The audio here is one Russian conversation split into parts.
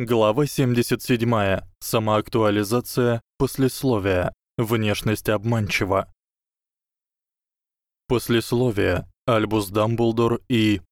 Глава 77. Самоактуализация. Послесловие. Внешность обманчива. Послесловие. Альбус Дамблдор и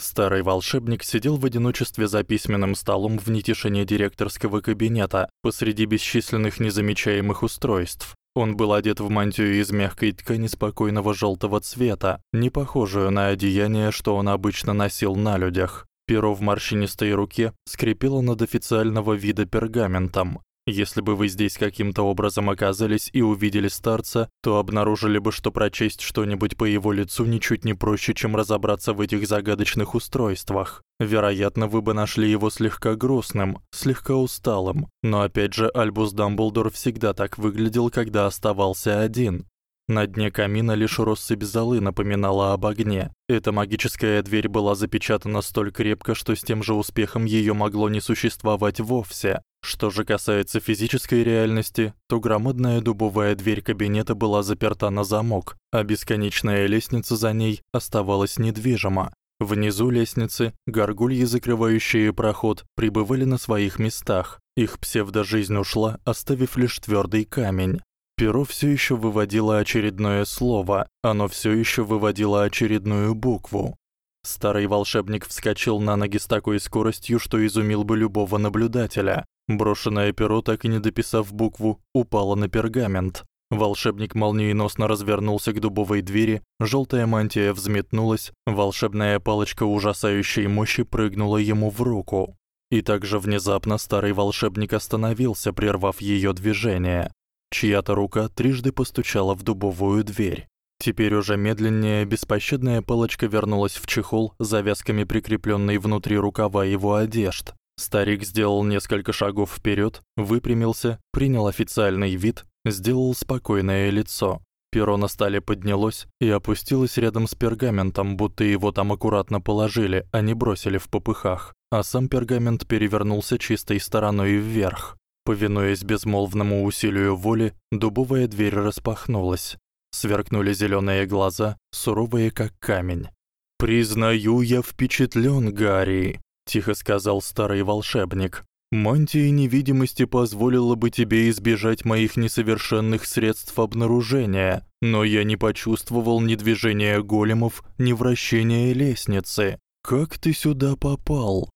Старый волшебник сидел в одиночестве за письменным столом в нетишине директорского кабинета, посреди бесчисленных незамечаемых устройств. Он был одет в мантию из мягкой ткани спокойного жёлтого цвета, не похожую на одеяние, что он обычно носил на людях. Перо в морщинистой руке скрипело над официального вида пергаментом. Если бы вы здесь каким-то образом оказались и увидели старца, то обнаружили бы, что прочесть что-нибудь по его лицу ничуть не проще, чем разобраться в этих загадочных устройствах. Вероятно, вы бы нашли его слегка грустным, слегка усталым. Но опять же, Альбус Дамблдор всегда так выглядел, когда оставался один. На дне камина лишь россыпь золы напоминала об огне. Эта магическая дверь была запечатана столь крепко, что с тем же успехом её могло не существовать вовсе. Что же касается физической реальности, то громадная дубовая дверь кабинета была заперта на замок, а бесконечная лестница за ней оставалась недвижима. Внизу лестницы горгульи, закрывающие проход, пребывали на своих местах. Их псевдожизнь ушла, оставив лишь твёрдый камень. Перо всё ещё выводило очередное слово, оно всё ещё выводило очередную букву. Старый волшебник вскочил на ноги с такой скоростью, что изумил бы любого наблюдателя. Брошенное перо, так и не дописав букву, упало на пергамент. Волшебник молниеносно развернулся к дубовой двери, жёлтая мантия взметнулась, волшебная палочка ужасающей мощи прыгнула ему в руку. И также внезапно старый волшебник остановился, прервав её движение. Чья-то рука трижды постучала в дубовую дверь. Теперь уже медленнее беспощадная палочка вернулась в чехол, завязками прикреплённый внутри рукава его одежд. Старик сделал несколько шагов вперёд, выпрямился, принял официальный вид, сделал спокойное лицо. Перо на столе поднялось и опустилось рядом с пергаментом, будто его там аккуратно положили, а не бросили в попыхах. А сам пергамент перевернулся чистой стороной вверх. Повинуясь безмолвному усилию воли, дубовая дверь распахнулась. Сверкнули зелёные глаза, суровые как камень. "Признаю, я впечатлён, Гарри", тихо сказал старый волшебник. "Мантия невидимости позволила бы тебе избежать моих несовершенных средств обнаружения, но я не почувствовал ни движения големов, ни вращения лестницы. Как ты сюда попал?"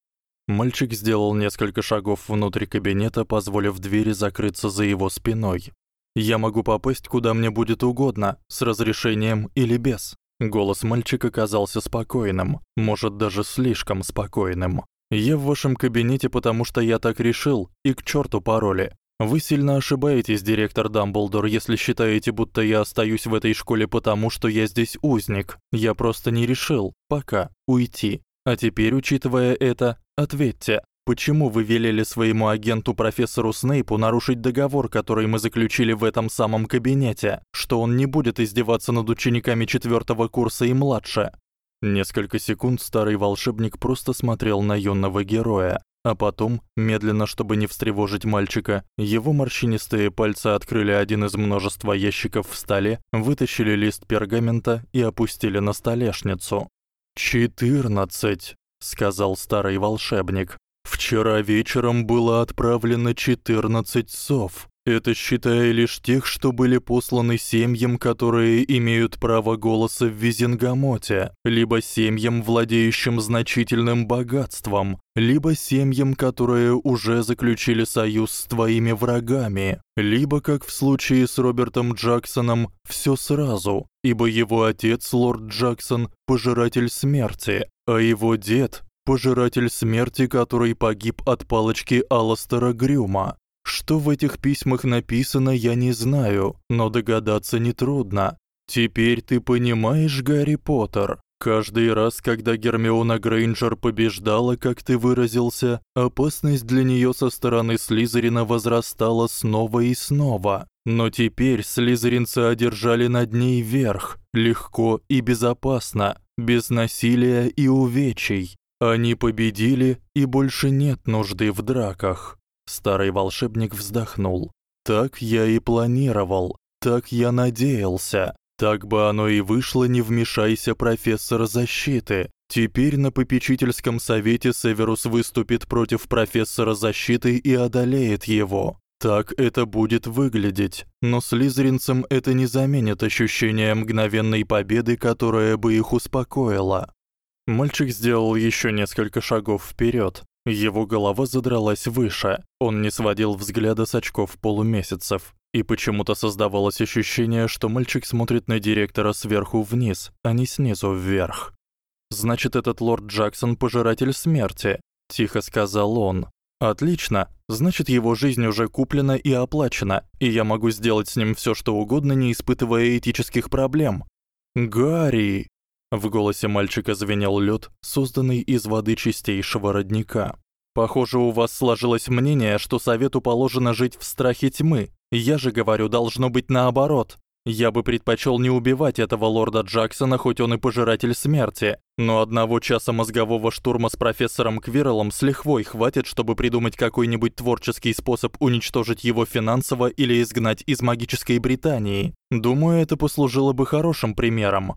Мальчик сделал несколько шагов внутрь кабинета, позволив двери закрыться за его спиной. Я могу попасть куда мне будет угодно, с разрешением или без. Голос мальчика казался спокойным, может даже слишком спокойным. Я в вашем кабинете, потому что я так решил, и к чёрту пароли. Вы сильно ошибаетесь, директор Дамблдор, если считаете, будто я остаюсь в этой школе потому, что я здесь узник. Я просто не решил пока уйти. А теперь, учитывая это, ответьте, почему вы велели своему агенту профессору Снейпу нарушить договор, который мы заключили в этом самом кабинете, что он не будет издеваться над учениками четвёртого курса и младше? Несколько секунд старый волшебник просто смотрел на юного героя, а потом, медленно, чтобы не встревожить мальчика, его морщинистые пальцы открыли один из множества ящиков в столе, вытащили лист пергамента и опустили на столешницу. «Четырнадцать», — сказал старый волшебник. «Вчера вечером было отправлено четырнадцать сов. Это считая лишь тех, что были посланы семьям, которые имеют право голоса в Визенгамоте, либо семьям, владеющим значительным богатством, либо семьям, которые уже заключили союз с твоими врагами, либо, как в случае с Робертом Джексоном, всё сразу, ибо его отец, лорд Джексон, пожиратель смерти, а его дед пожиратель смерти, который погиб от палочки Аластера Грюма. Что в этих письмах написано, я не знаю, но догадаться нетрудно. Теперь ты понимаешь, Гарри Поттер? Каждый раз, когда Гермиона Грейнджер побеждала, как ты выразился, опасность для неё со стороны Слизерина возрастала снова и снова. Но теперь слизеринцы одержали над ней верх, легко и безопасно, без насилия и увечий. Они победили, и больше нет нужды в драках. Старый волшебник вздохнул. Так я и планировал, так я надеялся. Так бы оно и вышло, не вмешайся профессор защиты. Теперь на попечительском совете Северус выступит против профессора защиты и одолеет его. Так это будет выглядеть, но слизеринцам это не заменит ощущение мгновенной победы, которая бы их успокоила. Мальчик сделал ещё несколько шагов вперёд. Его голова задралась выше. Он не сводил взгляда с очков полумесяцев, и почему-то создавалось ощущение, что мальчик смотрит на директора сверху вниз, а не снизу вверх. Значит, этот лорд Джексон пожиратель смерти, тихо сказал он. Отлично. Значит, его жизнь уже куплена и оплачена, и я могу сделать с ним всё, что угодно, не испытывая этических проблем. Гарри. В голосе мальчика звенел лёд, созданный из воды чистейшего родника. Похоже, у вас сложилось мнение, что совету положено жить в страхе тьмы. Я же говорю, должно быть наоборот. Я бы предпочёл не убивать этого лорда Джексона, хоть он и пожиратель смерти, но одного часа мозгового штурма с профессором Квиррелом с лихвой хватит, чтобы придумать какой-нибудь творческий способ уничтожить его финансово или изгнать из магической Британии. Думаю, это послужило бы хорошим примером.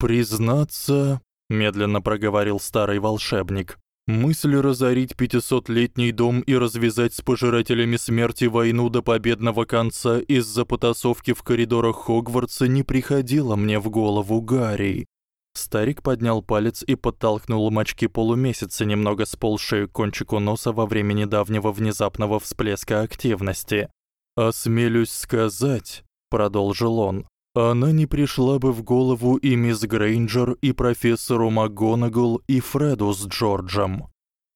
Признаться, медленно проговорил старый волшебник. Мысль разорить пятисотлетний дом и развязать с пожирателями смерти войну до победного конца из-за потасовки в коридорах Хогвартса не приходила мне в голову, Гарри. Старик поднял палец и подтолкнул мочки полумесяца, немного сползшие к кончику носа во время недавнего внезапного всплеска активности. «Осмелюсь сказать», — продолжил он, она не пришла бы в голову и мисс Грейнджер, и профессору МакГонагал, и Фреду с Джорджем.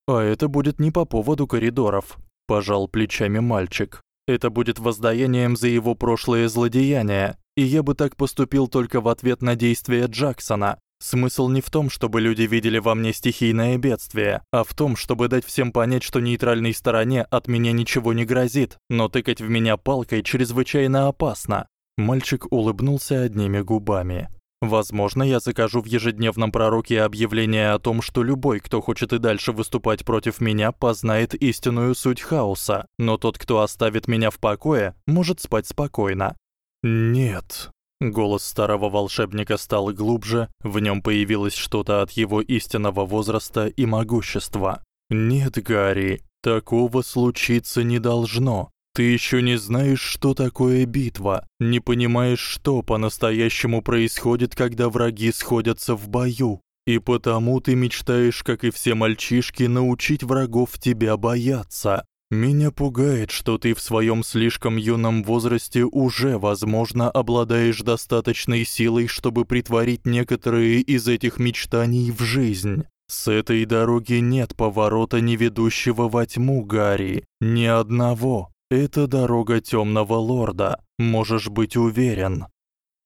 А это будет не по поводу коридоров, пожал плечами мальчик. Это будет воздаянием за его прошлые злодеяния, и я бы так поступил только в ответ на действия Джексона. Смысл не в том, чтобы люди видели во мне стихийное бедствие, а в том, чтобы дать всем понять, что нейтральной стороне от меня ничего не грозит, но тыкать в меня палкой чрезвычайно опасно. Мальчик улыбнулся одними губами. Возможно, я закажу в ежедневном пророке объявление о том, что любой, кто хочет и дальше выступать против меня, познает истинную суть хаоса, но тот, кто оставит меня в покое, может спать спокойно. Нет. Голос старого волшебника стал глубже, в нём появилось что-то от его истинного возраста и могущества. Нет, Гарри, такого случиться не должно. Ты ещё не знаешь, что такое битва, не понимаешь, что по-настоящему происходит, когда враги сходятся в бою. И потому ты мечтаешь, как и все мальчишки, научить врагов тебя бояться. Меня пугает, что ты в своём слишком юном возрасте уже, возможно, обладаешь достаточной силой, чтобы притворить некоторые из этих мечтаний в жизнь. С этой дороги нет поворота, не ведущего во тьму, Гарри, ни одного. Это дорога тёмного лорда, можешь быть уверен.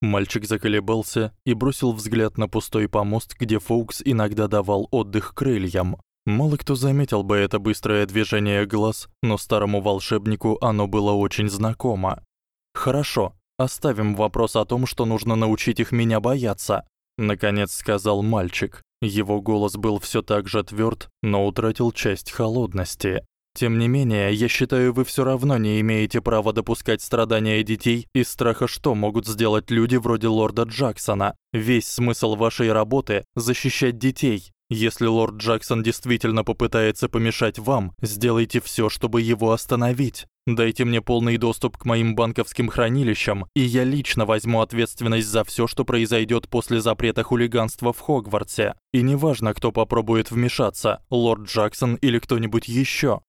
Мальчик заколебался и бросил взгляд на пустой помост, где Фоукс иногда давал отдых крыльям. Мало кто заметил бы это быстрое движение глаз, но старому волшебнику оно было очень знакомо. Хорошо, оставим вопрос о том, что нужно научить их меня бояться, наконец сказал мальчик. Его голос был всё так же твёрд, но утратил часть холодности. Тем не менее, я считаю, вы всё равно не имеете права допускать страдания детей из страха, что могут сделать люди вроде лорда Джексона. Весь смысл вашей работы защищать детей. Если лорд Джексон действительно попытается помешать вам, сделайте всё, чтобы его остановить. Дайте мне полный доступ к моим банковским хранилищам, и я лично возьму ответственность за всё, что произойдёт после запрета хулиганства в Хогвартсе. И неважно, кто попробует вмешаться, лорд Джексон или кто-нибудь ещё.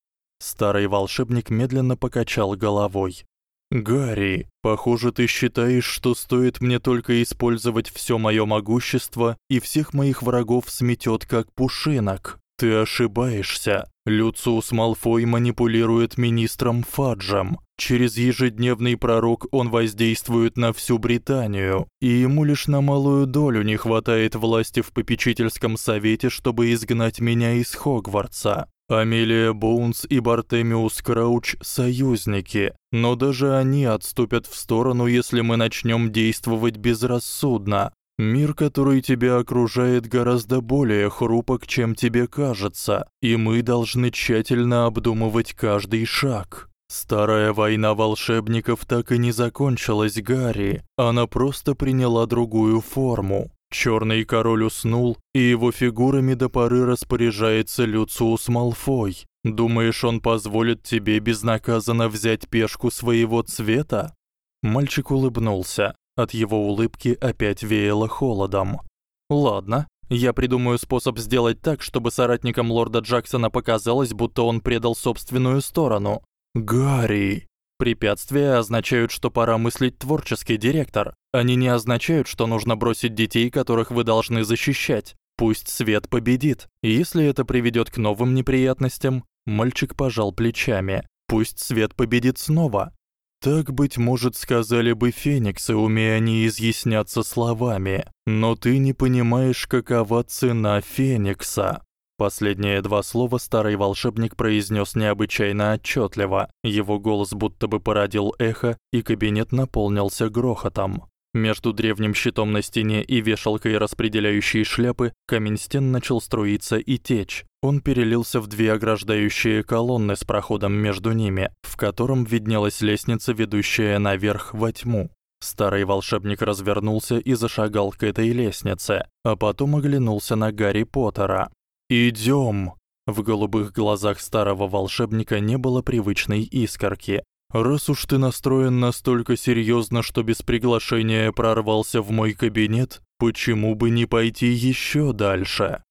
Старый волшебник медленно покачал головой. Гарри, похоже, ты считаешь, что стоит мне только использовать всё моё могущество, и всех моих врагов сметёт как пушинок. Ты ошибаешься. Люциус Малфой манипулирует министром Фаджем. Через ежедневный пророк он воздействует на всю Британию, и ему лишь на малую долю не хватает власти в попечительском совете, чтобы изгнать меня из Хогвартса. Амелия Боунс и Бартемиус Крауч союзники, но даже они отступят в сторону, если мы начнём действовать безрассудно. Мир, который тебя окружает, гораздо более хрупок, чем тебе кажется, и мы должны тщательно обдумывать каждый шаг. Старая война волшебников так и не закончилась, Гарри. Она просто приняла другую форму. Чёрный король уснул, и его фигурами до поры распоряжается Люциус Малфой. Думаешь, он позволит тебе безнаказанно взять пешку своего цвета? Мальчик улыбнулся. От его улыбки опять веяло холодом. Ладно, я придумаю способ сделать так, чтобы соратникам лорда Джексона показалось, будто он предал собственную сторону. Гарри, препятствия означают, что пора мыслить творчески, директор. Они не означают, что нужно бросить детей, которых вы должны защищать. Пусть свет победит. Если это приведёт к новым неприятностям, мальчик пожал плечами. Пусть свет победит снова. Так быть может, сказали бы фениксы, умея они изъясняться словами. Но ты не понимаешь, какова цена феникса. Последние два слова старый волшебник произнёс необычайно отчётливо. Его голос будто бы породил эхо, и кабинет наполнился грохотом. Между древним щитом на стене и вешалкой распределяющей шляпы камень стен начал струиться и течь. Он перелился в две ограждающие колонны с проходом между ними, в котором виднелась лестница, ведущая наверх во тьму. Старый волшебник развернулся и зашагал к этой лестнице, а потом оглянулся на Гарри Поттера. "Идём". В голубых глазах старого волшебника не было привычной искорки. Раз уж ты настроен настолько серьёзно, что без приглашения прорвался в мой кабинет, почему бы не пойти ещё дальше?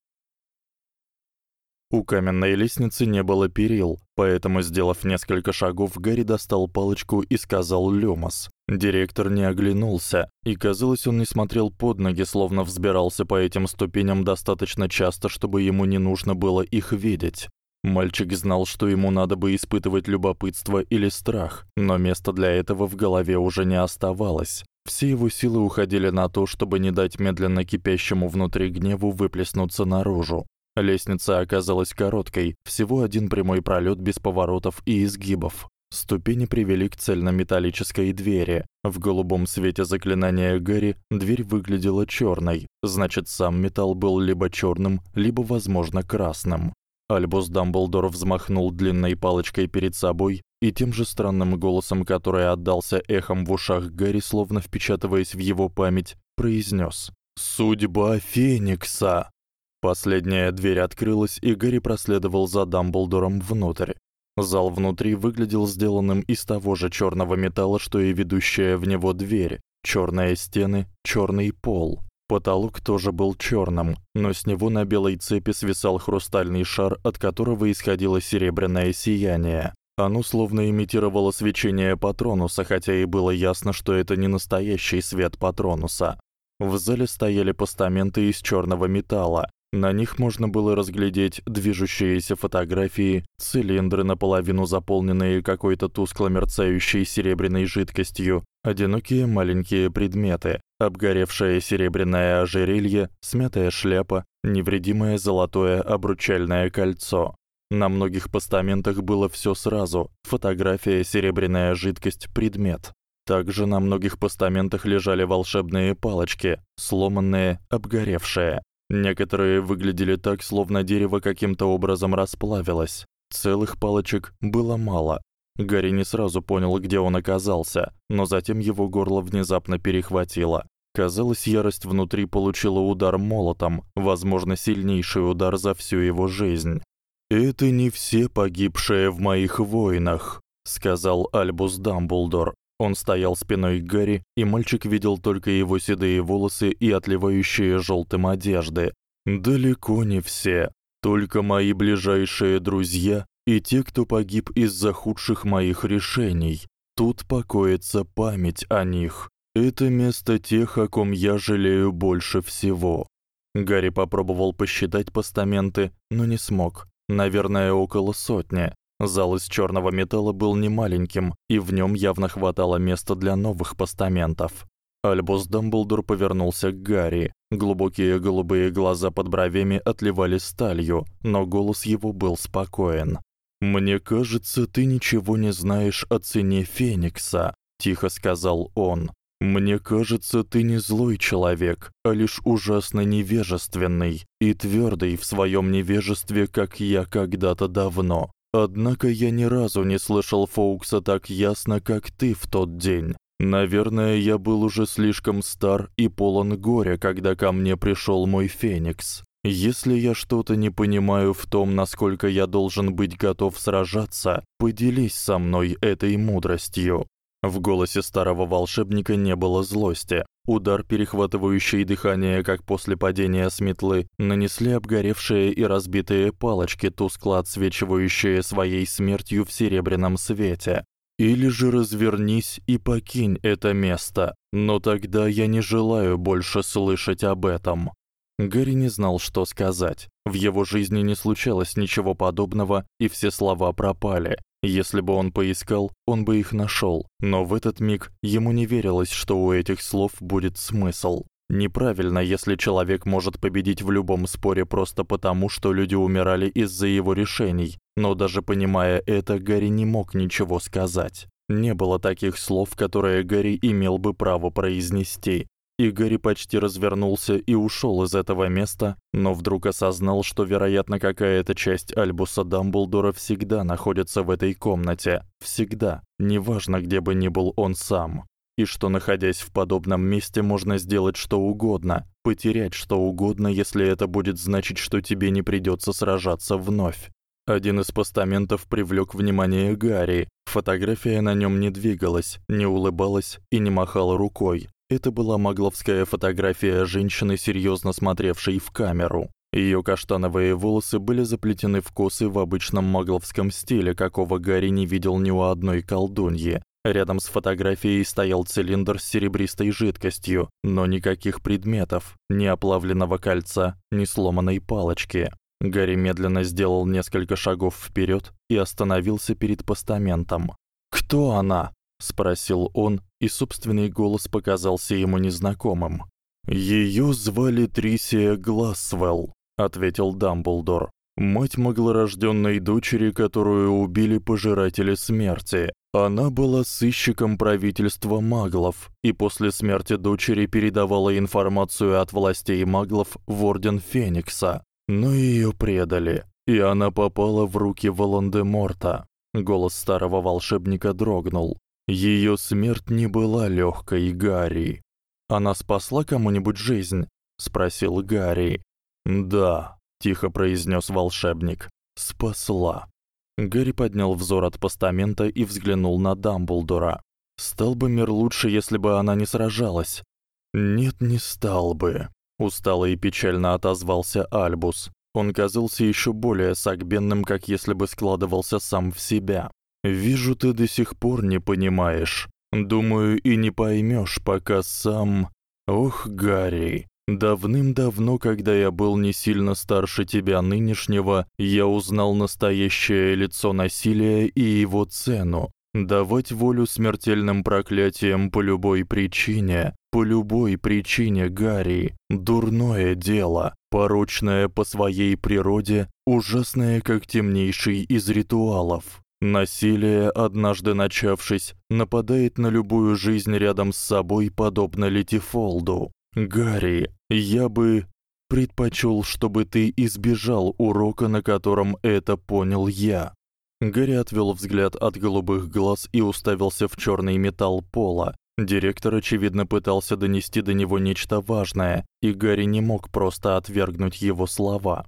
У каменной лестницы не было перил, поэтому, сделав несколько шагов, Гарри достал палочку и сказал Люмос. Директор не оглянулся, и казалось, он не смотрел под ноги, словно взбирался по этим ступеням достаточно часто, чтобы ему не нужно было их видеть. Мальчик знал, что ему надо бы испытывать любопытство или страх, но места для этого в голове уже не оставалось. Все его силы уходили на то, чтобы не дать медленно кипящему внутри гневу выплеснуться наружу. Лестница оказалась короткой, всего один прямой пролёт без поворотов и изгибов. Ступени привели к цельнометаллической двери. В голубом свете заклинания Гэри дверь выглядела чёрной. Значит, сам металл был либо чёрным, либо, возможно, красным. Альбус Дамблдор взмахнул длинной палочкой перед собой и тем же странным голосом, который отдался эхом в ушах Гарри, словно впечатываясь в его память, произнёс: "Судьба Феникса". Последняя дверь открылась, и Гарри проследовал за Дамблдором внутрь. Зал внутри выглядел сделанным из того же чёрного металла, что и ведущая в него дверь. Чёрные стены, чёрный пол. Потолок тоже был чёрным, но с него на белой цепи свисал хрустальный шар, от которого исходило серебряное сияние. Оно словно имитировало свечение Патронуса, хотя и было ясно, что это не настоящий свет Патронуса. В зале стояли постаменты из чёрного металла. На них можно было разглядеть движущиеся фотографии, цилиндры, наполовину заполненные какой-то тускло мерцающей серебряной жидкостью, одинокие маленькие предметы, обгоревшее серебряное ожерелье, смятая шляпа, невредимое золотое обручальное кольцо. На многих постаментах было всё сразу: фотография, серебряная жидкость, предмет. Также на многих постаментах лежали волшебные палочки, сломанные, обгоревшие. Некоторые выглядели так, словно дерево каким-то образом расплавилось. Целых палочек было мало, Гарри не сразу понял, где он оказался, но затем его горло внезапно перехватило. Казалось, ярость внутри получила удар молотом, возможно, сильнейший удар за всю его жизнь. Это не все погибшие в моих войнах, сказал Альбус Дамблдор. Он стоял спиной к Гарри, и мальчик видел только его седые волосы и отливающие жёлтым одежды. Далеко не все, только мои ближайшие друзья и те, кто погиб из-за худших моих решений. Тут покоится память о них. Это место тех, о ком я жалею больше всего. Гарри попробовал посчитать постаменты, но не смог. Наверное, около сотни. Зал из чёрного металла был немаленьким, и в нём явно хватало места для новых постаментов. Альбус Дамблдор повернулся к Гарри. Глубокие голубые глаза под бровями отливали сталью, но голос его был спокоен. Мне кажется, ты ничего не знаешь о цене Феникса, тихо сказал он. Мне кажется, ты не злой человек, а лишь ужасно невежественный и твёрдый в своём невежестве, как я когда-то давно. Однако я ни разу не слышал Фоукса так ясно, как ты в тот день. Наверное, я был уже слишком стар и полон горя, когда ко мне пришёл мой Феникс. Если я что-то не понимаю в том, насколько я должен быть готов сражаться, поделись со мной этой мудростью. В голосе старого волшебника не было злости. Удар, перехватывающий дыхание, как после падения с метлы, нанесли обгоревшие и разбитые палочки, тускло отсвечивающие своей смертью в серебряном свете. Или же развернись и покинь это место. Но тогда я не желаю больше слышать об этом. Гарри не знал, что сказать. В его жизни не случалось ничего подобного, и все слова пропали. Если бы он поискал, он бы их нашёл, но в этот миг ему не верилось, что у этих слов будет смысл. Неправильно, если человек может победить в любом споре просто потому, что люди умирали из-за его решений, но даже понимая это, Гарри не мог ничего сказать. Не было таких слов, которые Гарри имел бы право произнести. И Гарри почти развернулся и ушёл из этого места, но вдруг осознал, что, вероятно, какая-то часть Альбуса Дамблдора всегда находится в этой комнате, всегда, неважно, где бы ни был он сам. И что, находясь в подобном месте, можно сделать что угодно, потерять что угодно, если это будет значить, что тебе не придётся сражаться вновь. Один из постаментов привлёк внимание Гарри. Фотография на нём не двигалась, не улыбалась и не махала рукой. Это была магловская фотография женщины, серьёзно смотревшей в камеру. Её каштановые волосы были заплетены в косы в обычном магловском стиле, какого Гарри не видел ни у одной колдуньи. Рядом с фотографией стоял цилиндр с серебристой жидкостью, но никаких предметов, ни оплавленного кольца, ни сломанной палочки. Гарри медленно сделал несколько шагов вперёд и остановился перед постаментом. "Кто она?" Спросил он, и собственный голос показался ему незнакомым. Её звали Трисия Глассвелл, ответил Дамблдор. Мать маглорождённой дочери, которую убили пожиратели смерти. Она была сыщиком правительства маглов и после смерти дочери передавала информацию от властей маглов в орден Феникса. Но её предали, и она попала в руки Волан-де-Морта. Голос старого волшебника дрогнул. Её смерть не была лёгкой, Гарри. Она спасла кому-нибудь жизнь? спросил Гарри. Да, тихо произнёс волшебник. Спасла. Гарри поднял взор от постамента и взглянул на Дамблдора. Стал бы мир лучше, если бы она не сражалась. Нет, не стал бы, устало и печально отозвался Альбус. Он казался ещё более сагбенным, как если бы складывался сам в себя. Вижу, ты до сих пор не понимаешь. Думаю, и не поймёшь, пока сам. Ох, Гарри, давным-давно, когда я был не сильно старше тебя нынешнего, я узнал настоящее лицо насилия и его цену. Давать волю смертельным проклятиям по любой причине, по любой причине, Гарри, дурное дело, порочное по своей природе, ужасное как темнейший из ритуалов. Насилие, однажды начавшись, нападает на любую жизнь рядом с собой, подобно Летифолду. Гарри, я бы предпочёл, чтобы ты избежал урока, на котором это понял я. Гарри отвёл взгляд от голубых глаз и уставился в чёрный металл пола. Директор очевидно пытался донести до него нечто важное, и Гарри не мог просто отвергнуть его слова.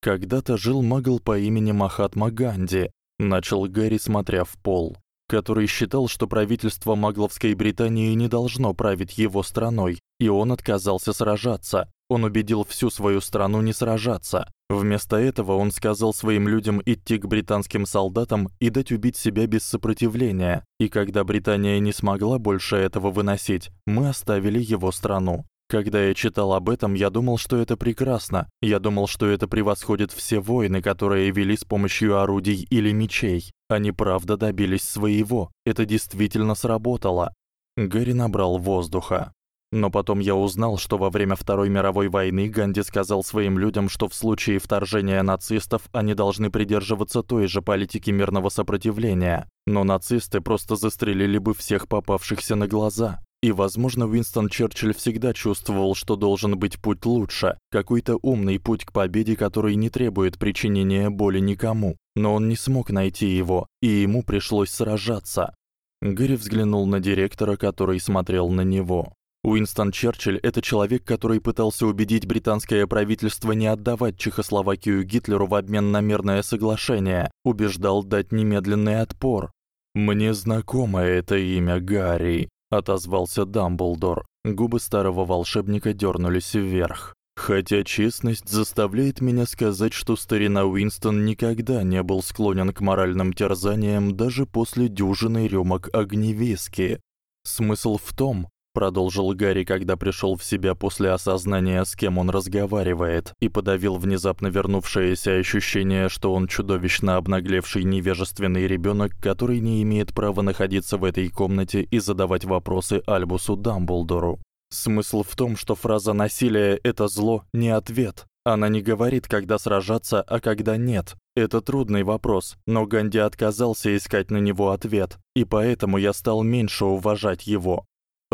Когда-то жил магл по имени Махатма Ганди, начал Гэри, смотря в пол, который считал, что правительство Магловской Британии не должно править его страной, и он отказался сражаться. Он убедил всю свою страну не сражаться. Вместо этого он сказал своим людям идти к британским солдатам и дать убить себя без сопротивления. И когда Британия не смогла больше этого выносить, мы оставили его страну. Когда я читал об этом, я думал, что это прекрасно. Я думал, что это превосходит все войны, которые вели с помощью орудий или мечей. Они правда добились своего. Это действительно сработало. Гэри набрал воздуха. Но потом я узнал, что во время Второй мировой войны Ганди сказал своим людям, что в случае вторжения нацистов они должны придерживаться той же политики мирного сопротивления. Но нацисты просто застрелили бы всех попавшихся на глаза. И, возможно, Уинстон Черчилль всегда чувствовал, что должен быть путь лучше, какой-то умный путь к победе, который не требует причинения боли никому. Но он не смог найти его, и ему пришлось сражаться. Гэри взглянул на директора, который смотрел на него. Уинстон Черчилль это человек, который пытался убедить британское правительство не отдавать Чехословакию Гитлеру в обмен на мирное соглашение, убеждал дать немедленный отпор. Мне знакомо это имя Гарри, отозвался Дамблдор. Губы старого волшебника дёрнулись вверх. Хотя честность заставляет меня сказать, что старина Уинстон никогда не был склонен к моральным терзаниям даже после дюжины рюмок огневиски. Смысл в том, продолжил Гарри, когда пришёл в себя после осознания, с кем он разговаривает, и подавил внезапно вернувшееся ощущение, что он чудовищно обнаглевший невежественный ребёнок, который не имеет права находиться в этой комнате и задавать вопросы Альбусу Дамблдору. Смысл в том, что фраза насилие это зло не ответ. Она не говорит, когда сражаться, а когда нет. Это трудный вопрос, но Ганди отказался искать на него ответ, и поэтому я стал меньше уважать его.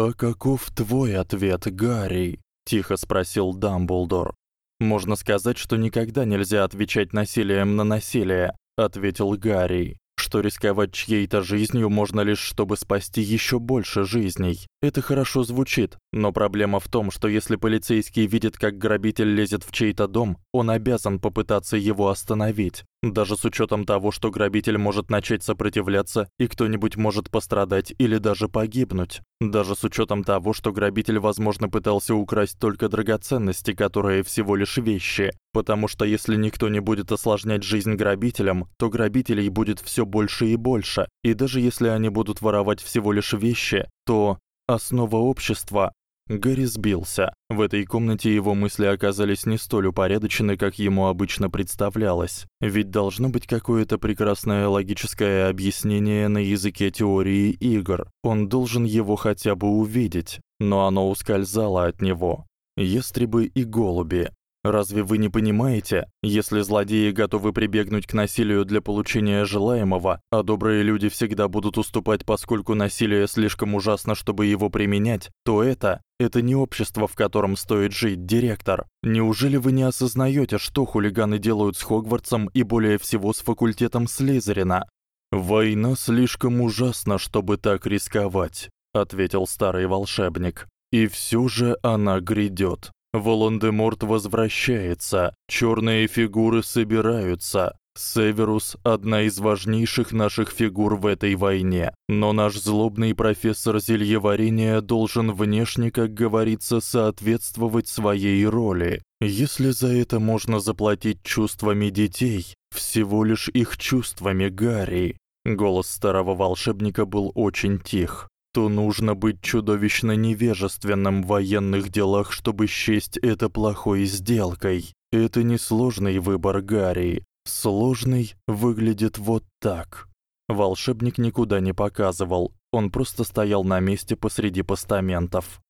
А каков твой ответ, Гарри? тихо спросил Дамблдор. Можно сказать, что никогда нельзя отвечать насилием на насилие, ответил Гарри что рисковать чьей-то жизнью можно лишь чтобы спасти ещё больше жизней. Это хорошо звучит, но проблема в том, что если полицейский видит, как грабитель лезет в чей-то дом, он обязан попытаться его остановить. Даже с учётом того, что грабитель может начать сопротивляться и кто-нибудь может пострадать или даже погибнуть. Даже с учётом того, что грабитель, возможно, пытался украсть только драгоценности, которые всего лишь вещи, потому что если никто не будет осложнять жизнь грабителям, то грабителей будет всё больше и больше. И даже если они будут воровать всего лишь вещи, то основа общества Гэри сбился. В этой комнате его мысли оказались не столь упорядочены, как ему обычно представлялось. Ведь должно быть какое-то прекрасное логическое объяснение на языке теории игр. Он должен его хотя бы увидеть, но оно ускользало от него. Ястребы и голуби, Разве вы не понимаете, если злодеи готовы прибегнуть к насилию для получения желаемого, а добрые люди всегда будут уступать, поскольку насилие слишком ужасно, чтобы его применять, то это это не общество, в котором стоит жить, директор. Неужели вы не осознаёте, что хулиганы делают с Хогвартсом и более всего с факультетом Слизерина? Война слишком ужасна, чтобы так рисковать, ответил старый волшебник. И всё же она грядёт. Волан-де-Морт возвращается, чёрные фигуры собираются. Северус одна из важнейших наших фигур в этой войне, но наш злобный профессор зельеварения должен внешне, как говорится, соответствовать своей роли. Если за это можно заплатить чувствами детей, всего лишь их чувствами Гарри. Голос старого волшебника был очень тих то нужно быть чудовищно невежественным в военных делах, чтобы счесть это плохой сделкой. Это несложный выбор, Гарри. Сложный выглядит вот так. Волшебник никуда не показывал. Он просто стоял на месте посреди постаментов.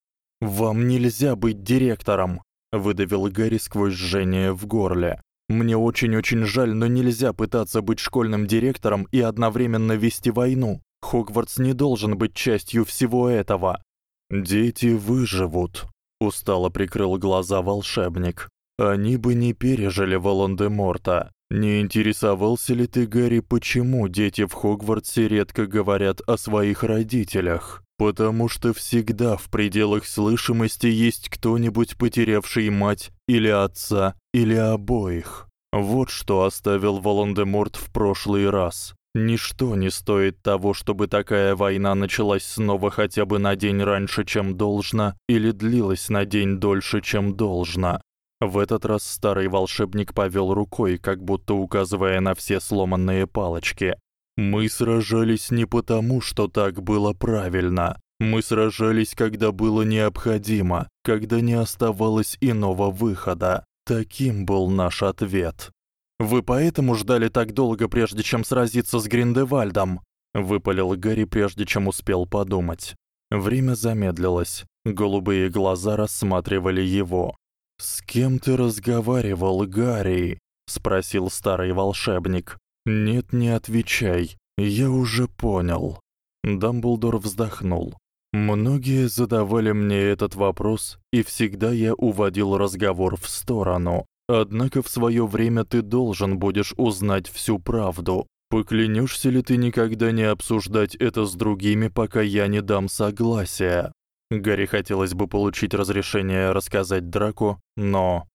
Вам нельзя быть директором, выдавил Гарри сквозь жжение в горле. Мне очень-очень жаль, но нельзя пытаться быть школьным директором и одновременно вести войну. Хогвартс не должен быть частью всего этого. Дети выживут, устало прикрыл глаза волшебник. Они бы не пережили Волан-де-Морта. Не интересовался ли ты, Гарри, почему дети в Хогвартсе редко говорят о своих родителях? Потому что всегда в пределах слышимости есть кто-нибудь потерявший мать или отца, или обоих. Вот что оставил Волан-де-Морт в прошлый раз. Ничто не стоит того, чтобы такая война началась снова хотя бы на день раньше, чем должно, или длилась на день дольше, чем должно. В этот раз старый волшебник повёл рукой, как будто указывая на все сломанные палочки. Мы сражались не потому, что так было правильно. Мы сражались, когда было необходимо, когда не оставалось иного выхода. Таким был наш ответ. Вы поэтому ждали так долго, прежде чем сразиться с Гриндевальдом, выпалил Гарри, прежде чем успел подумать. Время замедлилось. Голубые глаза рассматривали его. С кем ты разговаривал, Гарри? спросил старый волшебник. Нет, не отвечай. Я уже понял. Дамблдор вздохнул. Многие задавали мне этот вопрос, и всегда я уводил разговор в сторону. Однако в своё время ты должен будешь узнать всю правду. Поклянешься ли ты никогда не обсуждать это с другими, пока я не дам согласия? Гарри хотелось бы получить разрешение рассказать Драку, но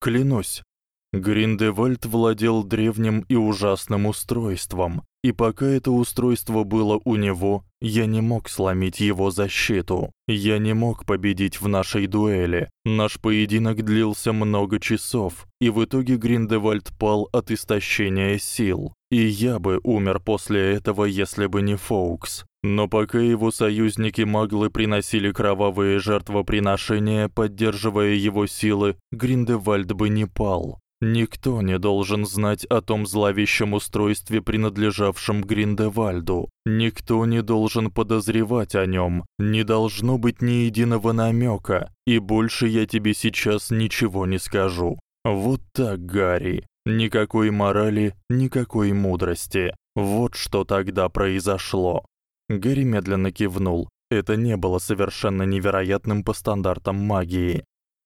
клянусь. Гриндевальд владел древним и ужасным устройством, и пока это устройство было у него, я не мог сломить его защиту. Я не мог победить в нашей дуэли. Наш поединок длился много часов, и в итоге Гриндевальд пал от истощения сил. И я бы умер после этого, если бы не Фоукс. Но пока его союзники-маглы приносили кровавые жертвоприношения, поддерживая его силы, Гриндевальд бы не пал. Никто не должен знать о том зловещем устройстве, принадлежавшем Гриндевальду. Никто не должен подозревать о нём. Не должно быть ни единого намёка, и больше я тебе сейчас ничего не скажу. Вот так, Гарри. Никакой морали, никакой мудрости. Вот что тогда произошло. Гарри медленно кивнул. Это не было совершенно невероятным по стандартам магии.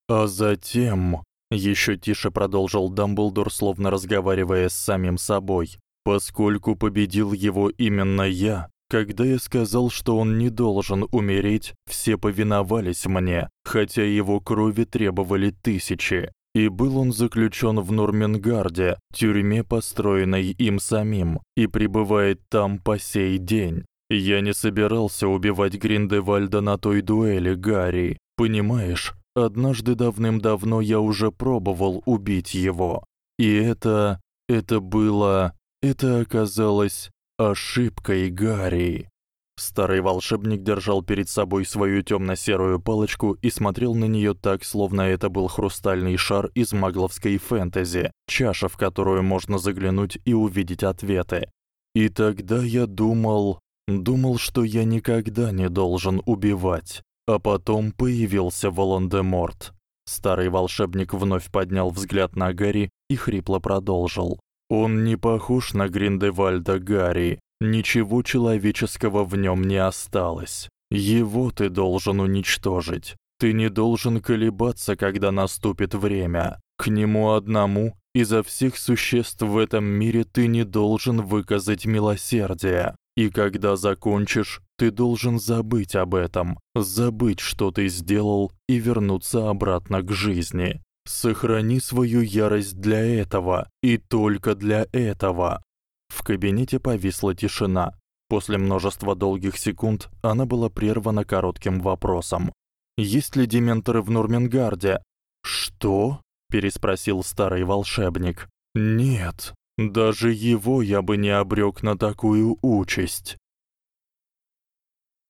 А затем Ещё тише продолжил Дамблдор, словно разговаривая с самим собой. Поскольку победил его именно я, когда я сказал, что он не должен умереть, все повиновались мне, хотя его крови требовали тысячи. И был он заключён в Нурмингарде, тюрьме, построенной им самим, и пребывает там по сей день. Я не собирался убивать Гриндевальда на той дуэли, Гарри. Понимаешь, Однажды давным-давно я уже пробовал убить его. И это это было это оказалось ошибкой Гарри. Старый волшебник держал перед собой свою тёмно-серую палочку и смотрел на неё так, словно это был хрустальный шар из магловской фэнтези, чаша, в которую можно заглянуть и увидеть ответы. И тогда я думал, думал, что я никогда не должен убивать. А потом появился Волан-де-Морт. Старый волшебник вновь поднял взгляд на Гарри и хрипло продолжил: "Он не похож на Гриндевальда, Гарри. Ничего человеческого в нём не осталось. Его ты должен уничтожить. Ты не должен колебаться, когда наступит время. К нему одному изо всех существ в этом мире ты не должен выказать милосердия. И когда закончишь, ты должен забыть об этом, забыть, что ты сделал и вернуться обратно к жизни. Сохрани свою ярость для этого и только для этого. В кабинете повисла тишина. После множества долгих секунд она была прервана коротким вопросом: "Есть ли дементоры в Нурмингарде?" "Что?" переспросил старый волшебник. "Нет, даже его я бы не обрёк на такую участь.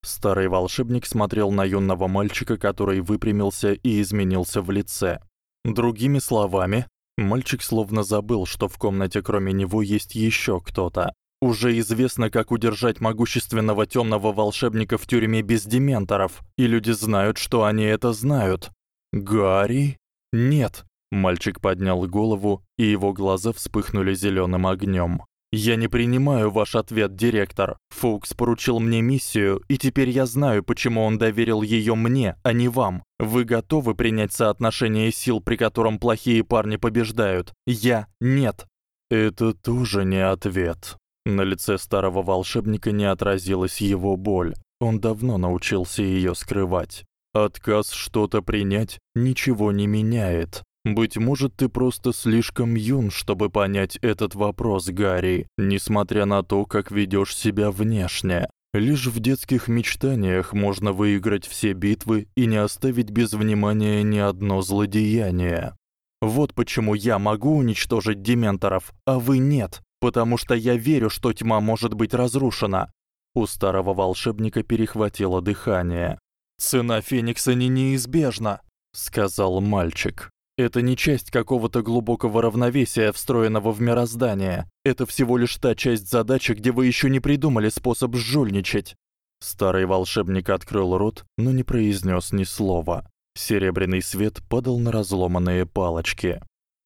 Старый волшебник смотрел на юного мальчика, который выпрямился и изменился в лице. Другими словами, мальчик словно забыл, что в комнате кроме него есть ещё кто-то. Уже известно, как удержать могущественного тёмного волшебника в тюрьме без дементоров, и люди знают, что они это знают. Гарри? Нет, Мальчик поднял голову, и его глаза вспыхнули зелёным огнём. Я не принимаю ваш ответ, директор. Фокс поручил мне миссию, и теперь я знаю, почему он доверил её мне, а не вам. Вы готовы принять соотношение сил, при котором плохие парни побеждают? Я нет. Это тоже не ответ. На лице старого волшебника не отразилась его боль. Он давно научился её скрывать. Отказ что-то принять ничего не меняет. Быть может, ты просто слишком юн, чтобы понять этот вопрос, Гарри, несмотря на то, как ведёшь себя внешне. Лишь в детских мечтаниях можно выиграть все битвы и не оставить без внимания ни одно злодеяние. Вот почему я могу уничтожить дементоров, а вы нет, потому что я верю, что тьма может быть разрушена. У старого волшебника перехватило дыхание. Цена Феникса не неизбежна, сказал мальчик. Это не часть какого-то глубокого равновесия, встроенного в мироздание. Это всего лишь та часть задачи, где вы ещё не придумали способ жульничать. Старый волшебник открыл рот, но не произнёс ни слова. Серебряный свет падал на разломанные палочки.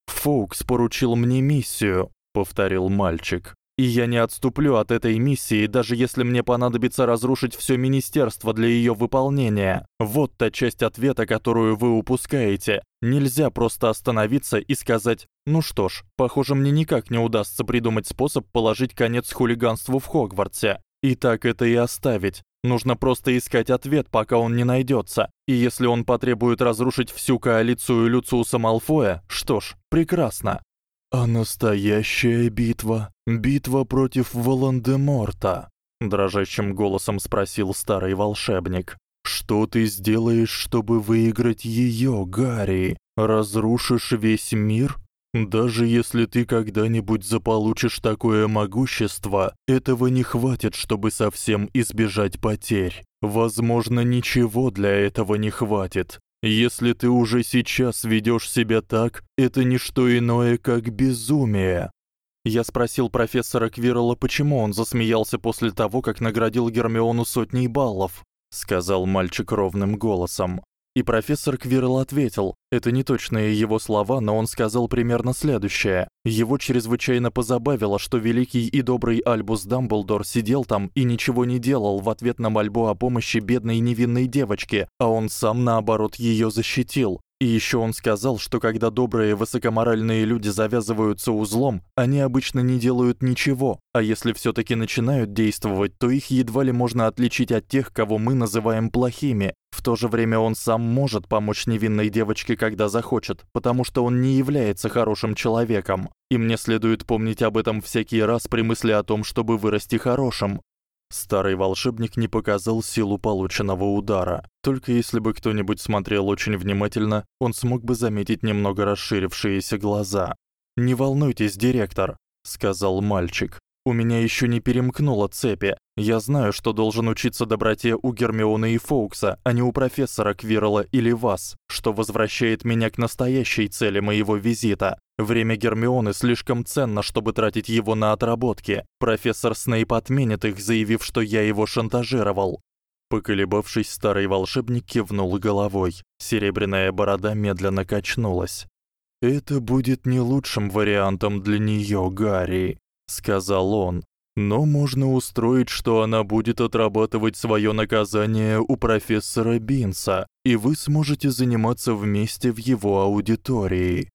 Фокс поручил мне миссию, повторил мальчик. И я не отступлю от этой миссии, даже если мне понадобится разрушить всё министерство для её выполнения. Вот та часть ответа, которую вы упускаете. Нельзя просто остановиться и сказать: "Ну что ж, похоже, мне никак не удастся придумать способ положить конец хулиганству в Хогвартсе". И так это и оставить. Нужно просто искать ответ, пока он не найдётся. И если он потребует разрушить всю коалицию Люциуса Малфоя, что ж, прекрасно. А настоящая битва, битва против Волан-де-Морта, дрожащим голосом спросил старый волшебник. Что ты сделаешь, чтобы выиграть её, Гарри? Разрушишь весь мир? Даже если ты когда-нибудь заполучишь такое могущество, этого не хватит, чтобы совсем избежать потерь. Возможно, ничего для этого не хватит. Если ты уже сейчас ведёшь себя так, это не что иное, как безумие. Я спросил профессора Квирла, почему он засмеялся после того, как наградил Гермиону сотней баллов, сказал мальчик ровным голосом. И профессор Квирл ответил: "Это не точные его слова, но он сказал примерно следующее: его чрезвычайно позабавило, что великий и добрый Альбус Дамблдор сидел там и ничего не делал в ответ на мольбу о помощи бедной невинной девочке, а он сам наоборот её защитил. И ещё он сказал, что когда добрые высокоморальные люди завязываются узлом, они обычно не делают ничего, а если всё-таки начинают действовать, то их едва ли можно отличить от тех, кого мы называем плохими. В то же время он сам может помочь невинной девочке, когда захочет, потому что он не является хорошим человеком. И мне следует помнить об этом всякий раз при мысли о том, чтобы вырасти хорошим. Старый волшебник не показал силу полученного удара. Только если бы кто-нибудь смотрел очень внимательно, он смог бы заметить немного расширившиеся глаза. "Не волнуйтесь, директор", сказал мальчик. "У меня ещё не перемкнуло цепи. Я знаю, что должен учиться доброте у Гермионы и Фоукса, а не у профессора Квирла или вас, что возвращает меня к настоящей цели моего визита. Время Гермионы слишком ценно, чтобы тратить его на отработки. Профессор Снейп отменит их, заявив, что я его шантажировал. Поколебавшись, старый волшебник кивнул головой. Серебряная борода медленно качнулась. Это будет не лучшим вариантом для неё, Гарри, сказал он. Но можно устроить, что она будет отрабатывать своё наказание у профессора Бинса, и вы сможете заниматься вместе в его аудитории.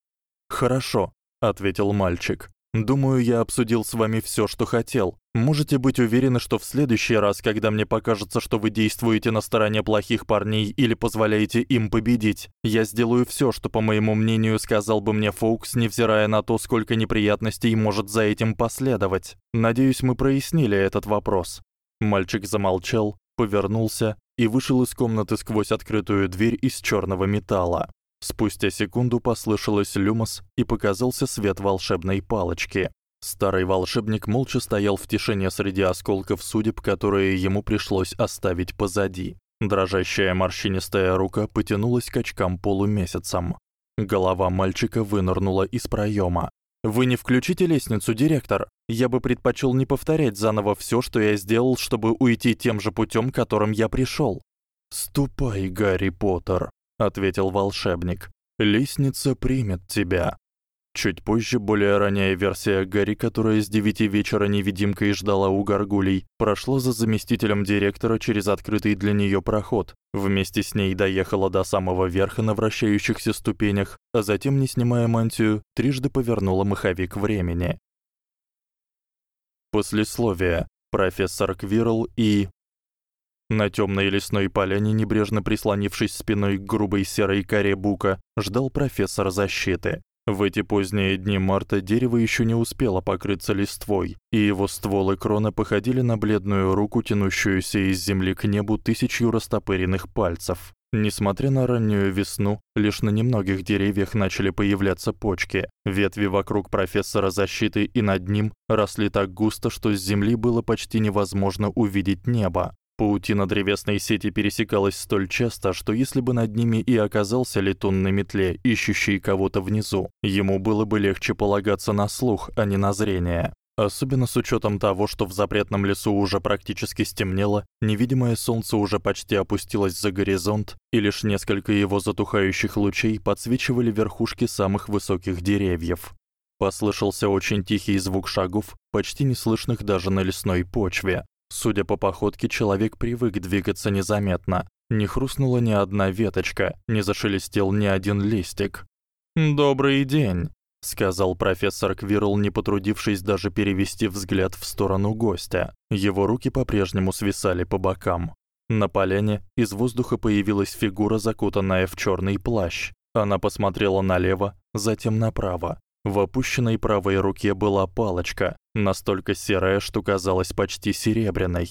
Хорошо, ответил мальчик. Думаю, я обсудил с вами всё, что хотел. Можете быть уверены, что в следующий раз, когда мне покажется, что вы действуете на стороне плохих парней или позволяете им победить, я сделаю всё, что, по моему мнению, сказал бы мне Фоукс, невзирая на то, сколько неприятностей может за этим последовать. Надеюсь, мы прояснили этот вопрос. Мальчик замолчал, повернулся и вышел из комнаты сквозь открытую дверь из чёрного металла. Спустя секунду послышалось люмос и показался свет волшебной палочки. Старый волшебник молча стоял в тишине среди осколков судеб, которые ему пришлось оставить позади. Дрожащая морщинистая рука потянулась к очкам полумесяцам. Голова мальчика вынырнула из проёма. Вы не включите лестницу, директор. Я бы предпочёл не повторять заново всё, что я сделал, чтобы уйти тем же путём, которым я пришёл. Ступай, Гарри Поттер, ответил волшебник. Лестница примет тебя. Чуть позже более ранняя версия Гарри, которая с девяти вечера невидимкой ждала у горгулей, прошла за заместителем директора через открытый для неё проход. Вместе с ней доехала до самого верха на вращающихся ступенях, а затем, не снимая мантию, трижды повернула маховик времени. Послесловие. Профессор Квирл и на тёмной лесной поляне, небрежно прислонившись спиной к грубой серой коре бука, ждал профессор защиты. В эти поздние дни марта дерево ещё не успело покрыться листвой, и его стволы крона походили на бледную руку, тянущуюся из земли к небу тысячью растопыренных пальцев. Несмотря на раннюю весну, лишь на немногих деревьях начали появляться почки. Ветви вокруг профессора защиты и над ним росли так густо, что с земли было почти невозможно увидеть небо. Паутина древесной сети пересекалась столь часто, что если бы над ними и оказался летун на метле, ищущий кого-то внизу, ему было бы легче полагаться на слух, а не на зрение. Особенно с учётом того, что в запретном лесу уже практически стемнело, невидимое солнце уже почти опустилось за горизонт, и лишь несколько его затухающих лучей подсвечивали верхушки самых высоких деревьев. Послышался очень тихий звук шагов, почти неслышных даже на лесной почве. Судя по походке, человек привык двигаться незаметно. Не хрустнула ни одна веточка, не зашелестел ни один листик. "Добрый день", сказал профессор Квирл, не потрудившись даже перевести взгляд в сторону гостя. Его руки по-прежнему свисали по бокам. На поляне из воздуха появилась фигура, закутанная в чёрный плащ. Она посмотрела налево, затем направо. В опущенной правой руке была палочка, настолько серая, что казалась почти серебряной.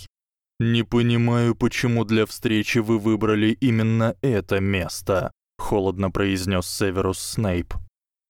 Не понимаю, почему для встречи вы выбрали именно это место, холодно произнёс Северус Снейп.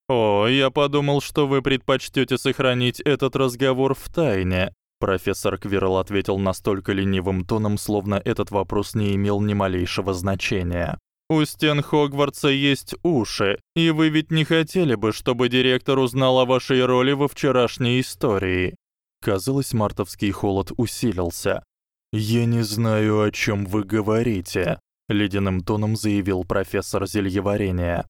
О, я подумал, что вы предпочтёте сохранить этот разговор в тайне. Профессор Квирл ответил настолько ленивым тоном, словно этот вопрос не имел ни малейшего значения. У стен Хогвартса есть уши, и вы ведь не хотели бы, чтобы директор узнал о вашей роли во вчерашней истории. Казалось, мартовский холод усилился. Я не знаю, о чём вы говорите, ледяным тоном заявил профессор зельеварения.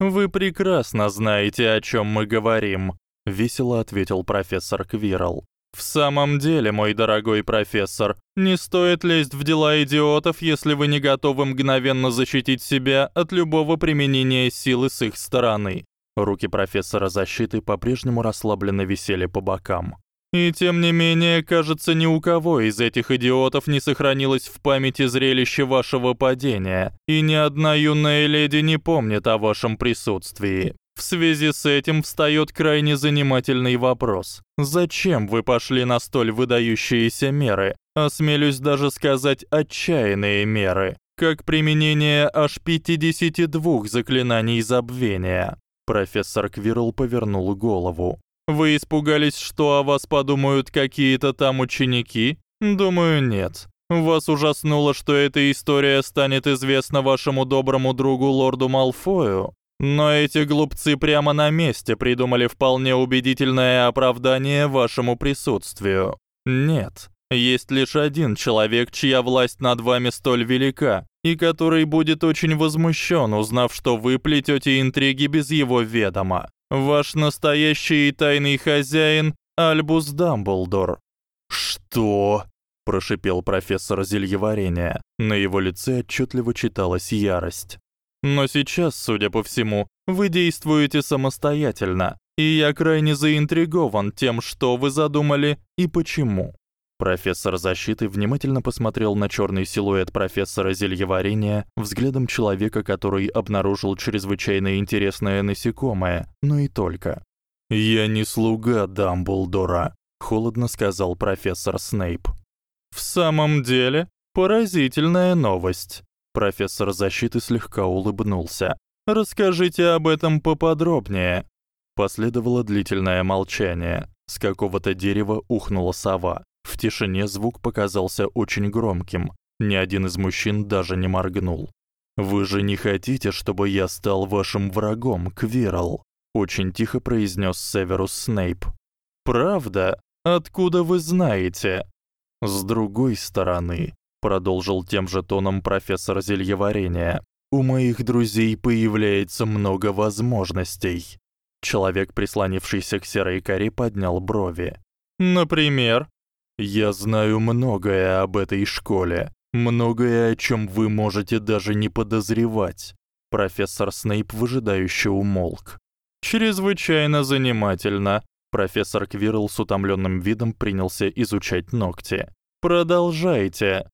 Вы прекрасно знаете, о чём мы говорим, весело ответил профессор Квирл. В самом деле, мой дорогой профессор, не стоит лезть в дела идиотов, если вы не готовы мгновенно защитить себя от любого применения силы с их стороны. Руки профессора защиты по-прежнему расслабленно висели по бокам. И тем не менее, кажется, ни у кого из этих идиотов не сохранилось в памяти зрелище вашего падения, и ни одна юная леди не помнит о вашем присутствии. В связи с этим встаёт крайне занимательный вопрос: зачем вы пошли на столь выдающиеся меры? Осмелюсь даже сказать отчаянные меры, как применение аж 52 заклинаний забвения. Профессор Квирл повернул голову. Вы испугались, что о вас подумают какие-то там ученики? Думаю, нет. Вас ужаснуло, что эта история станет известна вашему доброму другу лорду Малфою? Но эти глупцы прямо на месте придумали вполне убедительное оправдание вашему присутствию. Нет, есть лишь один человек, чья власть над вами столь велика, и который будет очень возмущён, узнав, что вы плетёте интриги без его ведома. Ваш настоящий и тайный хозяин Альбус Дамблдор. Что? прошипел профессор зельеварения. На его лице отчётливо читалась ярость. Но сейчас, судя по всему, вы действуете самостоятельно, и я крайне заинтригован тем, что вы задумали и почему. Профессор защиты внимательно посмотрел на чёрный силуэт профессора зельеварения взглядом человека, который обнаружил чрезвычайно интересное насекомое, но и только. "Я не слуга Дамблдора", холодно сказал профессор Снейп. "В самом деле, поразительная новость. Профессор защиты слегка улыбнулся. Расскажите об этом поподробнее. Последовало длительное молчание. С какого-то дерева ухнула сова. В тишине звук показался очень громким. Ни один из мужчин даже не моргнул. Вы же не хотите, чтобы я стал вашим врагом, Квирл? очень тихо произнёс Северус Снейп. Правда? Откуда вы знаете? С другой стороны, продолжил тем же тоном профессор зельеварения. У моих друзей появляется много возможностей. Человек, прислонившийся к серой коре, поднял брови. Например, я знаю многое об этой школе, многое, о чём вы можете даже не подозревать. Профессор Снейп выжидающе умолк. Чрезвычайно занимательно. Профессор Квирл с утомлённым видом принялся изучать ногти. Продолжайте.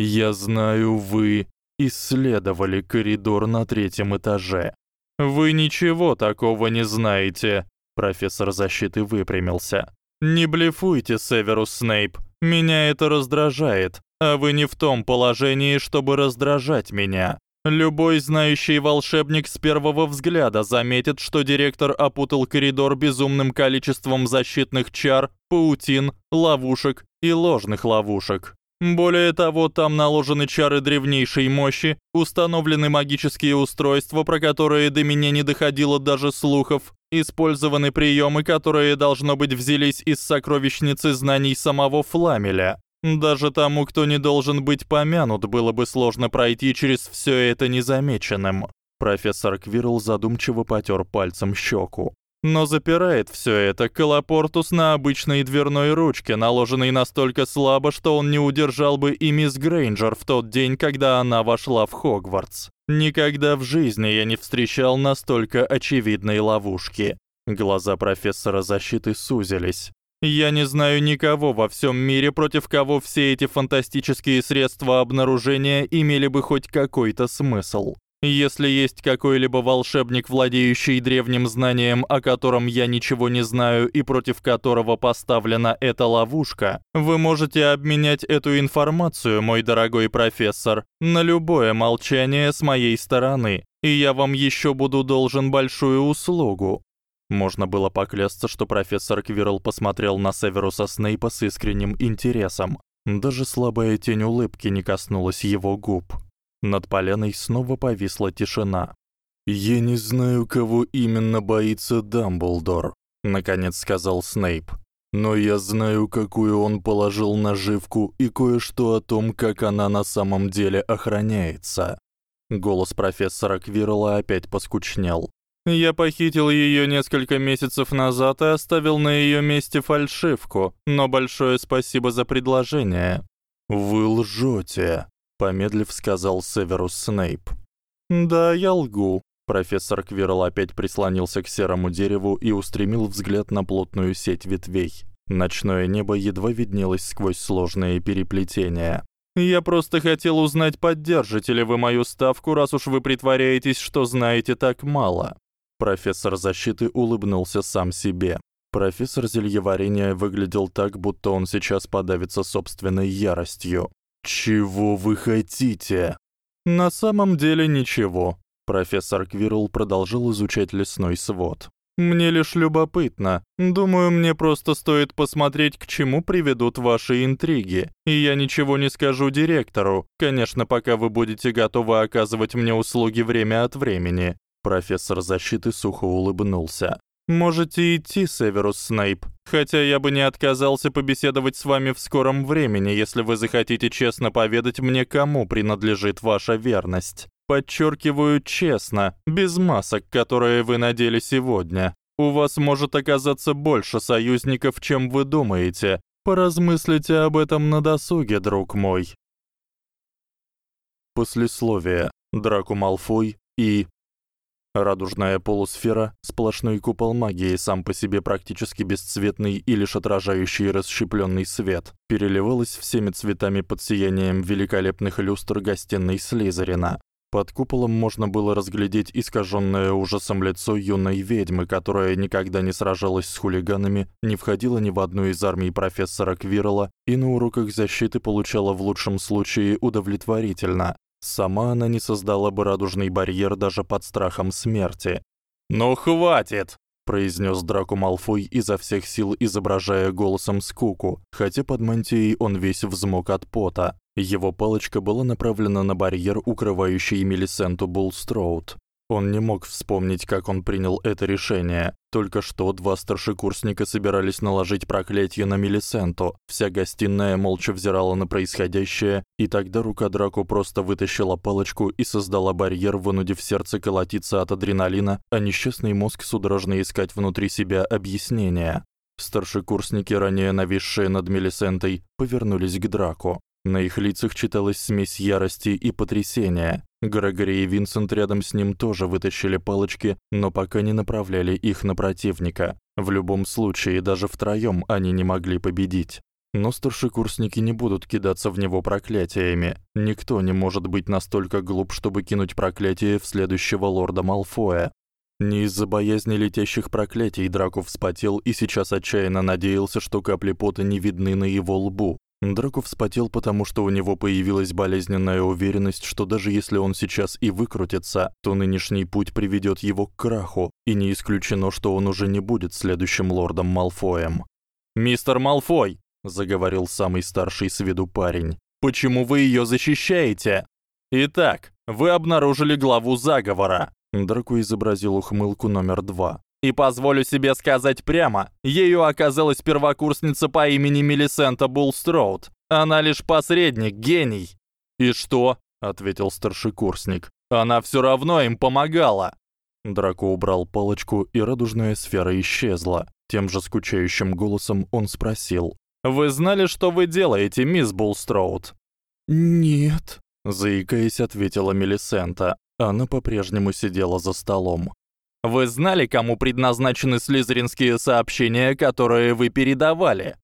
Я знаю, вы исследовали коридор на третьем этаже. Вы ничего такого не знаете. Профессор защиты выпрямился. Не блефуйте, Северус Снейп. Меня это раздражает, а вы не в том положении, чтобы раздражать меня. Любой знающий волшебник с первого взгляда заметит, что директор опутал коридор безумным количеством защитных чар, паутин, ловушек и ложных ловушек. Более того, там наложены чары древнейшей мощи, установлены магические устройства, про которые до меня не доходило даже слухов, использованы приёмы, которые должно быть взялись из сокровищницы знаний самого Фламеля. Даже тому, кто не должен быть помянут, было бы сложно пройти через всё это незамеченным. Профессор Квирл задумчиво потёр пальцем щеку. Но запирает всё это колопортус на обычной дверной ручке, наложенной настолько слабо, что он не удержал бы и мисс Грейнджер в тот день, когда она вошла в Хогвартс. Никогда в жизни я не встречал настолько очевидной ловушки. Глаза профессора защиты сузились. Я не знаю никого во всём мире, против кого все эти фантастические средства обнаружения имели бы хоть какой-то смысл. Если есть какой-либо волшебник, владеющий древним знанием, о котором я ничего не знаю и против которого поставлена эта ловушка, вы можете обменять эту информацию, мой дорогой профессор, на любое молчание с моей стороны, и я вам ещё буду должен большую услугу. Можно было поклясться, что профессор Квирл посмотрел на Северуса Снейпа с искренним интересом. Даже слабая тень улыбки не коснулась его губ. Над поляной снова повисла тишина. "Я не знаю, кого именно боится Дамблдор", наконец сказал Снейп. "Но я знаю, какую он положил наживку и кое-что о том, как она на самом деле охраняется". Голос профессора Квирла опять поскучнел. Я похитил её несколько месяцев назад и оставил на её месте фальшивку, но большое спасибо за предложение. Вы лжёте, помедлив сказал Северус Снейп. Да, я лгу. Профессор Квирл опять прислонился к серому дереву и устремил взгляд на плотную сеть ветвей. Ночное небо едва виднелось сквозь сложные переплетения. Я просто хотел узнать, поддержите ли вы мою ставку, раз уж вы притворяетесь, что знаете так мало. Профессор защиты улыбнулся сам себе. Профессор зельеварения выглядел так, будто он сейчас подавится собственной яростью. Чего вы хотите? На самом деле ничего. Профессор Квирл продолжил изучать лесной свод. Мне лишь любопытно. Думаю, мне просто стоит посмотреть, к чему приведут ваши интриги. И я ничего не скажу директору. Конечно, пока вы будете готовы оказывать мне услуги время от времени. Профессор защиты сухо улыбнулся. Можете идти, Северус Снейп, хотя я бы не отказался побеседовать с вами в скором времени, если вы захотите честно поведать мне, кому принадлежит ваша верность. Подчёркиваю честно, без масок, которые вы надели сегодня. У вас может оказаться больше союзников, чем вы думаете. Поразмыслите об этом на досуге, друг мой. Послесловие. Драко Малфой и Радужная полусфера, сплошной купол магии, сам по себе практически бесцветный и лишь отражающий расщеплённый свет, переливалась всеми цветами под сиянием великолепных люстр гостиной Слизерина. Под куполом можно было разглядеть искажённое ужасом лицо юной ведьмы, которая никогда не сражалась с хулиганами, не входила ни в одну из армий профессора Квирла и на уроках защиты получала в лучшем случае удовлетворительно, Сама она не создала бы радужный барьер даже под страхом смерти. "Ну хватит", произнёс Драко Малфой изо всех сил, изображая голосом скуку, хотя под мантией он весь взмок от пота. Его палочка была направлена на барьер, укрывающий Мелисенту Булстроуд. Он не мог вспомнить, как он принял это решение. Только что два старшекурсника собирались наложить проклятие на Мелисенту. Вся гостиная молча взирала на происходящее, и тогда рука Драко просто вытащила палочку и создала барьер, вынудив сердце колотиться от адреналина, а несчастный мозг судорожно искать внутри себя объяснения. Старшекурсники, ранее нависшие над Мелисентой, повернулись к Драко. На их лицах читалась смесь ярости и потрясения. Грегори и Винсент рядом с ним тоже вытащили палочки, но пока не направляли их на противника. В любом случае, даже втроём они не могли победить. Но старшекурсники не будут кидаться в него проклятиями. Никто не может быть настолько глуп, чтобы кинуть проклятие в следующего лорда Малфоя. Не из-за боязни летящих проклятий Драко вспотел и сейчас отчаянно надеялся, что капли пота не видны на его лбу. Драко вспотел, потому что у него появилась болезненная уверенность, что даже если он сейчас и выкрутится, то нынешний путь приведёт его к краху, и не исключено, что он уже не будет следующим лордом Малфоем. "Мистер Малфой", заговорил самый старший с виду парень. "Почему вы её защищаете? Итак, вы обнаружили главу заговора". Драко изобразил ухмылку номер два. И позволю себе сказать прямо, ею оказалась первокурсница по имени Мелисента Булстроуд. Она лишь посредник, гений. И что? ответил старшекурсник. Она всё равно им помогала. Драко убрал палочку, и радужная сфера исчезла. Тем же скучающим голосом он спросил: "Вы знали, что вы делаете, мисс Булстроуд?" "Нет", заикаясь, ответила Мелисента. Она по-прежнему сидела за столом. Вы знали, кому предназначены слизеринские сообщения, которые вы передавали?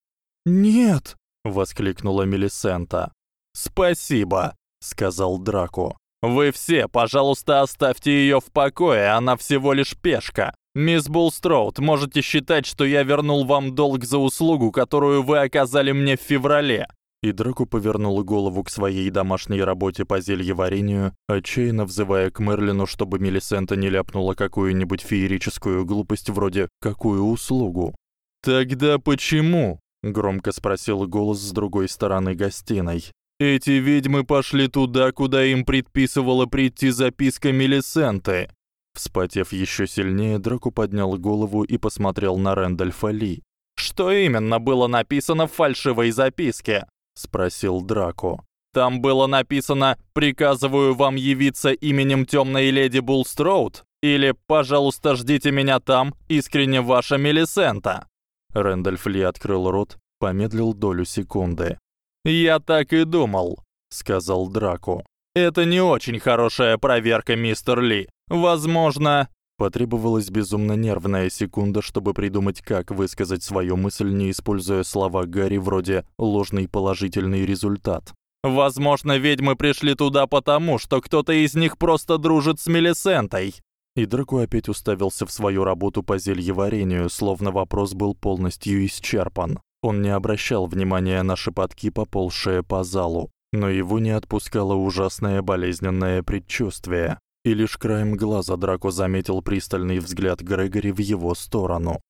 Нет, воскликнула Мелисента. Спасибо, сказал Драко. Вы все, пожалуйста, оставьте её в покое, она всего лишь пешка. Мисс Булстроуд, можете считать, что я вернул вам долг за услугу, которую вы оказали мне в феврале. И Драко повернул голову к своей домашней работе по зельеварению, отчаянно взывая к Мерлину, чтобы Мелисента не ляпнула какую-нибудь феерическую глупость вроде «какую услугу?». «Тогда почему?» — громко спросил голос с другой стороны гостиной. «Эти ведьмы пошли туда, куда им предписывала прийти записка Мелисенты». Вспотев ещё сильнее, Драко поднял голову и посмотрел на Рэндольфа Ли. «Что именно было написано в фальшивой записке?» Спросил Драко. Там было написано: "Приказываю вам явиться именем Тёмной леди Булстроуд" или "Пожалуйста, ждите меня там, искренне ваша Мелисента". Рэндольф Ли открыл рот, помедлил долю секунды. "Я так и думал", сказал Драко. "Это не очень хорошая проверка, мистер Ли. Возможно, Потребовалась безумно нервная секунда, чтобы придумать, как высказать свою мысль, не используя слова Гарри вроде ложный положительный результат. Возможно, ведьмы пришли туда потому, что кто-то из них просто дружит с Мелисентой. И Драко опять уставился в свою работу по зельеварению, словно вопрос был полностью исчерпан. Он не обращал внимания на шепотки, поползшие по залу, но его не отпускало ужасное болезненное предчувствие и лишь краем глаза Драко заметил пристальный взгляд Грегори в его сторону.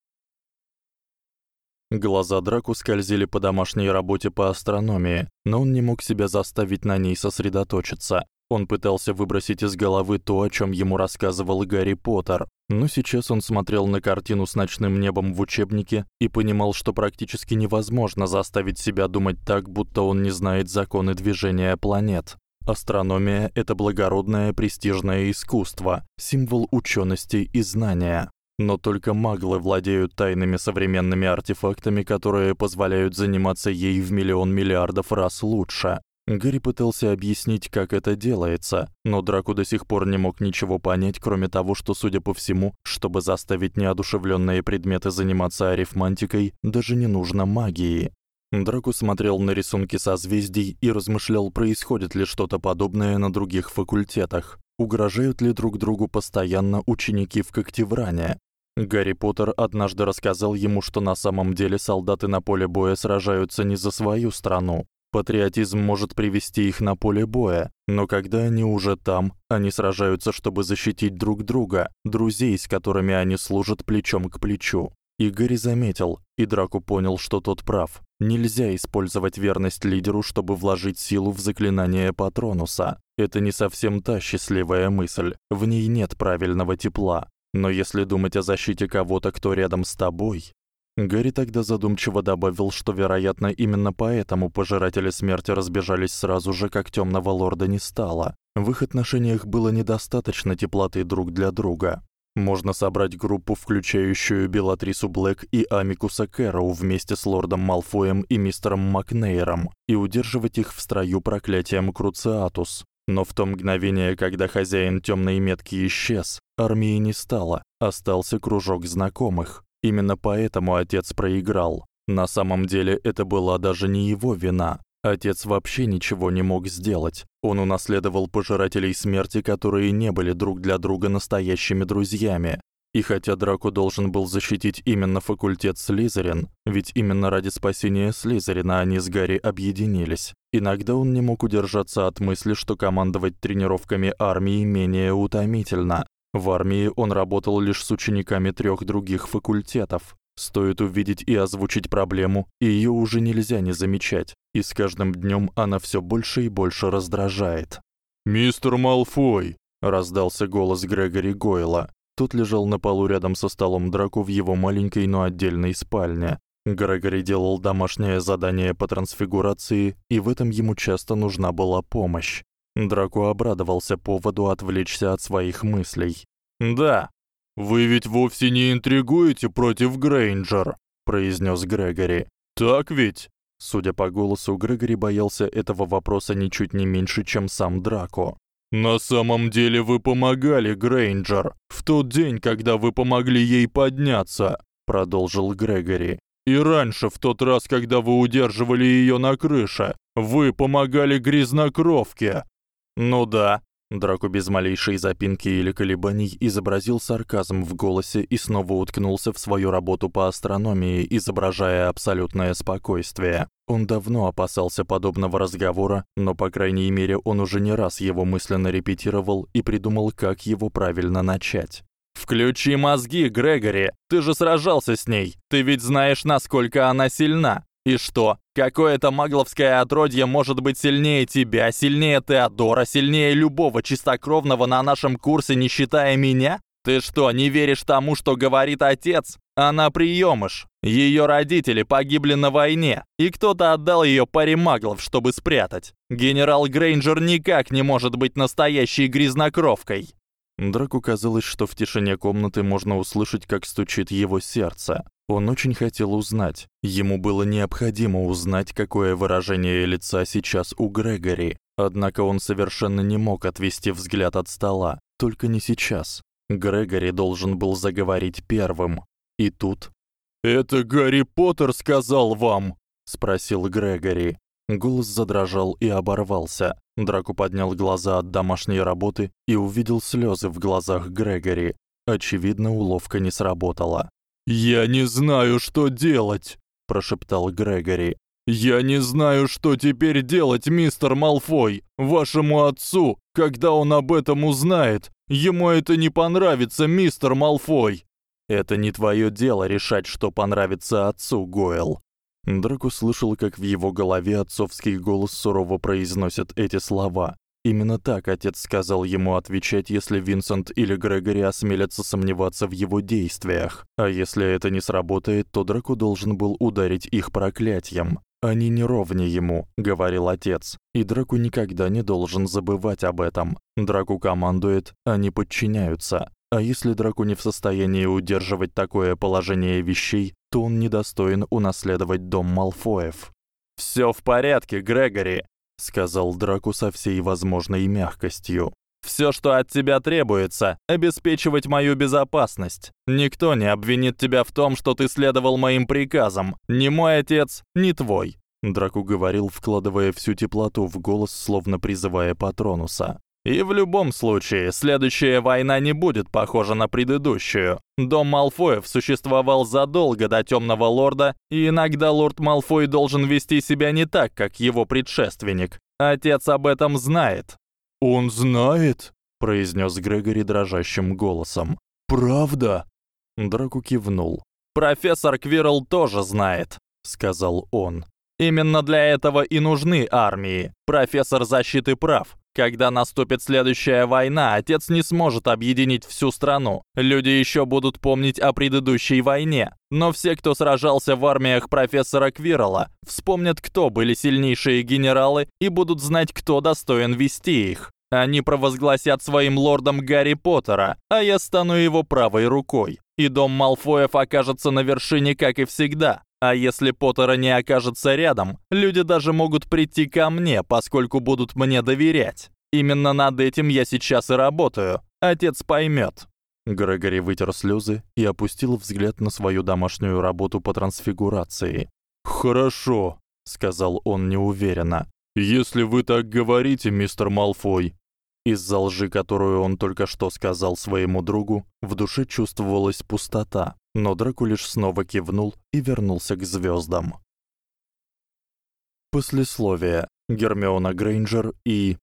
Глаза Драко скользили по домашней работе по астрономии, но он не мог себя заставить на ней сосредоточиться. Он пытался выбросить из головы то, о чём ему рассказывал Гарри Поттер, но сейчас он смотрел на картину с ночным небом в учебнике и понимал, что практически невозможно заставить себя думать так, будто он не знает законы движения планет. Астрономия это благородное престижное искусство, символ учёности и знания. Но только маглы владеют тайными современными артефактами, которые позволяют заниматься ей в миллион миллиардов раз лучше. Гарри пытался объяснить, как это делается, но Драко до сих пор не мог ничего понять, кроме того, что, судя по всему, чтобы заставить неодушевлённые предметы заниматься арифмантикой, даже не нужно магии. Драко смотрел на рисунки созвездий и размышлял, происходит ли что-то подобное на других факультетах. Угрожают ли друг другу постоянно ученики в Когтевране? Гарри Поттер однажды рассказал ему, что на самом деле солдаты на поле боя сражаются не за свою страну. Патриотизм может привести их на поле боя, но когда они уже там, они сражаются, чтобы защитить друг друга, друзей, с которыми они служат плечом к плечу. Игорь заметил, и Драко понял, что тот прав. Нельзя использовать верность лидеру, чтобы вложить силу в заклинание Патронуса. Это не совсем та счастливая мысль. В ней нет правильного тепла. Но если думать о защите кого-то, кто рядом с тобой, Гарри тогда задумчиво добавил, что, вероятно, именно поэтому пожиратели смерти разбежались сразу же, как Тёмного лорда не стало. В их отношениях было недостаточно теплоты друг для друга. Можно собрать группу, включающую Белатрису Блэк и Амикуса Кэрроу вместе с лордом Малфоем и мистером Макнейром и удерживать их в строю проклятием Круциатус. Но в то мгновение, когда хозяин тёмной метки исчез, армии не стало, остался кружок знакомых. Именно поэтому отец проиграл. На самом деле это была даже не его вина. Отец вообще ничего не мог сделать. Он унаследовал пожирателей смерти, которые не были друг для друга настоящими друзьями. И хотя Драко должен был защитить именно факультет Слизерин, ведь именно ради спасения Слизерина они с Гарри объединились. Иногда он не мог удержаться от мысли, что командовать тренировками армии менее утомительно. В армии он работал лишь с учениками трёх других факультетов. Стоит увидеть и озвучить проблему, и её уже нельзя не замечать, и с каждым днём она всё больше и больше раздражает. "Мистер Малфой", раздался голос Грегори Гойла. Тот лежал на полу рядом со столом Драко в его маленькой, но отдельной спальне. Грегори делал домашнее задание по трансфигурации, и в этом ему часто нужна была помощь. Драко обрадовался поводу отвлечься от своих мыслей. "Да", Вы ведь вовсе не интригуете против Грейнджер, произнёс Грегори. Так ведь? Судя по голосу, Грегори боялся этого вопроса ничуть не меньше, чем сам Драко. На самом деле вы помогали Грейнджер в тот день, когда вы помогли ей подняться, продолжил Грегори. И раньше, в тот раз, когда вы удерживали её на крыше, вы помогали грязнокровке. Ну да, Драко без малейшей запинки или колебаний изобразил сарказм в голосе и снова уткнулся в свою работу по астрономии, изображая абсолютное спокойствие. Он давно опасался подобного разговора, но по крайней мере, он уже не раз его мысленно репетировал и придумал, как его правильно начать. Включи мозги, Грегори. Ты же сражался с ней. Ты ведь знаешь, насколько она сильна. И что? Какое-то магловское отродье может быть сильнее тебя, сильнее Теодора, сильнее любого чистокровного на нашем курсе, не считая меня? Ты что, не веришь тому, что говорит отец? Она приёмыш. Её родители погибли на войне, и кто-то отдал её паре маглов, чтобы спрятать. Генерал Грейнджер никак не может быть настоящей грязнокровкой. Драку казалось, что в тишине комнаты можно услышать, как стучит его сердце. Он очень хотел узнать. Ему было необходимо узнать, какое выражение лица сейчас у Грегори. Однако он совершенно не мог отвести взгляд от стола, только не сейчас. Грегори должен был заговорить первым. И тут "Это Гарри Поттер сказал вам?" спросил Грегори. Голос задрожал и оборвался. Драко поднял глаза от домашней работы и увидел слёзы в глазах Грегори. Очевидно, уловка не сработала. «Я не знаю, что делать», — прошептал Грегори. «Я не знаю, что теперь делать, мистер Малфой, вашему отцу, когда он об этом узнает. Ему это не понравится, мистер Малфой». «Это не твоё дело решать, что понравится отцу, Гойл». Драко слышал, как в его голове отцовский голос сурово произносит эти слова. Именно так отец сказал ему отвечать, если Винсент или Грегори осмелятся сомневаться в его действиях. А если это не сработает, то Драко должен был ударить их проклятием. Они не ровни ему, говорил отец. И Драко никогда не должен забывать об этом. Драко командует, они подчиняются. А если Драко не в состоянии удерживать такое положение вещей, то он недостоин унаследовать дом Малфоев. Всё в порядке, Грегори, сказал Драку со всей возможной мягкостью. Всё, что от тебя требуется обеспечивать мою безопасность. Никто не обвинит тебя в том, что ты следовал моим приказам. Ни мой отец, ни твой. Драку говорил, вкладывая всю теплоту в голос, словно призывая Патронуса. И в любом случае, следующая война не будет похожа на предыдущую. Дом Малфоев существовал задолго до Тёмного лорда, и иногда лорд Малфой должен вести себя не так, как его предшественник. Отец об этом знает. Он знает, произнёс Грегори дрожащим голосом. Правда? Драку кивнул. Профессор Квирл тоже знает, сказал он. Именно для этого и нужны армии. Профессор защиты прав. Когда наступит следующая война, отец не сможет объединить всю страну. Люди ещё будут помнить о предыдущей войне. Но все, кто сражался в армиях профессора Квирла, вспомнят, кто были сильнейшие генералы и будут знать, кто достоин вести их. Они провозгласят своим лордом Гарри Поттера, а я стану его правой рукой. И дом Малфоев окажется на вершине, как и всегда. А если Поттера не окажется рядом, люди даже могут прийти ко мне, поскольку будут мне доверять. Именно над этим я сейчас и работаю. Отец поймёт. Грегори вытер слёзы и опустил взгляд на свою домашнюю работу по трансфигурации. "Хорошо", сказал он неуверенно. "Если вы так говорите, мистер Малфой". Из-за лжи, которую он только что сказал своему другу, в душе чувствовалась пустота но Драку лишь снова кивнул и вернулся к звёздам. Послесловие. Гермиона Грейнджер и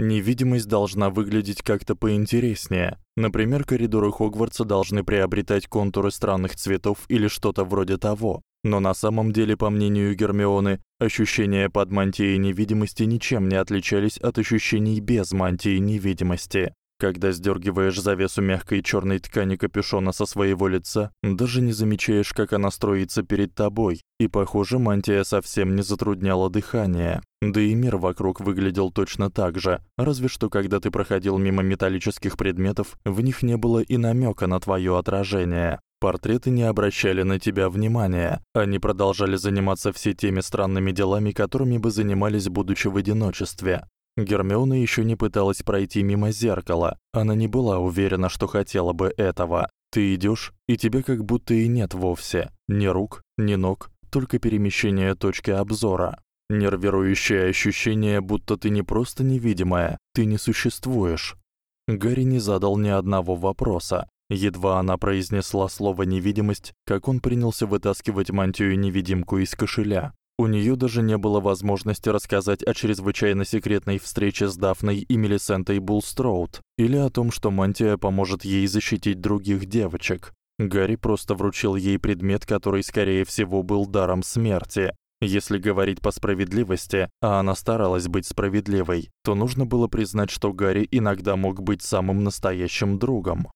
Невидимость должна выглядеть как-то поинтереснее. Например, коридоры Хогвартса должны приобретать контуры странных цветов или что-то вроде того. Но на самом деле, по мнению Гермионы, ощущения под мантией невидимости ничем не отличались от ощущений без мантии невидимости. Когда сдёргиваешь завесу мягкой чёрной ткани капюшона со своего лица, даже не замечаешь, как она строится перед тобой, и, похоже, мантия совсем не затрудняла дыхание. Да и мир вокруг выглядел точно так же, разве что когда ты проходил мимо металлических предметов, в них не было и намёка на твоё отражение. Портреты не обращали на тебя внимания. Они продолжали заниматься все теми странными делами, которыми бы занимались будучи в одиночестве. Гермиона ещё не пыталась пройти мимо зеркала. Она не была уверена, что хотела бы этого. Ты идёшь, и тебе как будто и нет вовсе ни рук, ни ног, только перемещение точки обзора. Нервирующее ощущение, будто ты не просто невидимая, ты не существуешь. Гарри не задал ни одного вопроса. Едва она произнесла слово невидимость, как он принялся вытаскивать мантию-невидимку из кошеля. У неё даже не было возможности рассказать о чрезвычайно секретной встрече с Дафной и Мелисентой Булстроуд или о том, что мантия поможет ей защитить других девочек. Гарри просто вручил ей предмет, который, скорее всего, был даром смерти. Если говорить по справедливости, а она старалась быть справедливой, то нужно было признать, что Гарри иногда мог быть самым настоящим другом.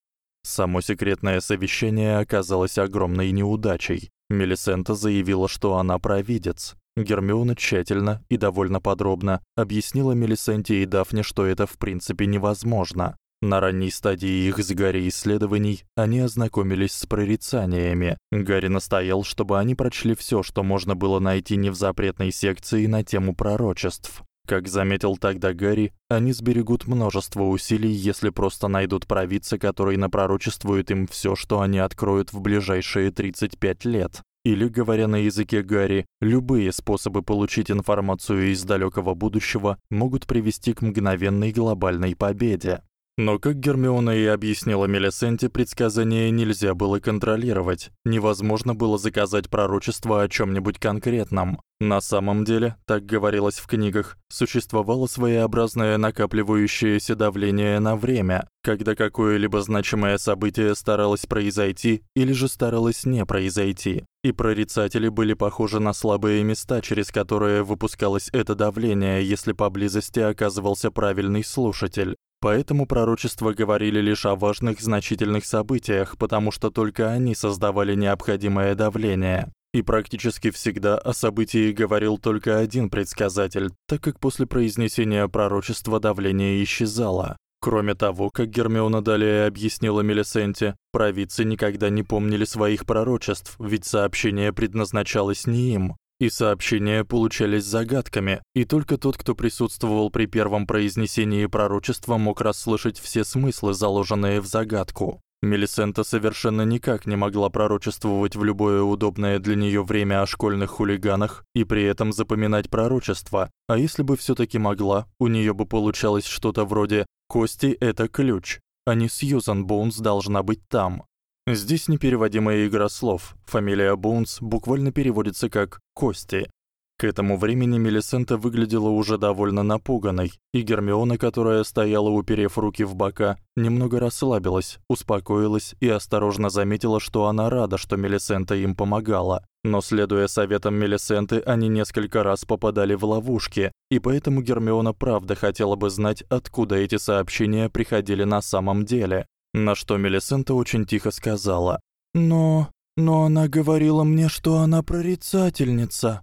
Само секретное совещание оказалось огромной неудачей. Мелисента заявила, что она провидец. Гермиона тщательно и довольно подробно объяснила Мелисенте и Дафне, что это в принципе невозможно. На ранней стадии их с Гарри исследований они ознакомились с прорицаниями. Гарри настоял, чтобы они прочли всё, что можно было найти не в запретной секции на тему пророчеств. Как заметил тогда Гарри, они сберегут множество усилий, если просто найдут провидца, который напророчествует им всё, что они откроют в ближайшие 35 лет. Или, говоря на языке Гарри, любые способы получить информацию из далёкого будущего могут привести к мгновенной глобальной победе. Но как Гермиона и объяснила Мелисенте, предсказания нельзя было контролировать. Невозможно было заказать пророчество о чём-нибудь конкретном. На самом деле, так говорилось в книгах, существовало своеобразное накапливающееся давление на время, когда какое-либо значимое событие старалось произойти или же старалось не произойти. И прорицатели были похожи на слабые места, через которые выпускалось это давление, если поблизости оказывался правильный слушатель. Поэтому пророчества говорили лишь о важных значительных событиях, потому что только они создавали необходимое давление. И практически всегда о событии говорил только один предсказатель, так как после произнесения пророчества давление исчезало. Кроме того, как Гермиона далее объяснила Мелисенте, провидцы никогда не помнили своих пророчеств, ведь сообщение предназначалось не им. И сообщения получались загадками, и только тот, кто присутствовал при первом произнесении пророчества, мог расслышать все смыслы, заложенные в загадку. Мелисента совершенно никак не могла пророчествовать в любое удобное для неё время о школьных хулиганах и при этом запоминать пророчества. А если бы всё-таки могла, у неё бы получалось что-то вроде «Кости это ключ», а не Сьюзан Боунс должна быть там. Здесь непереводимая игра слов. Фамилия Боунс буквально переводится как «кости». К этому времени Мелисента выглядела уже довольно напуганной, и Гермиона, которая стояла, уперев руки в бока, немного расслабилась, успокоилась и осторожно заметила, что она рада, что Мелисента им помогала. Но следуя советам Мелисенты, они несколько раз попадали в ловушки, и поэтому Гермиона правда хотела бы знать, откуда эти сообщения приходили на самом деле. На что Мелисента очень тихо сказала: "Но, но она говорила мне, что она прорицательница".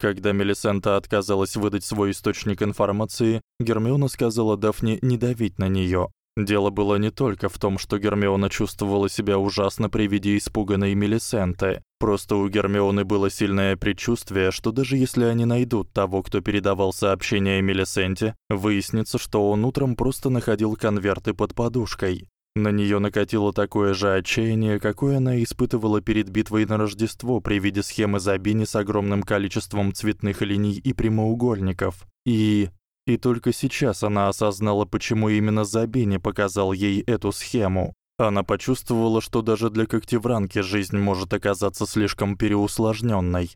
Когда Мелисента отказалась выдать свой источник информации, Гермиона сказала Дафне не давить на неё. Дело было не только в том, что Гермиона чувствовала себя ужасно при виде испуганной Мелисенты. Просто у Гермионы было сильное предчувствие, что даже если они найдут того, кто передавал сообщение Мелисенте, выяснится, что он утром просто находил конверты под подушкой. На неё накатило такое же отчаяние, какое она испытывала перед битвой на Рождество при виде схемы Забини с огромным количеством цветных линий и прямоугольников. И и только сейчас она осознала, почему именно Забини показал ей эту схему. Она почувствовала, что даже для когтевранки жизнь может оказаться слишком переусложнённой.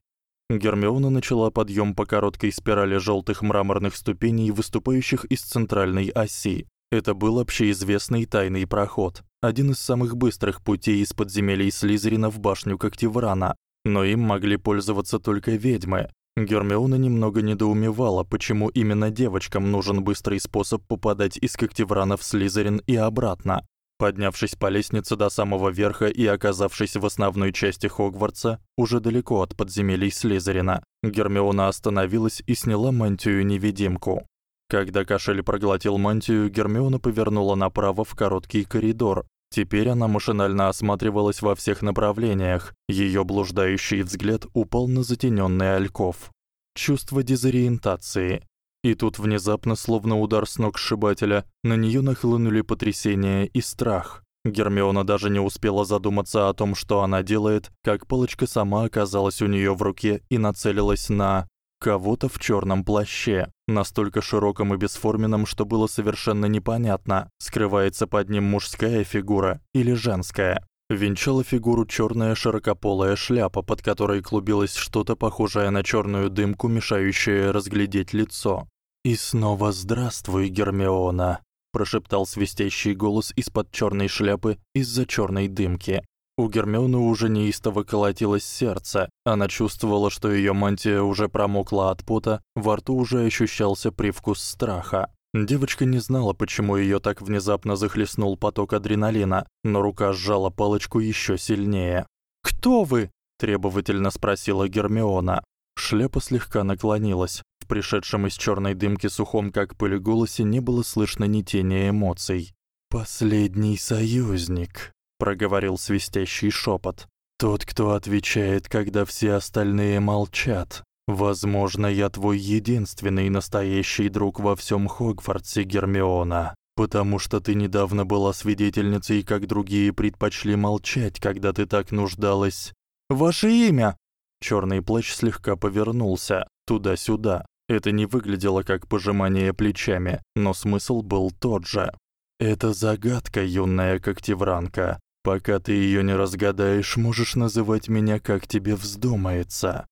Гермиона начала подъём по короткой спирали жёлтых мраморных ступеней, выступающих из центральной оси. Это был общеизвестный тайный проход, один из самых быстрых путей из подземелий Слизерина в башню Когтеврана, но им могли пользоваться только ведьмы. Гермиона немного недоумевала, почему именно девочкам нужен быстрый способ попадать из Когтеврана в Слизерин и обратно. Поднявшись по лестнице до самого верха и оказавшись в основной части Хогвартса, уже далеко от подземелий Слизерина, Гермиона остановилась и сняла мантию-невидимку. Когда кашель проглотил мантию, Гермиона повернула направо в короткий коридор. Теперь она машинально осматривалась во всех направлениях. Её блуждающий взгляд упал на затенённый альков. Чувство дезориентации. И тут внезапно, словно удар с ног сшибателя, на неё нахлынули потрясение и страх. Гермиона даже не успела задуматься о том, что она делает, как палочка сама оказалась у неё в руке и нацелилась на кого-то в чёрном плаще, настолько широком и бесформенном, что было совершенно непонятно, скрывается под ним мужская фигура или женская. Венчала фигуру чёрная широкополая шляпа, под которой клубилось что-то похожее на чёрную дымку, мешающее разглядеть лицо. И снова здравствуй, Гермиона, прошептал свистящий голос из-под чёрной шляпы из-за чёрной дымки. У Гермионы уже неистово колотилось сердце. Она чувствовала, что её мантия уже промокла от пота, во рту уже ощущался привкус страха. Девочка не знала, почему её так внезапно захлестнул поток адреналина, но рука сжала палочку ещё сильнее. "Кто вы?" требовательно спросила Гермиона. Шляпа слегка наклонилась. В пришедшем из чёрной дымки сухом как пыль голосе не было слышно ни тени эмоций. "Последний союзник", проговорил свистящий шёпот. Тот, кто отвечает, когда все остальные молчат. Возможно, я твой единственный настоящий друг во всём Хогвартсе, Гермиона, потому что ты недавно была свидетельницей, как другие предпочли молчать, когда ты так нуждалась. Ваше имя? Чёрный плащ слегка повернулся туда-сюда. Это не выглядело как пожимание плечами, но смысл был тот же. Это загадка, юная когтевранка. Пока ты её не разгадаешь, можешь называть меня как тебе вздумается.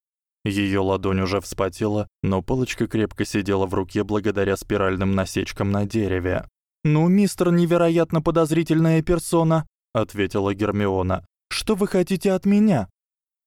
Её ладонь уже вспотела, но палочка крепко сидела в руке благодаря спиральным насечкам на дереве. "Ну, мистер невероятно подозрительная персона", ответила Гермиона. "Что вы хотите от меня?"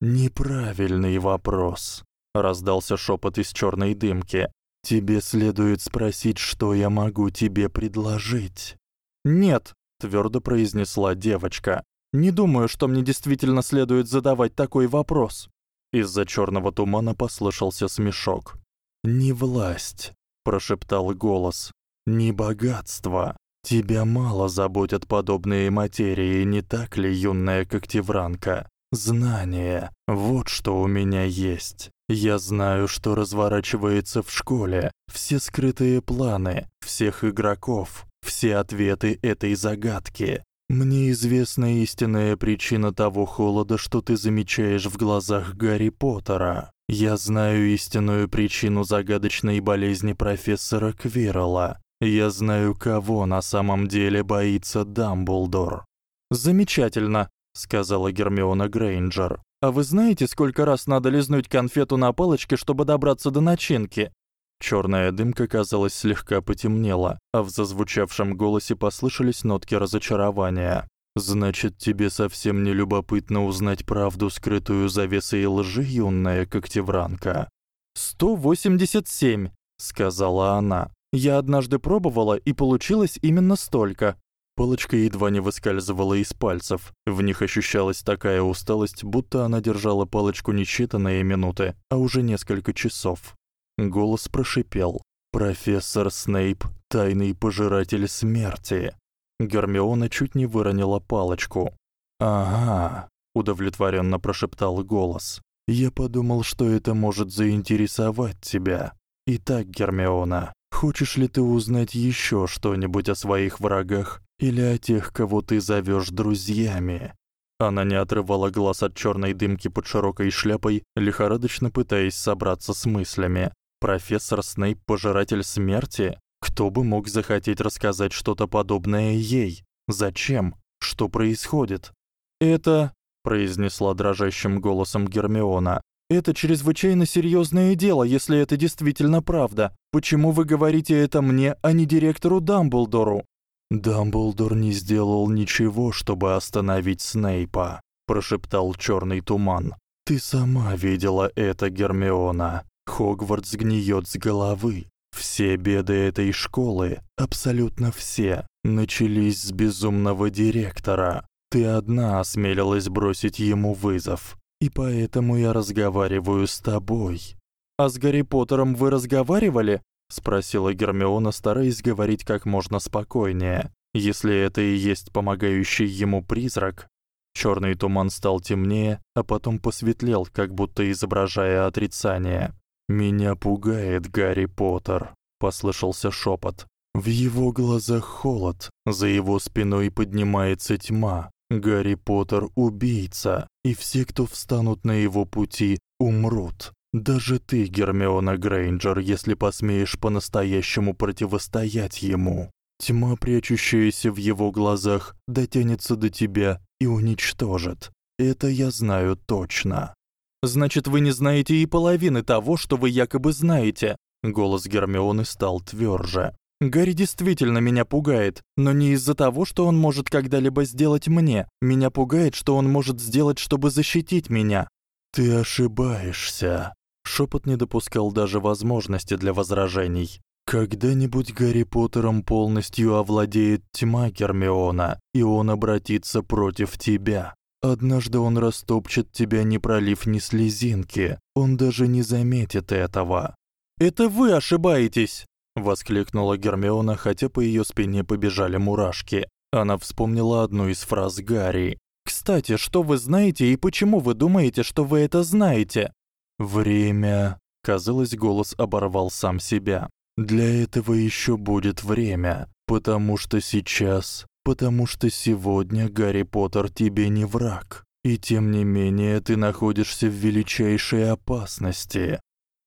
"Неправильный вопрос", раздался шёпот из чёрной дымки. "Тебе следует спросить, что я могу тебе предложить". "Нет", твёрдо произнесла девочка. Не думаю, что мне действительно следует задавать такой вопрос. Из-за чёрного тумана послышался смешок. Не власть, прошептал голос. Не богатство. Тебя мало заботят подобные материи, не так ли, юная когтевранка? Знание вот что у меня есть. Я знаю, что разворачивается в школе, все скрытые планы всех игроков, все ответы этой загадки. Мне известна истинная причина того холода, что ты замечаешь в глазах Гарри Поттера. Я знаю истинную причину загадочной болезни профессора Квирла. Я знаю, кого на самом деле боится Дамблдор. Замечательно, сказала Гермиона Грейнджер. А вы знаете, сколько раз надо лизнуть конфету на палочке, чтобы добраться до начинки? Чёрная дымка, казалось, слегка потемнела, а в зазвучавшем голосе послышались нотки разочарования. Значит, тебе совсем не любопытно узнать правду, скрытую завесой лжи, юная когтевранка. 187, сказала она. Я однажды пробовала, и получилось именно столько. Палочка едва не выскальзывала из пальцев. В них ощущалась такая усталость, будто она держала палочку не считанные минуты, а уже несколько часов. Голос прошипел: "Профессор Снейп, тайный пожиратель смерти". Гермиона чуть не выронила палочку. "Ага", удовлетворённо прошептал голос. "Я подумал, что это может заинтересовать тебя. Итак, Гермиона, хочешь ли ты узнать ещё что-нибудь о своих врагах или о тех, кого ты зовёшь друзьями?" Она не отрывала глаз от чёрной дымки под широкой шляпой, лихорадочно пытаясь собраться с мыслями. Профессор Снейп пожиратель смерти? Кто бы мог захотеть рассказать что-то подобное ей? Зачем? Что происходит? Это, произнесла дрожащим голосом Гермиона. Это чрезвычайно серьёзное дело, если это действительно правда. Почему вы говорите это мне, а не директору Дамблдору? Дамблдор не сделал ничего, чтобы остановить Снейпа, прошептал чёрный туман. Ты сама видела это, Гермиона. Хогвартс гниет с головы. Все беды этой школы, абсолютно все, начались с безумного директора. Ты одна осмелилась бросить ему вызов, и поэтому я разговариваю с тобой. А с Гарри Поттером вы разговаривали? спросила Гермиона, стараясь говорить как можно спокойнее. Если это и есть помогающий ему призрак, Чёрный туман стал темнее, а потом посветлел, как будто изображая отрицание. Меня пугает Гарри Поттер, послышался шёпот. В его глазах холод, за его спиной поднимается тьма. Гарри Поттер убийца, и все, кто встанут на его пути, умрут. Даже ты, Гермиона Грейнджер, если посмеешь по-настоящему противостоять ему. Тьма, прячущаяся в его глазах, дотянется до тебя и уничтожит. Это я знаю точно. Значит, вы не знаете и половины того, что вы якобы знаете. Голос Гермионы стал твёрже. Гарри действительно меня пугает, но не из-за того, что он может когда-либо сделать мне. Меня пугает, что он может сделать, чтобы защитить меня. Ты ошибаешься. Шепот не допускал даже возможности для возражений. Когда-нибудь Гарри Поттером полностью овладеет тьма Гермиона, и он обратится против тебя. Однажды он растопчет тебя, не пролив ни слезинки. Он даже не заметит этого. Это вы ошибаетесь, воскликнула Гермиона, хотя по её спине побежали мурашки. Она вспомнила одну из фраз Гарри. Кстати, что вы знаете и почему вы думаете, что вы это знаете? Время, казалось, голос оборвал сам себя. Для этого ещё будет время, потому что сейчас, потому что сегодня Гарри Поттер тебе не враг. И тем не менее ты находишься в величайшей опасности.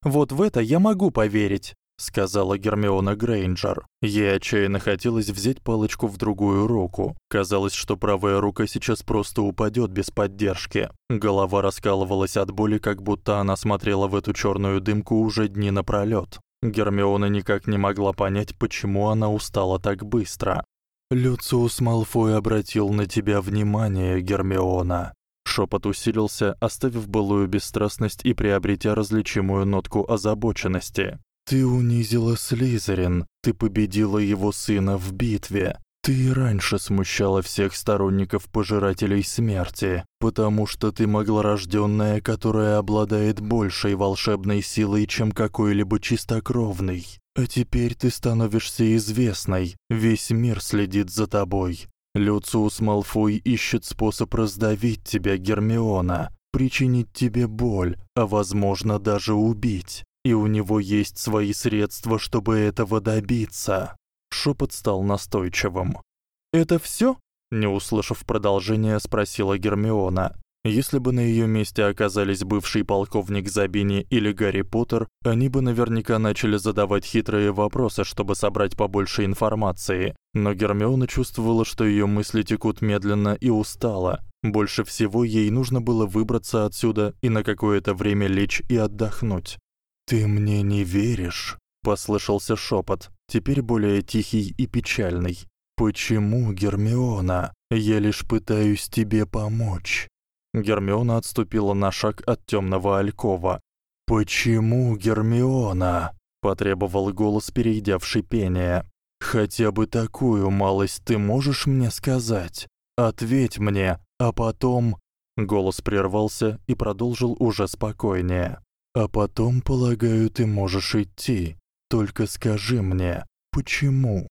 Вот в это я могу поверить, сказала Гермиона Грейнджер. Ей отчаянно хотелось взять палочку в другую руку. Казалось, что правая рука сейчас просто упадёт без поддержки. Голова раскалывалась от боли, как будто она смотрела в эту чёрную дымку уже дни напролёт. Гермиона никак не могла понять, почему она устала так быстро. Люциус Малфой обратил на тебя внимание, Гермиона. Шепот усилился, оставив былую бесстрастность и приобретя различимую нотку озабоченности. Ты унизила Слизерин, ты победила его сына в битве. Ты и раньше смущала всех сторонников пожирателей смерти, потому что ты могла-рождённая, которая обладает большей волшебной силой, чем какой-либо чистокровный. А теперь ты становишься известной. Весь мир следит за тобой. Люциус Малфой ищет способ раздавить тебя, Гермиона, причинить тебе боль, а возможно даже убить. И у него есть свои средства, чтобы этого добиться. Шепот стал настойчивым. Это всё? Не услышав продолжения, спросила Гермиона. Если бы на её месте оказались бывший полковник Забини или Гарри Поттер, они бы наверняка начали задавать хитрые вопросы, чтобы собрать побольше информации. Но Гермиона чувствовала, что её мысли текут медленно и устала. Больше всего ей нужно было выбраться отсюда и на какое-то время лечь и отдохнуть. Ты мне не веришь? послышался шёпот, теперь более тихий и печальный. Почему, Гермиона? Я лишь пытаюсь тебе помочь. Гермиона отступила на шаг от тёмного алькова. Почему, Гермиона? потребовал голос, перейдя в шипение. Хотя бы такую малость ты можешь мне сказать? Ответь мне, а потом голос прервался и продолжил уже спокойнее. А потом, полагаю, ты можешь идти. Только скажи мне, почему?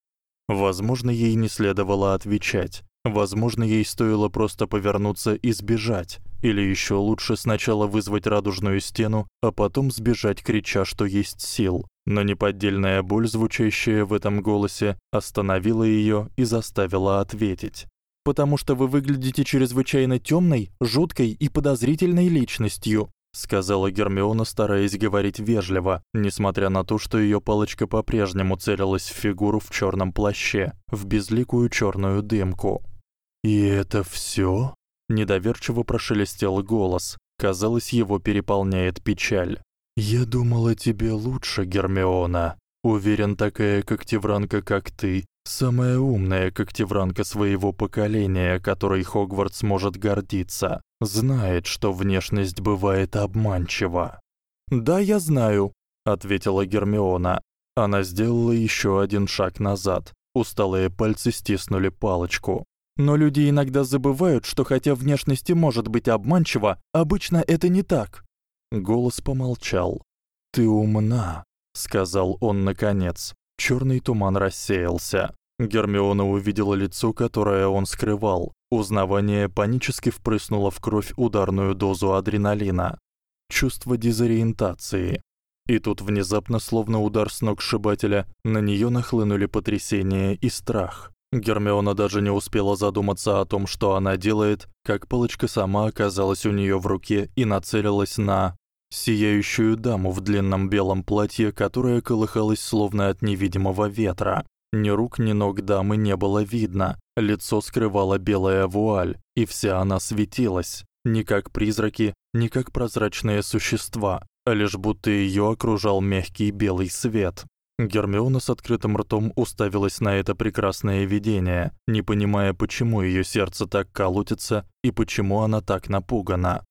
Возможно, ей не следовало отвечать. Возможно, ей стоило просто повернуться и сбежать, или ещё лучше сначала вызвать радужную стену, а потом сбежать, крича, что есть сил. Но неподдельная боль, звучащая в этом голосе, остановила её и заставила ответить. Потому что вы выглядите чрезвычайно тёмной, жуткой и подозрительной личностью сказала Гермиона, стараясь говорить вежливо, несмотря на то, что её палочка по-прежнему целилась в фигуру в чёрном плаще, в безликую чёрную дымку. И это всё? недоверчиво прошелестел голос. Казалось, его переполняет печаль. Я думала тебе лучше, Гермиона. Уверен, такая когтевранка, как ты, самая умная когтевранка своего поколения, которой Хогвартс может гордиться, знает, что внешность бывает обманчива. Да, я знаю, ответила Гермиона. Она сделала ещё один шаг назад. Усталые пальцы стиснули палочку. Но люди иногда забывают, что хотя внешность и может быть обманчива, обычно это не так. Голос помолчал. Ты умна, сказал он наконец. Чёрный туман рассеялся. Гермиона увидела лицо, которое он скрывал. Узнавание панически впрыснуло в кровь ударную дозу адреналина. Чувство дезориентации. И тут внезапно, словно удар с ног сшибателя, на неё нахлынули потрясение и страх. Гермиона даже не успела задуматься о том, что она делает, как палочка сама оказалась у неё в руке и нацелилась на сияющую даму в длинном белом платье, которая колыхалась словно от невидимого ветра. Ни рук, ни ног дамы не было видно. Лицо скрывала белая вуаль, и вся она светилась, не как призраки, не как прозрачные существа, а лишь будто её окружал мягкий белый свет. Гермиона с открытым ртом уставилась на это прекрасное видение, не понимая, почему её сердце так колотится и почему она так напугана.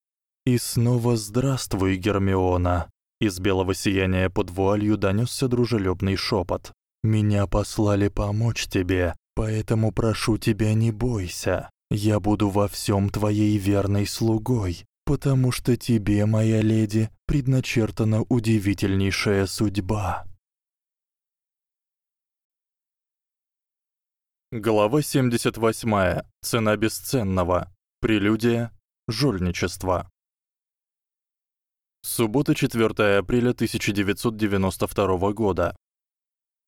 И снова здравствуй, Гермиона. Из белого сияния под вуалью донёсся дружелюбный шёпот. Меня послали помочь тебе, поэтому прошу тебя, не бойся. Я буду во всём твоей верной слугой, потому что тебе, моя леди, предначертана удивительнейшая судьба. Глава 78. Цена бесценного. Прелюдия. Жульничество. Суббота, 4 апреля 1992 года.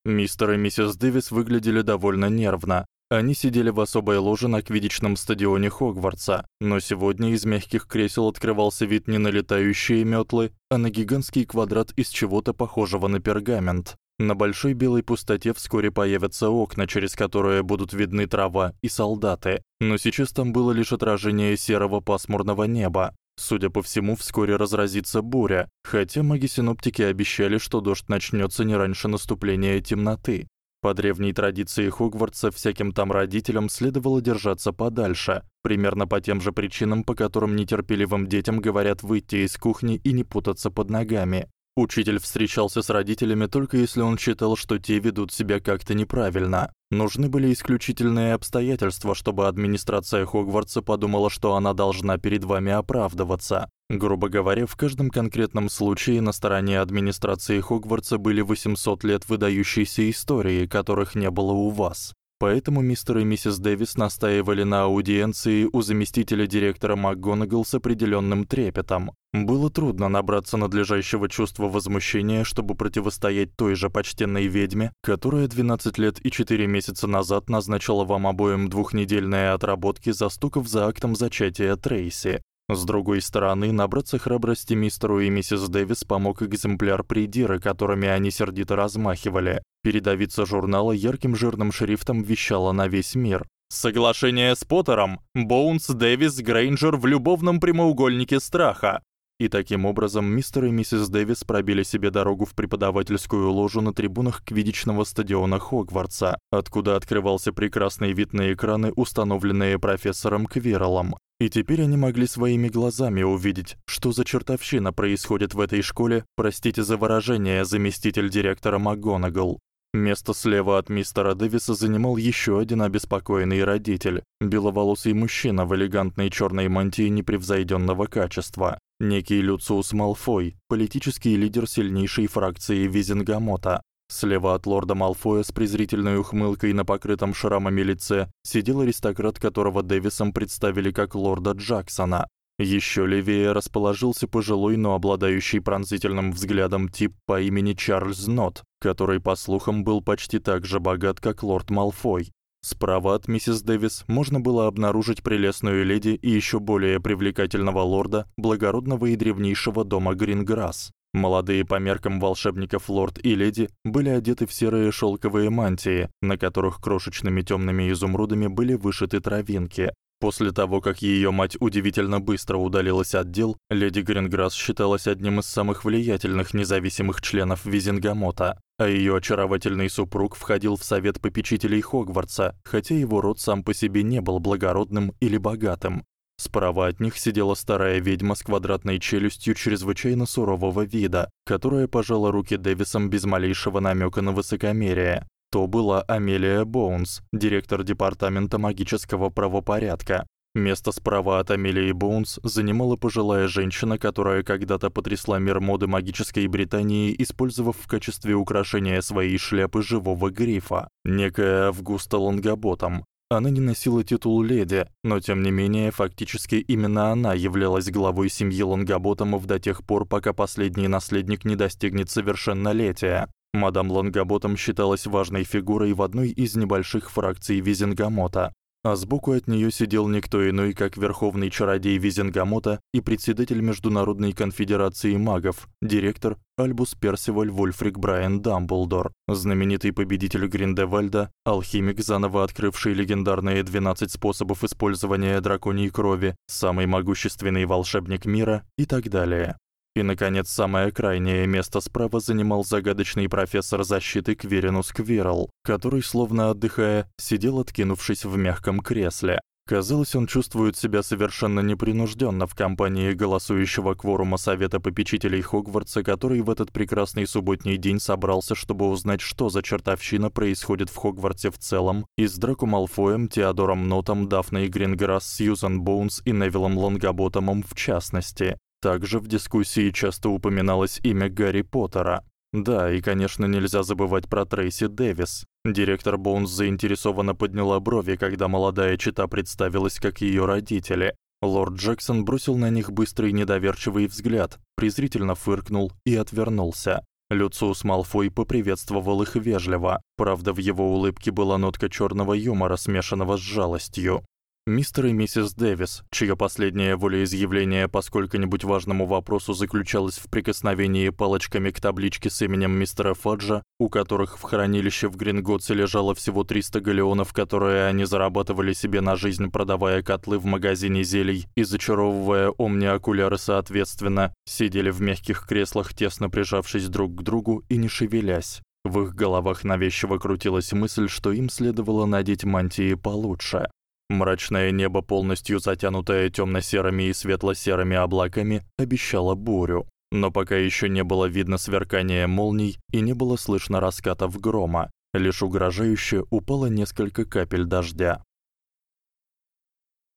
Мистер и миссис Дэвис выглядели довольно нервно. Они сидели в особой ложе на квиддичном стадионе Хогвартса, но сегодня из мягких кресел открывался вид не на летающие мётлы, а на гигантский квадрат из чего-то похожего на пергамент. На большой белой пустоте вскоре появятся окна, через которые будут видны трава и солдаты, но сейчас там было лишь отражение серого пасмурного неба. Судя по всему, вскоре разразится буря, хотя маги-синоптики обещали, что дождь начнётся не раньше наступления темноты. По древней традиции Хогвартса всяким там родителям следовало держаться подальше, примерно по тем же причинам, по которым нетерпеливым детям говорят выйти из кухни и не путаться под ногами. Учитель встречался с родителями только если он считал, что те ведут себя как-то неправильно. Нужны были исключительные обстоятельства, чтобы администрация Хогвартса подумала, что она должна перед вами оправдываться. Грубо говоря, в каждом конкретном случае на стороне администрации Хогвартса были 800 лет выдающейся истории, которых не было у вас. Поэтому мистер и миссис Дэвис настаивали на аудиенции у заместителя директора МакГонагал с определённым трепетом. Было трудно набраться надлежащего чувства возмущения, чтобы противостоять той же почтенной ведьме, которая 12 лет и 4 месяца назад назначила вам обоим двухнедельные отработки за стуков за актом зачатия Трейси. С другой стороны, набраться храбрости мистеру и миссис Дэвис помог экземпляр придира, которыми они сердито размахивали. Передовица журнала ярким жирным шрифтом вещала на весь мир: Соглашение с Поттером. Боунс Дэвис Грейнджер в любовном прямоугольнике страха. И таким образом мистер и миссис Дэвис пробили себе дорогу в преподавательскую ложу на трибунах квиддичного стадиона Хогвартса, откуда открывался прекрасный вид на экраны, установленные профессором Квирлом. И теперь они могли своими глазами увидеть, что за чертовщина происходит в этой школе. Простите за выражение, заместитель директора МакГонагал. Место слева от мистера Дэвиса занимал ещё один обеспокоенный родитель, беловолосый мужчина в элегантной чёрной мантии непревзойдённого качества, некий Люциус Малфой, политический лидер сильнейшей фракции Визенгамота. Слева от лорда Малфоя с презрительной ухмылкой на покрытом шрамами лице сидел аристократ, которого Дэвисом представили как лорда Джексона. Ещё левее расположился пожилой, но обладающий пронзительным взглядом тип по имени Чарльз Нот, который, по слухам, был почти так же богат, как лорд Малфой. Справа от миссис Дэвис можно было обнаружить прелестную леди и ещё более привлекательного лорда, благородного и древнейшего дома Гринграсс. Молодые по меркам волшебников лорд и леди были одеты в серые шёлковые мантии, на которых крошечными тёмными изумрудами были вышиты травинки. После того, как её мать удивительно быстро удалилась от дел, леди Гринграсс считалась одним из самых влиятельных независимых членов Визенгамота, а её очаровательный супруг входил в совет попечителей Хогвартса, хотя его род сам по себе не был благородным или богатым. Справа от них сидела старая ведьма с квадратной челюстью чрезвычайно сурового вида, которая пожала руки Дэвисам без малейшего намёка на высокомерие. То была Амелия Боунс, директор департамента магического правопорядка. Место справа от Амелии Боунс занимала пожилая женщина, которая когда-то потрясла мир моды магической Британии, использовав в качестве украшения своей шляпы живого грифа, некая Августа Лонгоботом. Она не носила титул леди, но тем не менее фактически именно она являлась главой семьи Лонгоботомов до тех пор, пока последний наследник не достигнет совершеннолетия. Мадам Лонгоботом считалась важной фигурой в одной из небольших фракций Визенгамота, а сбоку от неё сидел никто иной, как верховный чародей Визенгамота и председатель Международной конфедерации магов, директор Альбус Персиваль Вольфрик Брайан Дамблдор, знаменитый победитель Гриндевальда, алхимик, заново открывший легендарные 12 способов использования драконьей крови, самый могущественный волшебник мира и так далее. И наконец, самое крайнее место справа занимал загадочный профессор защиты Кверинус Квирл, который, словно отдыхая, сидел откинувшись в мягком кресле. Казалось, он чувствует себя совершенно непринуждённо в компании голосующего кворума совета попечителей Хогвартса, который в этот прекрасный субботний день собрался, чтобы узнать, что за чертовщина происходит в Хогвартсе в целом, и с Драко Малфоем, Теодором Нотом, Дафной Гринграсс, Сьюзан Боунс и Невиллом Лонгаботомом в частности. Также в дискуссии часто упоминалось имя Гарри Поттера. Да, и, конечно, нельзя забывать про Трейси Дэвис. Директор Боунс заинтересованно подняла брови, когда молодая чита представилась как её родители. Лорд Джексон бросил на них быстрый недоверчивый взгляд, презрительно фыркнул и отвернулся. Люциус Малфой поприветствовал их вежливо. Правда, в его улыбке была нотка чёрного юмора, смешанного с жалостью. Мистер и миссис Дэвис, чьё последнее волеизъявление по сколько-нибудь важному вопросу заключалось в прикосновении палочками к табличке с именем мистера Фаджа, у которых в хранилище в Гринготсе лежало всего 300 галеонов, которые они зарабатывали себе на жизнь, продавая котлы в магазине зелий и зачаровывая омниокуляры соответственно, сидели в мягких креслах, тесно прижавшись друг к другу и не шевелясь. В их головах навязчиво крутилась мысль, что им следовало надеть мантии получше. Мрачное небо, полностью затянутое тёмно-серыми и светло-серыми облаками, обещало бурю. Но пока ещё не было видно сверкания молний и не было слышно раскатов грома, лишь угрожающе упало несколько капель дождя.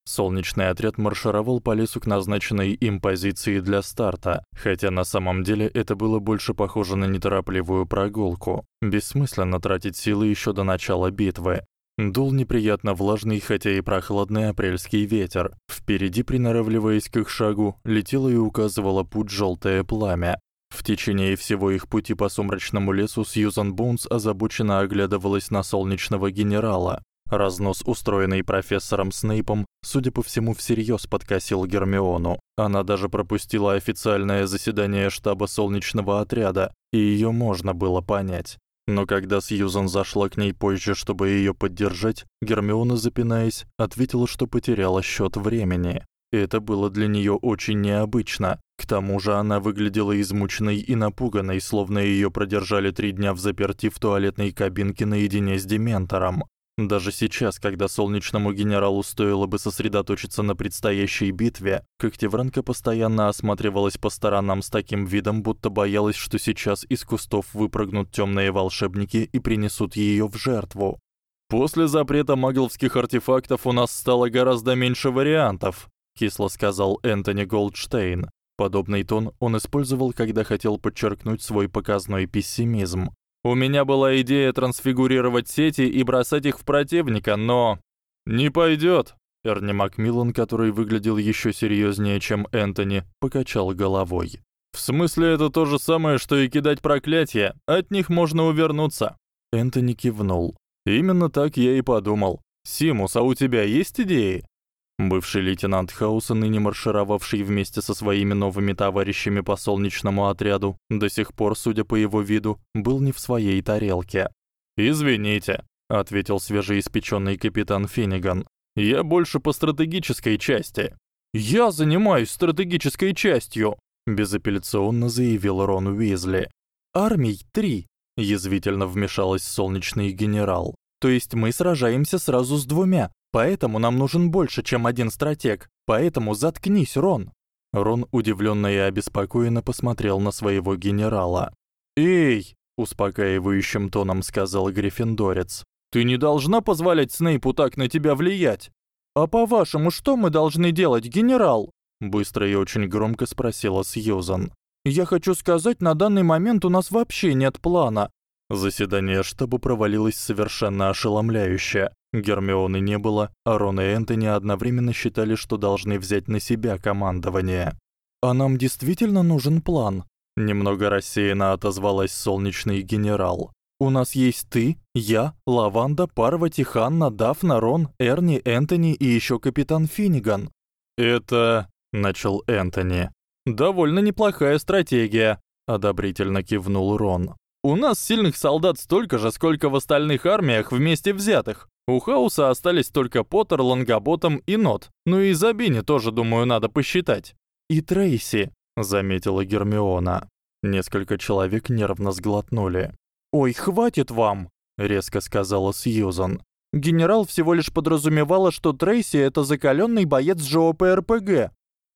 Солнечный отряд маршировал по лесу к назначенной им позиции для старта, хотя на самом деле это было больше похоже на неторопливую прогулку. Бессмысленно тратить силы ещё до начала битвы. Дул неприятно влажный, хотя и прохладный апрельский ветер. Впереди, приноравливаясь к их шагу, летело и указывало путь жёлтое пламя. В течение всего их пути по сумрачному лесу Сьюзан Боунс озабоченно оглядывалась на солнечного генерала. Разнос, устроенный профессором Снейпом, судя по всему, всерьёз подкосил Гермиону. Она даже пропустила официальное заседание штаба солнечного отряда, и её можно было понять. Но когда Сьюзан зашла к ней позже, чтобы её поддержать, Гермиона, запинаясь, ответила, что потеряла счёт времени. Это было для неё очень необычно. К тому же она выглядела измученной и напуганной, словно её продержали 3 дня в заперти в туалетной кабинке наедине с дементором. Даже сейчас, когда солнечному генералу стоило бы сосредоточиться на предстоящей битве, Когтевранка постоянно осматривалась по сторонам с таким видом, будто боялась, что сейчас из кустов выпрыгнут тёмные волшебники и принесут её в жертву. После запрета магловских артефактов у нас стало гораздо меньше вариантов, кисло сказал Энтони Голдштейн. Подобный тон он использовал, когда хотел подчеркнуть свой показной пессимизм. У меня была идея трансфигурировать сети и бросать их в противника, но не пойдёт. Эрни Макмиллан, который выглядел ещё серьёзнее, чем Энтони, покачал головой. В смысле, это то же самое, что и кидать проклятия. От них можно увернуться. Энтони кивнул. Именно так я и подумал. Симус, а у тебя есть идеи? Бывший лейтенант Хауса, ныне маршировавший вместе со своими новыми товарищами по солнечному отряду, до сих пор, судя по его виду, был не в своей тарелке. "Извините", ответил свежеиспечённый капитан Финиган. "Я больше по стратегической части". "Я занимаюсь стратегической частью", безапелляционно заявил Рон Уизли. "Армий три", язвительно вмешалась солнечный генерал. "То есть мы сражаемся сразу с двумя, Поэтому нам нужен больше, чем один стратег. Поэтому заткнись, Рон. Рон удивлённо и обеспокоенно посмотрел на своего генерала. "Эй", успокаивающим тоном сказал Гриффиндорец. "Ты не должна позволять Снейпу так на тебя влиять. А по-вашему, что мы должны делать, генерал?" быстро и очень громко спросила Сьюзан. "Я хочу сказать, на данный момент у нас вообще нет плана. Заседание штаба провалилось совершенно ошеломляюще. Гермионы не было, а Рон и Энтони одновременно считали, что должны взять на себя командование. А нам действительно нужен план, немного рассеянно отозвалась солнечный генерал. У нас есть ты, я, Лаванда, Парвати, Ханна, Дафна, Рон, Эрни, Энтони и ещё капитан Финиган. Это, начал Энтони. Довольно неплохая стратегия, одобрительно кивнул Рон. У нас сильных солдат столько же, сколько в остальных армиях вместе взятых. У Хауса остались только Поттер, Лонгоботом и Нот. Ну и Забини тоже, думаю, надо посчитать. И Трейси, заметила Гермиона. Несколько человек нервно сглотнули. "Ой, хватит вам", резко сказала Сьюзан. Генерал всего лишь подразумевала, что Трейси это закалённый боец ЖОПРПГ.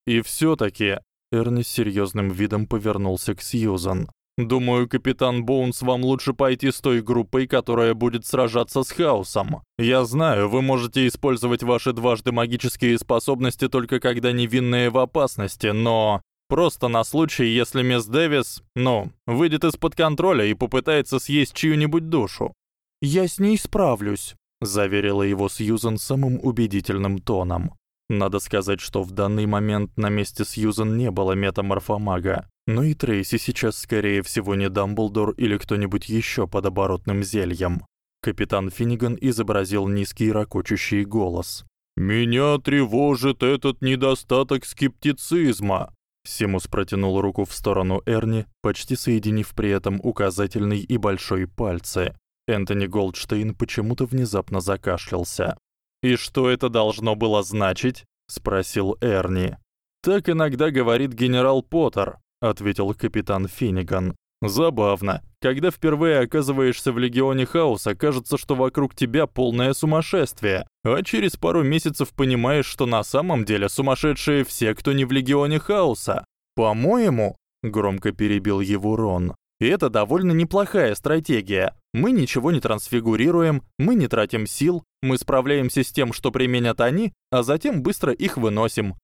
И всё-таки Эрни с серьёзным видом повернулся к Сьюзан. Думаю, капитан Боунс, вам лучше пойти с той группой, которая будет сражаться с хаосом. Я знаю, вы можете использовать ваши дважды магические способности только когда невинные в опасности, но просто на случай, если мисс Дэвис, ну, выйдет из-под контроля и попытается съесть чью-нибудь душу. Я с ней справлюсь, заверила его Сьюзен самым убедительным тоном. Надо сказать, что в данный момент на месте Сьюзен не было метаморфомага. Но и Трейси сейчас скорее всего не Дамблдор или кто-нибудь ещё под оборотным зельем. Капитан Финиган изобразил низкий ракочущий голос. Меня тревожит этот недостаток скептицизма. Симус протянул руку в сторону Эрни, почти соединив при этом указательный и большой пальцы. Энтони Голдштейн почему-то внезапно закашлялся. «И что это должно было значить?» — спросил Эрни. «Так иногда говорит генерал Поттер ответил капитан Финиган. Забавно. Когда впервые оказываешься в легионе хаоса, кажется, что вокруг тебя полное сумасшествие, а через пару месяцев понимаешь, что на самом деле сумасшедшие все, кто не в легионе хаоса. По-моему, громко перебил его Рон. И это довольно неплохая стратегия. Мы ничего не трансфигурируем, мы не тратим сил, мы справляемся с тем, что применят они, а затем быстро их выносим.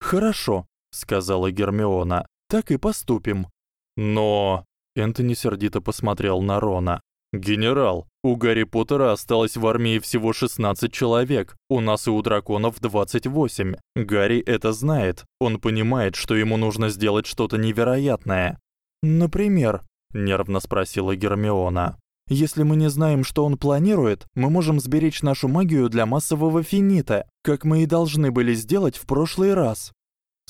Хорошо, сказала Гермиона. Так и поступим. Но Энтони сердито посмотрел на Рона. Генерал, у Гарри Поттера осталось в армии всего 16 человек. У нас и у драконов 28. Гарри это знает. Он понимает, что ему нужно сделать что-то невероятное. Например, нервно спросила Гермиона. Если мы не знаем, что он планирует, мы можем сберечь нашу магию для массового финита, как мы и должны были сделать в прошлый раз.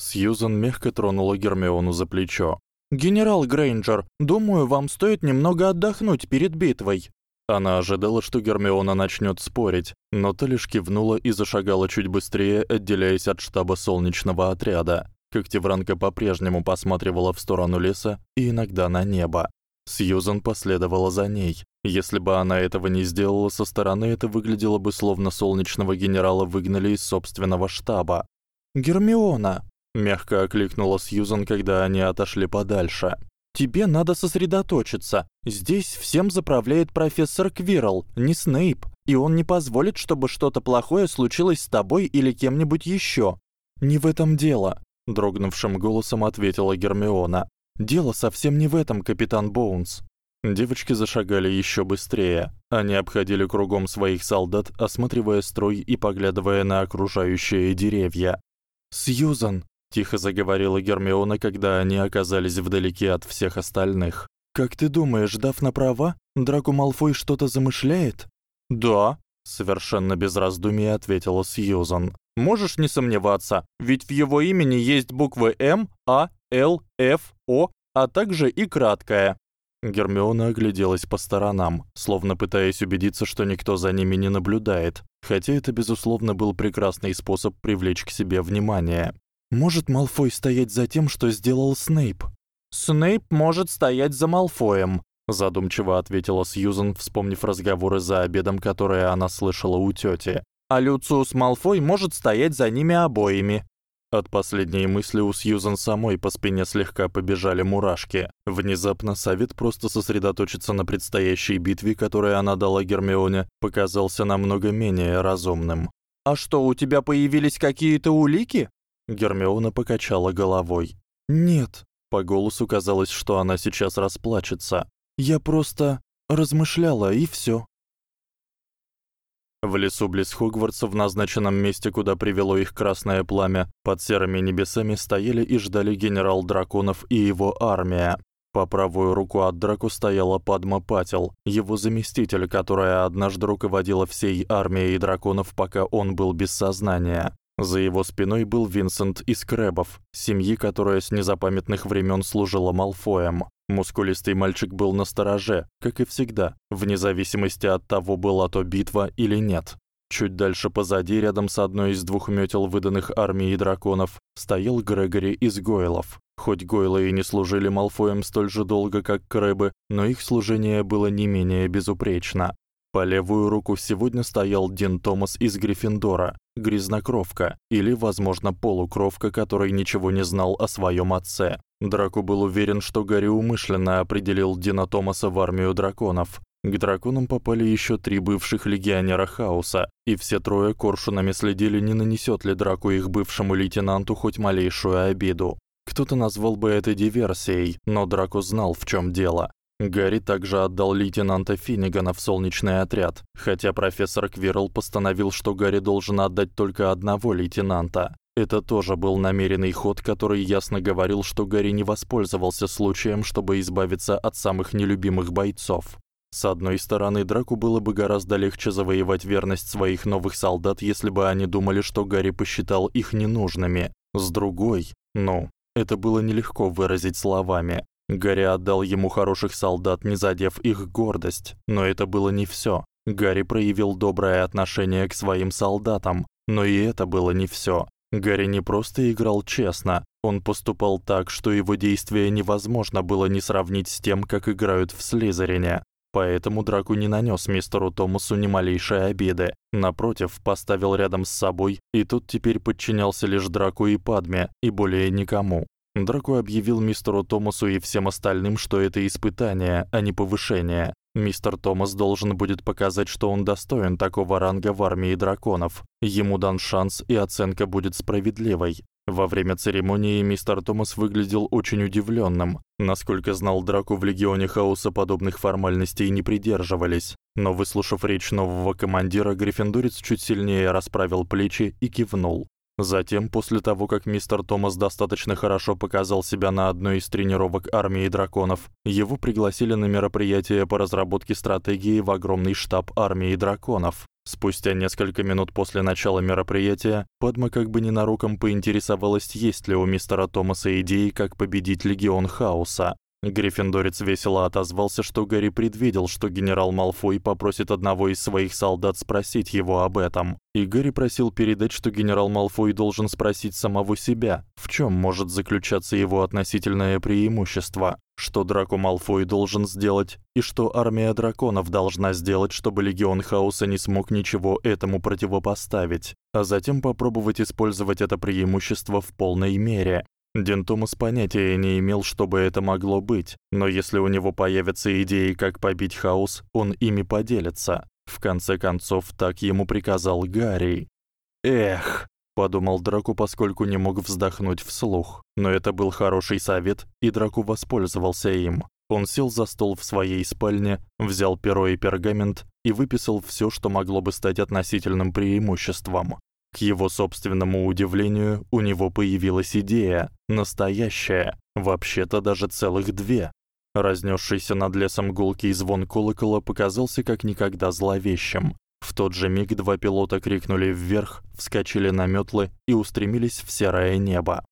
Сьюзен мягко тронула Гермиону за плечо. Генерал Грейнджер, думаю, вам стоит немного отдохнуть перед битвой. Она ожидала, что Гермиона начнёт спорить, но та лишь кивнула и зашагала чуть быстрее, отделяясь от штаба солнечного отряда. Когтевранка по-прежнему посматривала в сторону леса и иногда на небо. Сьюзен последовала за ней. Если бы она этого не сделала со стороны, это выглядело бы словно солнечного генерала выгнали из собственного штаба. Гермиона, мягко окликнула Сьюзан, когда они отошли подальше. Тебе надо сосредоточиться. Здесь всем заправляет профессор Квирл, не Снейп, и он не позволит, чтобы что-то плохое случилось с тобой или кем-нибудь ещё. Не в этом дело, дрогнувшим голосом ответила Гермиона. Дело совсем не в этом, капитан Боунс. Девочки зашагали ещё быстрее. Они обходили кругом своих солдат, осматривая строй и поглядывая на окружающие деревья. Сьюзан, тихо заговорила Гермиона, когда они оказались вдалеке от всех остальных. Как ты думаешь, Дафна права? Драко Малфой что-то замышляет? Да, совершенно без раздумий ответила Сьюзан. Можешь не сомневаться, ведь в его имени есть буквы М, А, Л, Ф, О, а также и краткая. Гермиона огляделась по сторонам, словно пытаясь убедиться, что никто за ними не наблюдает, хотя это безусловно был прекрасный способ привлечь к себе внимание. Может Малфой стоять за тем, что сделал Снейп? Снейп может стоять за Малфоем, задумчиво ответила Сьюзен, вспомнив разговоры за обедом, которые она слышала у тёти. а Люциус Малфой может стоять за ними обоими. От последней мысли у Сьюзен самой по спине слегка побежали мурашки. Внезапно совет просто сосредоточиться на предстоящей битве, которую она дала Гермионе, показался намного менее разумным. А что, у тебя появились какие-то улики? Гермиона покачала головой. Нет. По голосу казалось, что она сейчас расплачется. Я просто размышляла и всё. В лесу близ Хогвартса, в назначенном месте, куда привело их красное пламя, под серыми небесами стояли и ждали генерал драконов и его армия. По правую руку от Драко стояла Падма Патил, его заместитель, которая однажды руководила всей армией драконов, пока он был без сознания. За его спиной был Винсент из Крэбов, семьи, которая с незапамятных времён служила Малфоем. Мускулистый мальчик был настороже, как и всегда, вне зависимости от того, была то битва или нет. Чуть дальше позади, рядом с одной из двух мётел, выданных армией драконов, стоял Грегори из Гойлов. Хоть Гойлы и не служили Малфоем столь же долго, как Крэбы, но их служение было не менее безупречно. По левую руку сегодня стоял Дин Томас из Гриффиндора, грязнокровка или, возможно, полукровка, который ничего не знал о своём отце. Драко был уверен, что Гарри умышленно определил Дина Томаса в армию драконов. К драконам попали ещё три бывших легионера Хаоса, и все трое коршунами следили, не нанесёт ли Драко их бывшему лейтенанту хоть малейшую обиду. Кто-то назвал бы это диверсией, но Драко знал, в чём дело. Гарри также отдал лейтенанта Финнигана в солнечный отряд, хотя профессор Квирл постановил, что Гарри должен отдать только одного лейтенанта. Это тоже был намеренный ход, который ясно говорил, что Гарри не воспользовался случаем, чтобы избавиться от самых нелюбимых бойцов. С одной стороны, Драку было бы гораздо легче завоевать верность своих новых солдат, если бы они думали, что Гарри посчитал их ненужными. С другой, ну, это было нелегко выразить словами. Гарри отдал ему хороших солдат, не задев их гордость, но это было не всё. Гарри проявил доброе отношение к своим солдатам, но и это было не всё. Гарри не просто играл честно, он поступал так, что его действия невозможно было не сравнить с тем, как играют в Слизерине. Поэтому Драку не нанёс мистеру Томасу ни малейшей обиды. Напротив, поставил рядом с собой, и тот теперь подчинялся лишь Драку и Падме, и более никому. Драко объявил мистеру Томасу и всем остальным, что это испытание, а не повышение. Мистер Томас должен будет показать, что он достоин такого ранга в армии драконов. Ему дан шанс, и оценка будет справедливой. Во время церемонии мистер Томас выглядел очень удивлённым. Насколько знал Драку, в легионе хаоса подобных формальностей не придерживались. Но выслушав речь нового командира, гриффиндорец чуть сильнее расправил плечи и кивнул. Затем, после того, как мистер Томас достаточно хорошо показал себя на одной из тренировок армии драконов, его пригласили на мероприятие по разработке стратегии в огромный штаб армии драконов. Спустя несколько минут после начала мероприятия Падма как бы ненароком поинтересовалась, есть ли у мистера Томаса идеи, как победить легион хаоса. Гриффиндорец весело отозвался, что Гарри предвидел, что генерал Малфой попросит одного из своих солдат спросить его об этом. И Гарри просил передать, что генерал Малфой должен спросить самого себя, в чём может заключаться его относительное преимущество, что Драко Малфой должен сделать и что армия драконов должна сделать, чтобы легион хаоса не смог ничего этому противопоставить, а затем попробовать использовать это преимущество в полной мере. Дин Томас понятия не имел, что бы это могло быть, но если у него появятся идеи, как побить хаос, он ими поделится. В конце концов, так ему приказал Гарри. Эх, подумал Драку, поскольку не мог вздохнуть вслух. Но это был хороший совет, и Драку воспользовался им. Он сел за стол в своей спальне, взял перо и пергамент и выписал всё, что могло бы стать относительным преимуществом. К его собственному удивлению, у него появилась идея, настоящая, вообще-то даже целых две. Разнесшийся над лесом гулкий звон колокола показался как никогда зловещим. В тот же миг два пилота крикнули вверх, вскочили на мётлы и устремились в серое небо.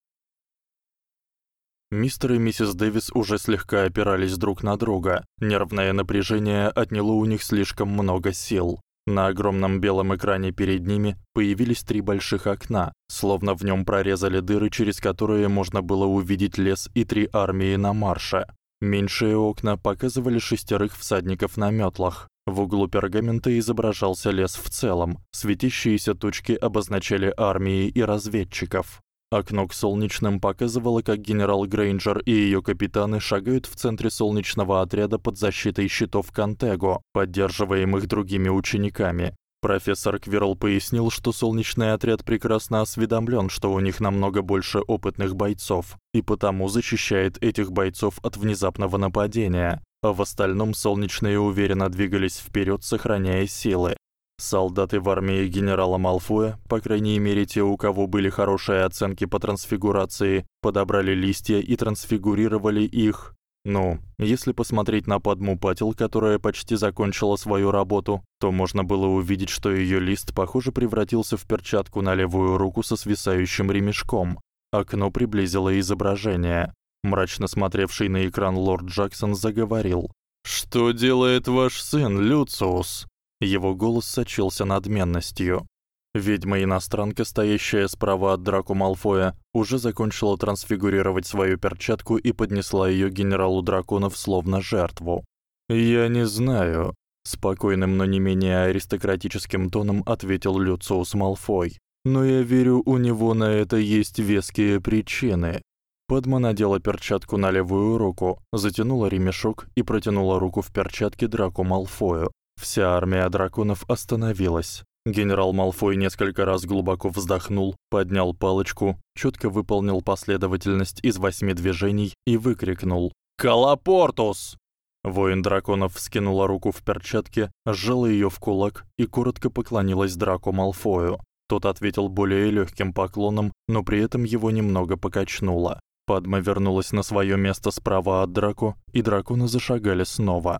Мистер и миссис Дэвис уже слегка опирались друг на друга. Нервное напряжение отняло у них слишком много сил. На огромном белом экране перед ними появились три больших окна, словно в нём прорезали дыры, через которые можно было увидеть лес и три армии на марше. Меньшие окна показывали шестерых всадников на мётлах. В углу пергамента изображался лес в целом. Светящиеся точки обозначали армии и разведчиков. Окно к солнечным показывало, как генерал Грейнджер и её капитаны шагают в центре солнечного отряда под защитой щитов Контего, поддерживаемых другими учениками. Профессор Квирл пояснил, что солнечный отряд прекрасно осведомлён, что у них намного больше опытных бойцов, и потому защищает этих бойцов от внезапного нападения. А в остальном солнечные уверенно двигались вперёд, сохраняя силы. Солдаты в армии генерала Малфоя, по крайней мере те, у кого были хорошие оценки по трансфигурации, подобрали листья и трансфигурировали их. Ну, если посмотреть на Падму Патил, которая почти закончила свою работу, то можно было увидеть, что её лист, похоже, превратился в перчатку на левую руку со свисающим ремешком. Окно приблизило изображение. Мрачно смотревший на экран лорд Джексон заговорил: "Что делает ваш сын, Люциус?" Его голос сочился надменностью. Ведьма-иностранка, стоящая справа от Драко Малфоя, уже закончила трансфигурировать свою перчатку и поднесла её генералу драконов словно жертву. "Я не знаю", спокойным, но не менее аристократическим тоном ответил Люциус Малфой. "Но я верю, у него на это есть веские причины". Падма надела перчатку на левую руку, затянула ремешок и протянула руку в перчатке Драко Малфою. Вся армия драконов остановилась. Генерал Малфой несколько раз глубоко вздохнул, поднял палочку, чётко выполнил последовательность из восьми движений и выкрикнул: "Калапортус!" Воин драконов вскинула руку в перчатке, сжала её в кулак и коротко поклонилась Драко Малфою. Тот ответил более лёгким поклоном, но при этом его немного покачнуло. Падма вернулась на своё место справа от Драко, и драконы зашагали снова.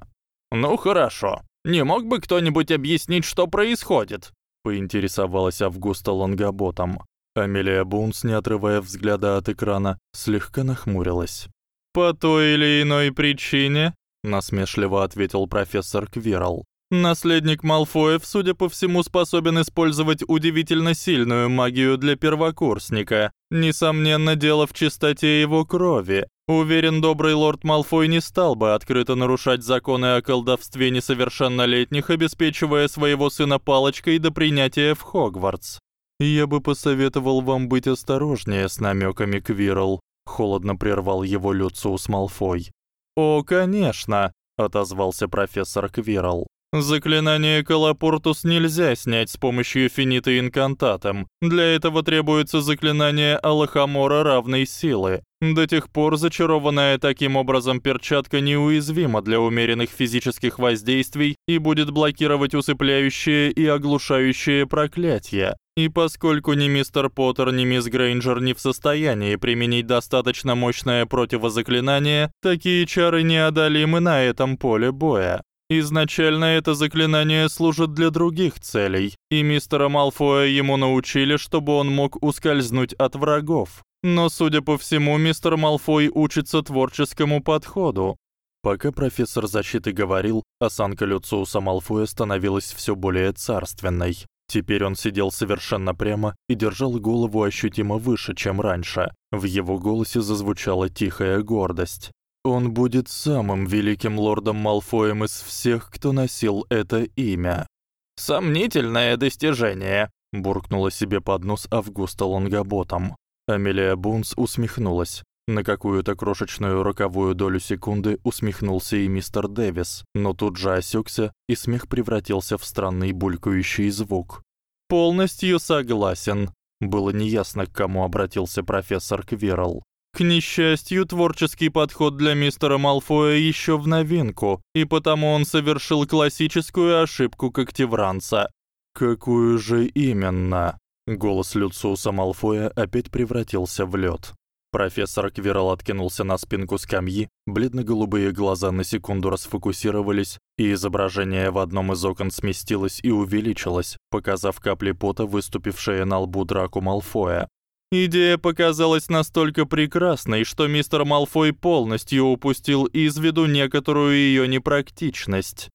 Ну хорошо, не мог бы кто-нибудь объяснить, что происходит? поинтересовалась Августа Лонгаботом. Амелия Бунс, не отрывая взгляда от экрана, слегка нахмурилась. По той или иной причине, насмешливо ответил профессор Квирл. Наследник Малфоев, судя по всему, способен использовать удивительно сильную магию для первокурсника. Несомненно, дело в чистоте его крови. Уверен, добрый лорд Малфой не стал бы открыто нарушать законы о колдовстве несовершеннолетних, обеспечивая своего сына палочкой до принятия в Хогвартс. Я бы посоветовал вам быть осторожнее с намёками, Квирл, холодно прервал его Люциус Малфой. О, конечно, отозвался профессор Квирл. Заклинание Колопортус нельзя снять с помощью финита инкантатом. Для этого требуется заклинание Алахамора равной силы. До тех пор зачарованная таким образом перчатка неуязвима для умеренных физических воздействий и будет блокировать усыпляющие и оглушающие проклятия. И поскольку ни мистер Поттер, ни мисс Грейнджер не в состоянии применить достаточно мощное противозаклинание, такие чары неодолимы на этом поле боя. Изначально это заклинание служит для других целей, и мистера Малфоя ему научили, чтобы он мог ускользнуть от врагов. Но, судя по всему, мистер Малфой учится творческому подходу. Пока профессор защиты говорил, осанка Люциуса Малфоя становилась всё более царственной. Теперь он сидел совершенно прямо и держал голову ощутимо выше, чем раньше. В его голосе зазвучала тихая гордость. Он будет самым великим лордом Малфоем из всех, кто носил это имя. Сомнительное достижение, буркнула себе под нос Августа Лонгаботом. Амелия Бунс усмехнулась. На какую-то крошечную роковую долю секунды усмехнулся и мистер Дэвис, но тут же осекся, и смех превратился в странный булькающий звук. Полностью согласен. Было неясно, к кому обратился профессор Квирл. К несчастью, творческий подход для мистера Малфоя ещё в новинку, и потому он совершил классическую ошибку когтевранца. Какую же именно? Голос Люциуса Малфоя опять превратился в лёд. Профессор Квирл откинулся на спинку скамьи, бледно-голубые глаза на секунду расфокусировались, и изображение в одном из окон сместилось и увеличилось, показав капли пота, выступившие на лбу Драко Малфоя. Идея показалась настолько прекрасной, что мистер Малфой полностью упустил из виду некоторую её непрактичность.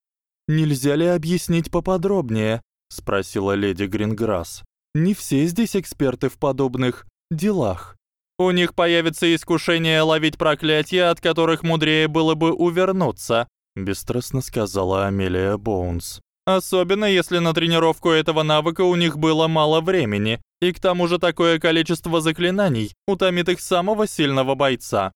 Нельзя ли объяснить поподробнее, спросила леди Гринграсс. Не все здесь эксперты в подобных делах. У них появится искушение ловить проклятия, от которых мудрее было бы увернуться, бесстрастно сказала Амелия Боунс. Особенно если на тренировку этого навыка у них было мало времени, и к тому же такое количество заклинаний утомит их самого сильного бойца.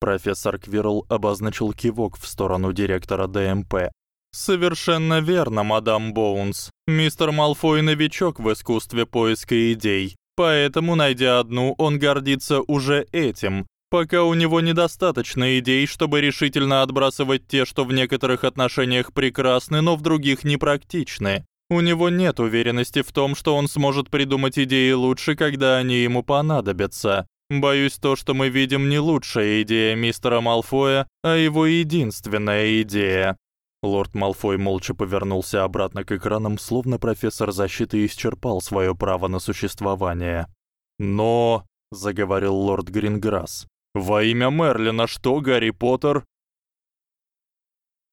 Профессор Квирл обозначил кивок в сторону директора ДМП. Совершенно верно, мадам Боунс. Мистер Малфой новичок в искусстве поиска идей. Поэтому, найдя одну, он гордится уже этим. Пока у него недостаточно идей, чтобы решительно отбрасывать те, что в некоторых отношениях прекрасны, но в других непрактичны. У него нет уверенности в том, что он сможет придумать идеи лучше, когда они ему понадобятся. Боюсь, то, что мы видим, не лучшая идея мистера Малфоя, а его единственная идея. Лорд Малфой молча повернулся обратно к экранам, словно профессор защиты исчерпал своё право на существование. "Но", заговорил лорд Гринграсс. "Во имя Мерлина что Гарри Поттер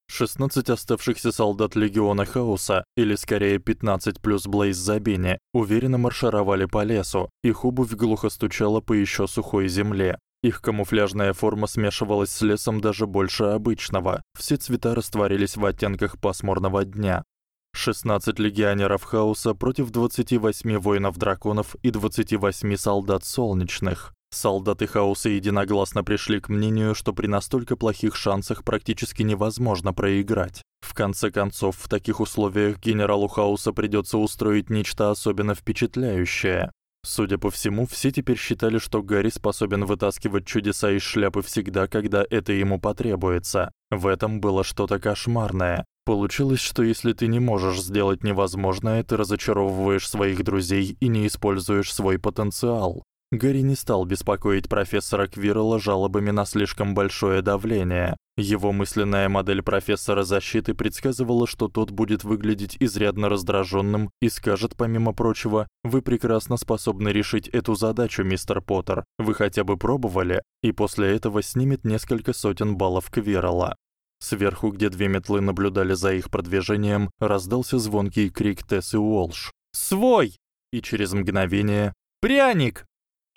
16 оставшихся солдат легиона Хаоса, или скорее 15 плюс Блейз Забини, уверенно маршировали по лесу. Их обувь глухо стучала по ещё сухой земле. Их камуфляжная форма смешивалась с лесом даже больше обычного. Все цвета растворились в оттенках пасмурного дня. 16 легионеров Хаоса против 28 воинов-драконов и 28 солдат солнечных. Солдаты Хаоса единогласно пришли к мнению, что при настолько плохих шансах практически невозможно проиграть. В конце концов, в таких условиях генералу Хаоса придётся устроить нечто особенно впечатляющее. Судя по всему, все теперь считали, что Гарри способен вытаскивать чудеса из шляпы всегда, когда это ему потребуется. В этом было что-то кошмарное. Получилось, что если ты не можешь сделать невозможное, ты разочаровываешь своих друзей и не используешь свой потенциал. Гарри не стал беспокоить профессора Квирла жалобами на слишком большое давление. Его мысленная модель профессора защиты предсказывала, что тот будет выглядеть изрядно раздражённым и скажет помимо прочего: "Вы прекрасно способны решить эту задачу, мистер Поттер. Вы хотя бы пробовали?" И после этого снимет несколько сотен баллов Квирла. Сверху, где две метлы наблюдали за их продвижением, раздался звонкий крик Тессы Уолш: "Свой!" И через мгновение: "Пряник!"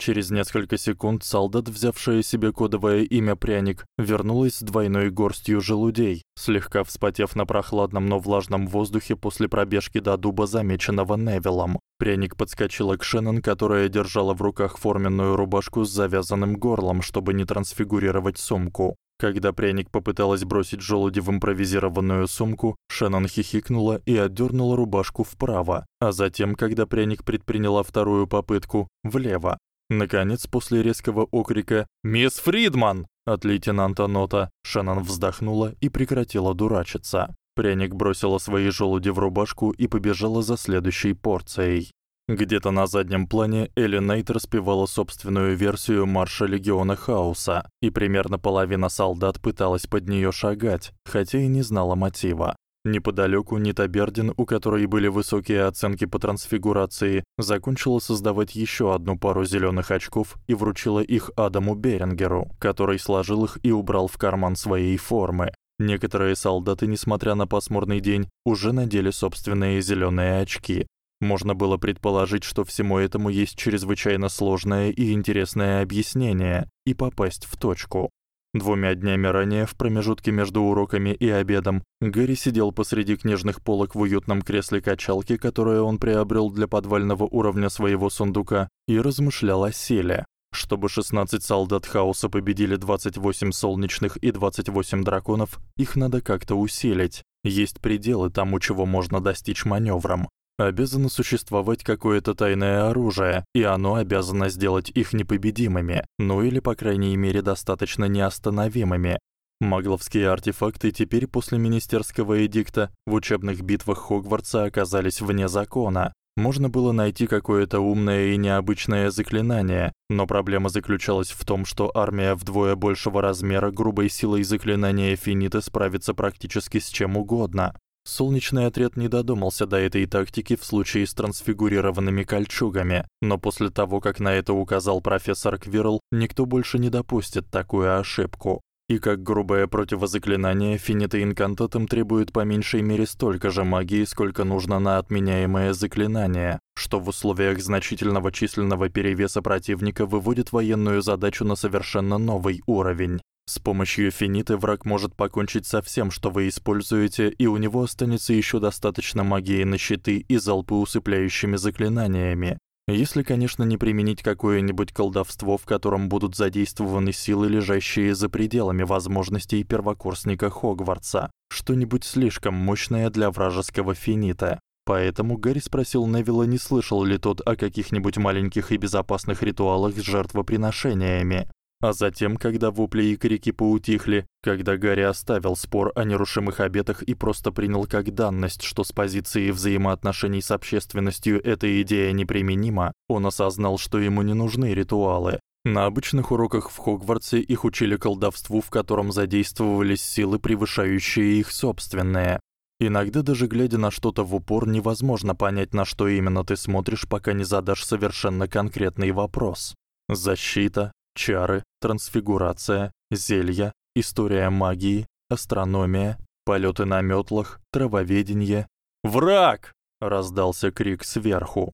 Через несколько секунд солдат, взявшая себе кодовое имя Пряник, вернулась с двойной горстью желудей, слегка вспотев на прохладном, но влажном воздухе после пробежки до дуба, замеченного Невиллом. Пряник подскочила к Шеннон, которая держала в руках форменную рубашку с завязанным горлом, чтобы не трансфигурировать сумку. Когда пряник попыталась бросить желуди в импровизированную сумку, Шеннон хихикнула и отдёрнула рубашку вправо, а затем, когда пряник предприняла вторую попытку, влево. Наконец, после резкого окрика «Мисс Фридман!» от лейтенанта Нота, Шеннон вздохнула и прекратила дурачиться. Пряник бросила свои желуди в рубашку и побежала за следующей порцией. Где-то на заднем плане Элли Нейт распевала собственную версию марша легиона Хаоса, и примерно половина солдат пыталась под неё шагать, хотя и не знала мотива. Неподалёку Нита Бердин, у которой были высокие оценки по трансфигурации, закончила создавать ещё одну пару зелёных очков и вручила их Адаму Берингеру, который сложил их и убрал в карман своей формы. Некоторые солдаты, несмотря на пасмурный день, уже надели собственные зелёные очки. Можно было предположить, что всему этому есть чрезвычайно сложное и интересное объяснение и попасть в точку. Двумя днями ранее, в промежутке между уроками и обедом, Гэри сидел посреди книжных полок в уютном кресле качалки, которое он приобрел для подвального уровня своего сундука, и размышлял о силе. Чтобы 16 солдат хаоса победили 28 солнечных и 28 драконов, их надо как-то усилить. Есть пределы тому, чего можно достичь манёвром обязано существовать какое-то тайное оружие, и оно обязано сделать их непобедимыми, ну или по крайней мере достаточно неостановимыми. Магловские артефакты теперь после министерского эдикта в учебных битвах Хогвартса оказались вне закона. Можно было найти какое-то умное и необычное заклинание, но проблема заключалась в том, что армия вдвое большего размера грубой силой заклинания Финита справится практически с чем угодно. Солнечный отряд не додумался до этой тактики в случае с трансфигурированными кольчугами, но после того, как на это указал профессор Квирл, никто больше не допустит такую ошибку. И как грубое противозаклинание, финиты инкантатом требуют по меньшей мере столько же магии, сколько нужно на отменяемое заклинание, что в условиях значительного численного перевеса противника выводит военную задачу на совершенно новый уровень. С помощью финиты враг может покончить со всем, что вы используете, и у него останется ещё достаточно магии на щиты и залпы усыпляющими заклинаниями. Если, конечно, не применить какое-нибудь колдовство, в котором будут задействованы силы, лежащие за пределами возможностей первокурсника Хогвартса, что-нибудь слишком мощное для вражеского финита. Поэтому Гарри спросил Невилла, не слышал ли тот о каких-нибудь маленьких и безопасных ритуалах с жертвоприношениями. А затем, когда вопли и крики поутихли, когда Гарри оставил спор о нерушимых обетах и просто принял как данность, что с позиции взаимоотношений с общественностью эта идея неприменима, он осознал, что ему не нужны ритуалы. На обычных уроках в Хогвартсе их учили колдовству, в котором задействовались силы, превышающие их собственные. Иногда даже глядя на что-то в упор, невозможно понять, на что именно ты смотришь, пока не задашь совершенно конкретный вопрос. Защита, чары, трансфигурация, зелья, история магии, астрономия, полёты на мётлах, травоведение. «Враг!» — раздался крик сверху.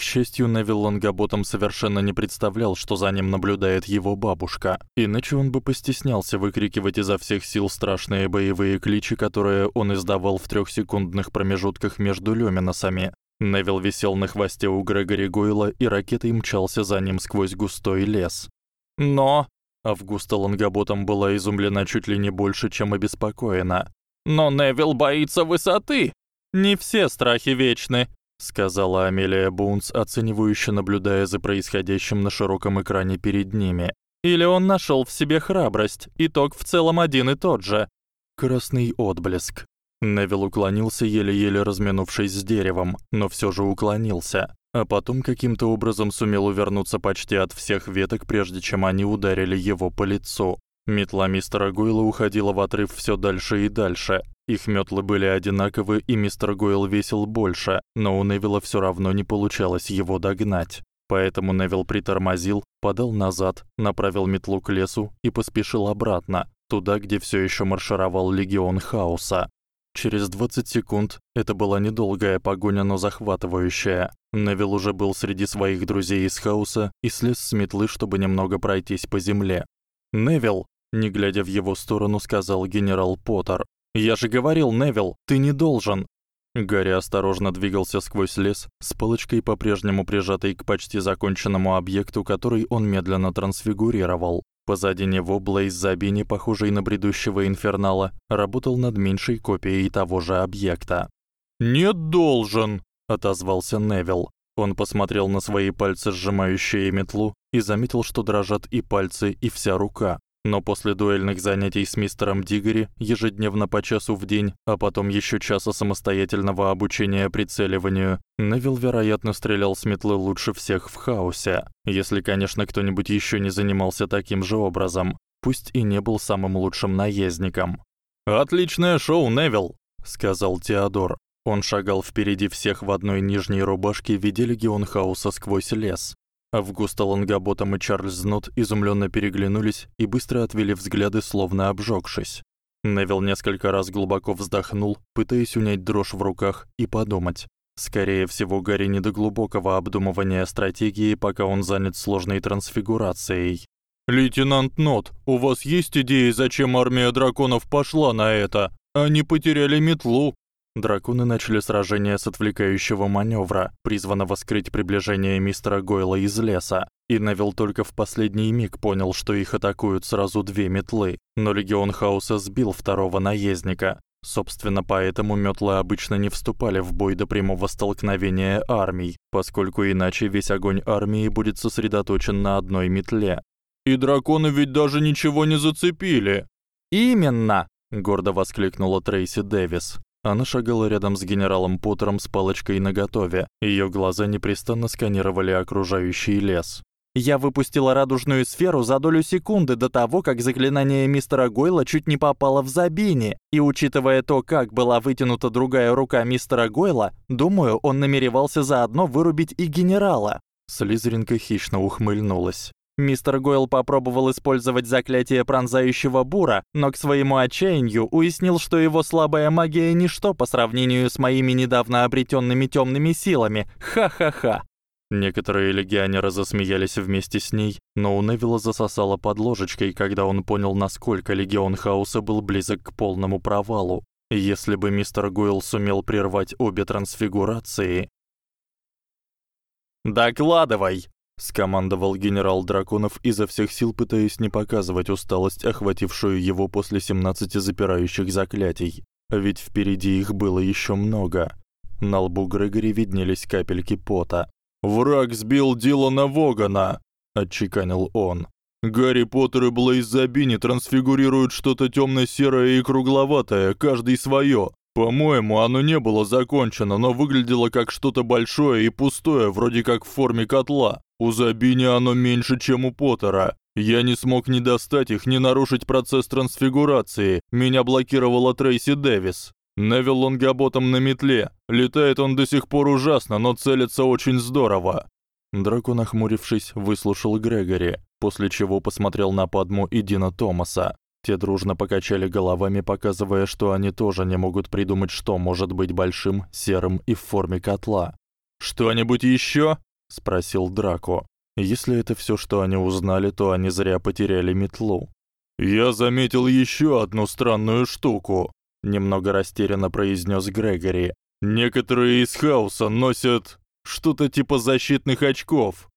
К счастью, Невил Лонгаботом совершенно не представлял, что за ним наблюдает его бабушка, иначе он бы постеснялся выкрикивать изо всех сил страшные боевые кличи, которые он издавал в трёхсекундных промежутках между люминосами. Невил висел на хвосте у Грегори Гойла и ракетой мчался за ним сквозь густой лес. Но Августа Лонгоботом была изумлена чуть ли не больше, чем обеспокоена. Но Невил боится высоты. Не все страхи вечны, сказала Амелия Бунс, оценивающе наблюдая за происходящим на широком экране перед ними. Или он нашёл в себе храбрость. Итог в целом один и тот же. Красный отблеск. Невил уклонился, еле-еле разминувшись с деревом, но всё же уклонился, а потом каким-то образом сумел увернуться почти от всех веток, прежде чем они ударили его по лицу. Метла мистера Гойла уходила в отрыв всё дальше и дальше. Их мётлы были одинаковы, и мистер Гойл весил больше, но у Невилла всё равно не получалось его догнать. Поэтому Невил притормозил, подал назад, направил метлу к лесу и поспешил обратно, туда, где всё ещё маршировал легион хаоса. Через 20 секунд это была недолгая погоня, но захватывающая. Невил уже был среди своих друзей из хаоса и слез с метлы, чтобы немного пройтись по земле. "Невил", не глядя в его сторону, сказал генерал Поттер. "Я же говорил, Невил, ты не должен". Гарри осторожно двигался сквозь лес, с палочкой по-прежнему прижатой к почти законченному объекту, который он медленно трансфигурировал. Позади него Блейз Забини, похожий на бредущего инфернала, работал над меньшей копией того же объекта. "Не должен", отозвался Невил. Он посмотрел на свои пальцы, сжимающие метлу, и заметил, что дрожат и пальцы, и вся рука. Но после дуэльных занятий с мистером Дигори, ежедневно по часу в день, а потом ещё часа самостоятельного обучения прицеливанию, Невил, вероятно, стрелял с метлы лучше всех в хаосе. Если, конечно, кто-нибудь ещё не занимался таким же образом, пусть и не был самым лучшим наездником. "Отличное шоу, Невил", сказал Теодор. Он шагал впереди всех в одной нижней рубашке, видя легион хаоса сквозь лес. Августа Лонгаботом и Чарльз Нот изумлённо переглянулись и быстро отвели взгляды, словно обжёгшись. Невил несколько раз глубоко вздохнул, пытаясь унять дрожь в руках и подумать. Скорее всего, Гарри не до глубокого обдумывания стратегии, пока он занят сложной трансфигурацией. Лейтенант Нот, у вас есть идеи, зачем армия драконов пошла на это? Они потеряли метлу, Драконы начали сражение с отвлекающего манёвра, призванного скрыть приближение мистера Гойла из леса. И Невил только в последний миг понял, что их атакуют сразу две метлы, но легион хаоса сбил второго наездника. Собственно, поэтому мётлы обычно не вступали в бой до прямого столкновения армий, поскольку иначе весь огонь армии будет сосредоточен на одной метле. И драконы ведь даже ничего не зацепили. Именно, гордо воскликнула Трейси Дэвис. Она шагала рядом с генералом Поттером с палочкой наготове. Её глаза непрестанно сканировали окружающий лес. Я выпустила радужную сферу за долю секунды до того, как заклинание мистера Гойла чуть не попало в Забини. И учитывая то, как была вытянута другая рука мистера Гойла, думаю, он намеревался заодно вырубить и генерала. Слизеринка хищно ухмыльнулась. Мистер Гойл попробовал использовать заклятие пронзающего бура, но к своему отчаянию уяснил, что его слабая магия ничто по сравнению с моими недавно обретёнными тёмными силами. Ха-ха-ха. Некоторые легионеры засмеялись вместе с ней, но у Невилла засосало под ложечкой, когда он понял, насколько легион хаоса был близок к полному провалу. Если бы мистер Гойл сумел прервать обе трансфигурации, "Докладывай", скомандовал генерал драконов изо всех сил пытаясь не показывать усталость, охватившую его после 17 запирающих заклятий. Ведь впереди их было ещё много. На лбу Грегори виднелись капельки пота. Враг сбил Дилана Вогана, отчеканил он. Гарри Поттер и Блейз Забини трансфигурируют что-то тёмно-серое и кругловатое, каждый своё. По-моему, оно не было закончено, но выглядело как что-то большое и пустое, вроде как в форме котла. У Забини оно меньше, чем у Поттера. Я не смог ни достать их, ни нарушить процесс трансфигурации. Меня блокировала Трейси Дэвис. Невил Лонгоботом на метле. Летает он до сих пор ужасно, но целится очень здорово. Дракон, нахмурившись, выслушал Грегори, после чего посмотрел на Падму и Дина Томаса. Те дружно покачали головами, показывая, что они тоже не могут придумать, что может быть большим, серым и в форме котла. Что-нибудь ещё? Спросил Драко. Если это всё, что они узнали, то они зря потеряли метлу. Я заметил ещё одну странную штуку немного растерянно произнёс Грегори. Некоторые из хаоса носят что-то типа защитных очков.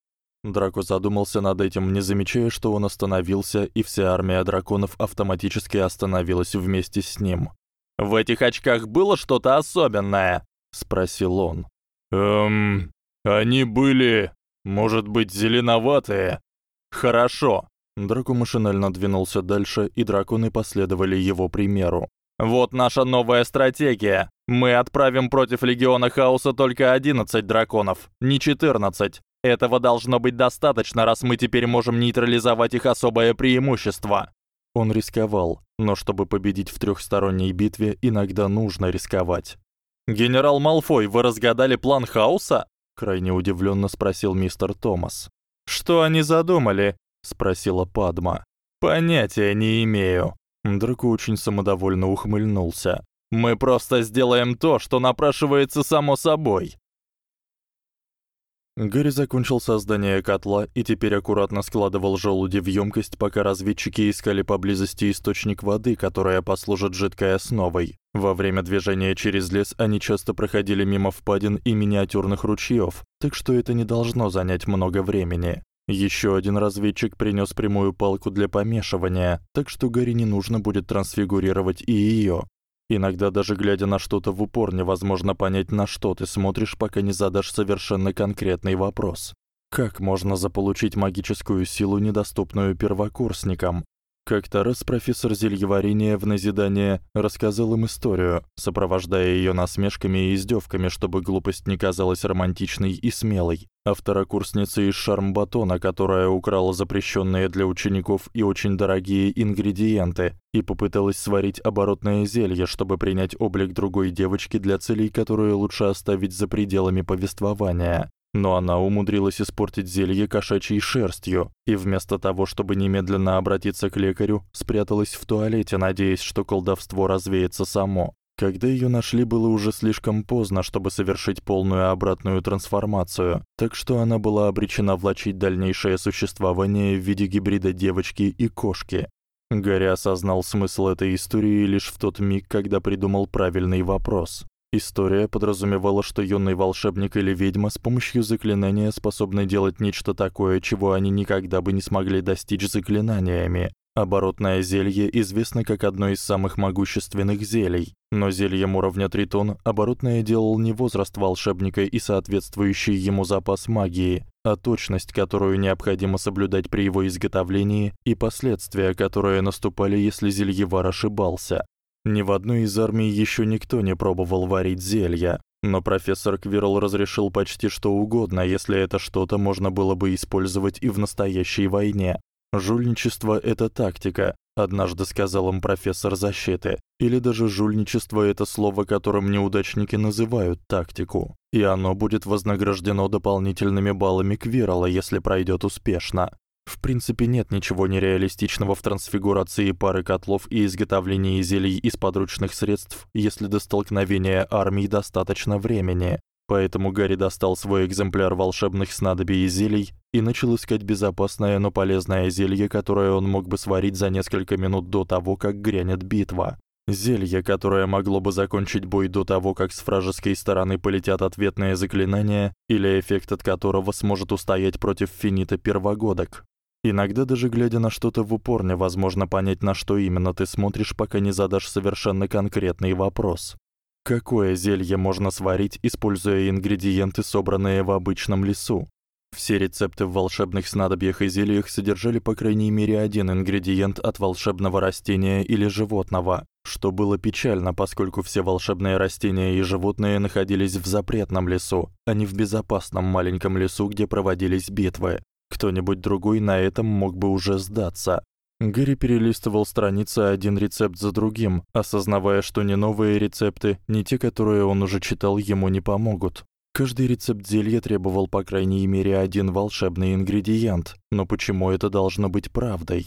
Драко задумался над этим, не замечая, что он остановился, и вся армия драконов автоматически остановилась вместе с ним. В этих очках было что-то особенное, спросил он. Эм, они были, может быть, зеленоватые. Хорошо. Драко машинально двинулся дальше, и драконы последовали его примеру. Вот наша новая стратегия. Мы отправим против легиона хаоса только 11 драконов, не 14. Этого должно быть достаточно, раз мы теперь можем нейтрализовать их особое преимущество. Он рисковал, но чтобы победить в трёхсторонней битве, иногда нужно рисковать. Генерал Малфой, вы разгадали план хаоса? Крайне удивлённо спросил мистер Томас. Что они задумали? спросила Падма. Понятия не имею. Драко очень самодовольно ухмыльнулся. Мы просто сделаем то, что напрашивается само собой. Гарри закончил создание котла и теперь аккуратно складывал желуди в ёмкость, пока разведчики искали поблизости источник воды, которая послужит жидкой основой. Во время движения через лес они часто проходили мимо впадин и миниатюрных ручьёв, так что это не должно занять много времени. Ещё один разведчик принёс прямую палку для помешивания, так что Гарри не нужно будет трансфигурировать и её. Иногда даже глядя на что-то в упор невозможно понять, на что ты смотришь, пока не задашь совершенно конкретный вопрос. Как можно заполучить магическую силу, недоступную первокурсникам? Как-то раз профессор зельеварения в назидание рассказал им историю, сопровождая её насмешками и издёвками, чтобы глупость не казалась романтичной и смелой. О второкурснице из Шармбатона, которая украла запрещённые для учеников и очень дорогие ингредиенты и попыталась сварить оборотное зелье, чтобы принять облик другой девочки для целей, которые лучше оставить за пределами повествования но она умудрилась испортить зелье кошачьей шерстью и вместо того, чтобы немедленно обратиться к лекарю, спряталась в туалете, надеясь, что колдовство развеется само. Когда её нашли, было уже слишком поздно, чтобы совершить полную обратную трансформацию, так что она была обречена влачить дальнейшее существование в виде гибрида девочки и кошки. Гарри осознал смысл этой истории лишь в тот миг, когда придумал правильный вопрос. История подразумевала, что юный волшебник или ведьма с помощью заклинания способны делать нечто такое, чего они никогда бы не смогли достичь заклинаниями. Оборотное зелье известно как одно из самых могущественных зелий, но зельем уровня Тритон оборотное делал не возраст волшебника и соответствующий ему запас магии, а точность, которую необходимо соблюдать при его изготовлении, и последствия, которые наступали, если зельевар ошибался. Ни в одной из армий ещё никто не пробовал варить зелья, но профессор Квирл разрешил почти что угодно, если это что-то можно было бы использовать и в настоящей войне. Жульничество это тактика, однажды сказал им профессор защиты. Или даже жульничество это слово, которым неудачники называют тактику, и оно будет вознаграждено дополнительными баллами Квирла, если пройдёт успешно. В принципе, нет ничего нереалистичного в трансфигурации пары котлов и изготовлении зелий из подручных средств, если до столкновения армий достаточно времени. Поэтому Гарри достал свой экземпляр волшебных снадобий и зелий и начал искать безопасное, но полезное зелье, которое он мог бы сварить за несколько минут до того, как грянет битва. Зелье, которое могло бы закончить бой до того, как с вражеской стороны полетят ответные заклинания, или эффект от которого сможет устоять против финита первогодок. Иногда даже глядя на что-то в упор невозможно понять, на что именно ты смотришь, пока не задашь совершенно конкретный вопрос. Какое зелье можно сварить, используя ингредиенты, собранные в обычном лесу? Все рецепты в волшебных снадобьях и зельях содержали по крайней мере один ингредиент от волшебного растения или животного, что было печально, поскольку все волшебные растения и животные находились в запретном лесу, а не в безопасном маленьком лесу, где проводились битвы. Кто-нибудь другой на этом мог бы уже сдаться. Гэри перелистывал страницы один рецепт за другим, осознавая, что ни новые рецепты, ни те, которые он уже читал, ему не помогут. Каждый рецепт зелья требовал по крайней мере один волшебный ингредиент, но почему это должно быть правдой?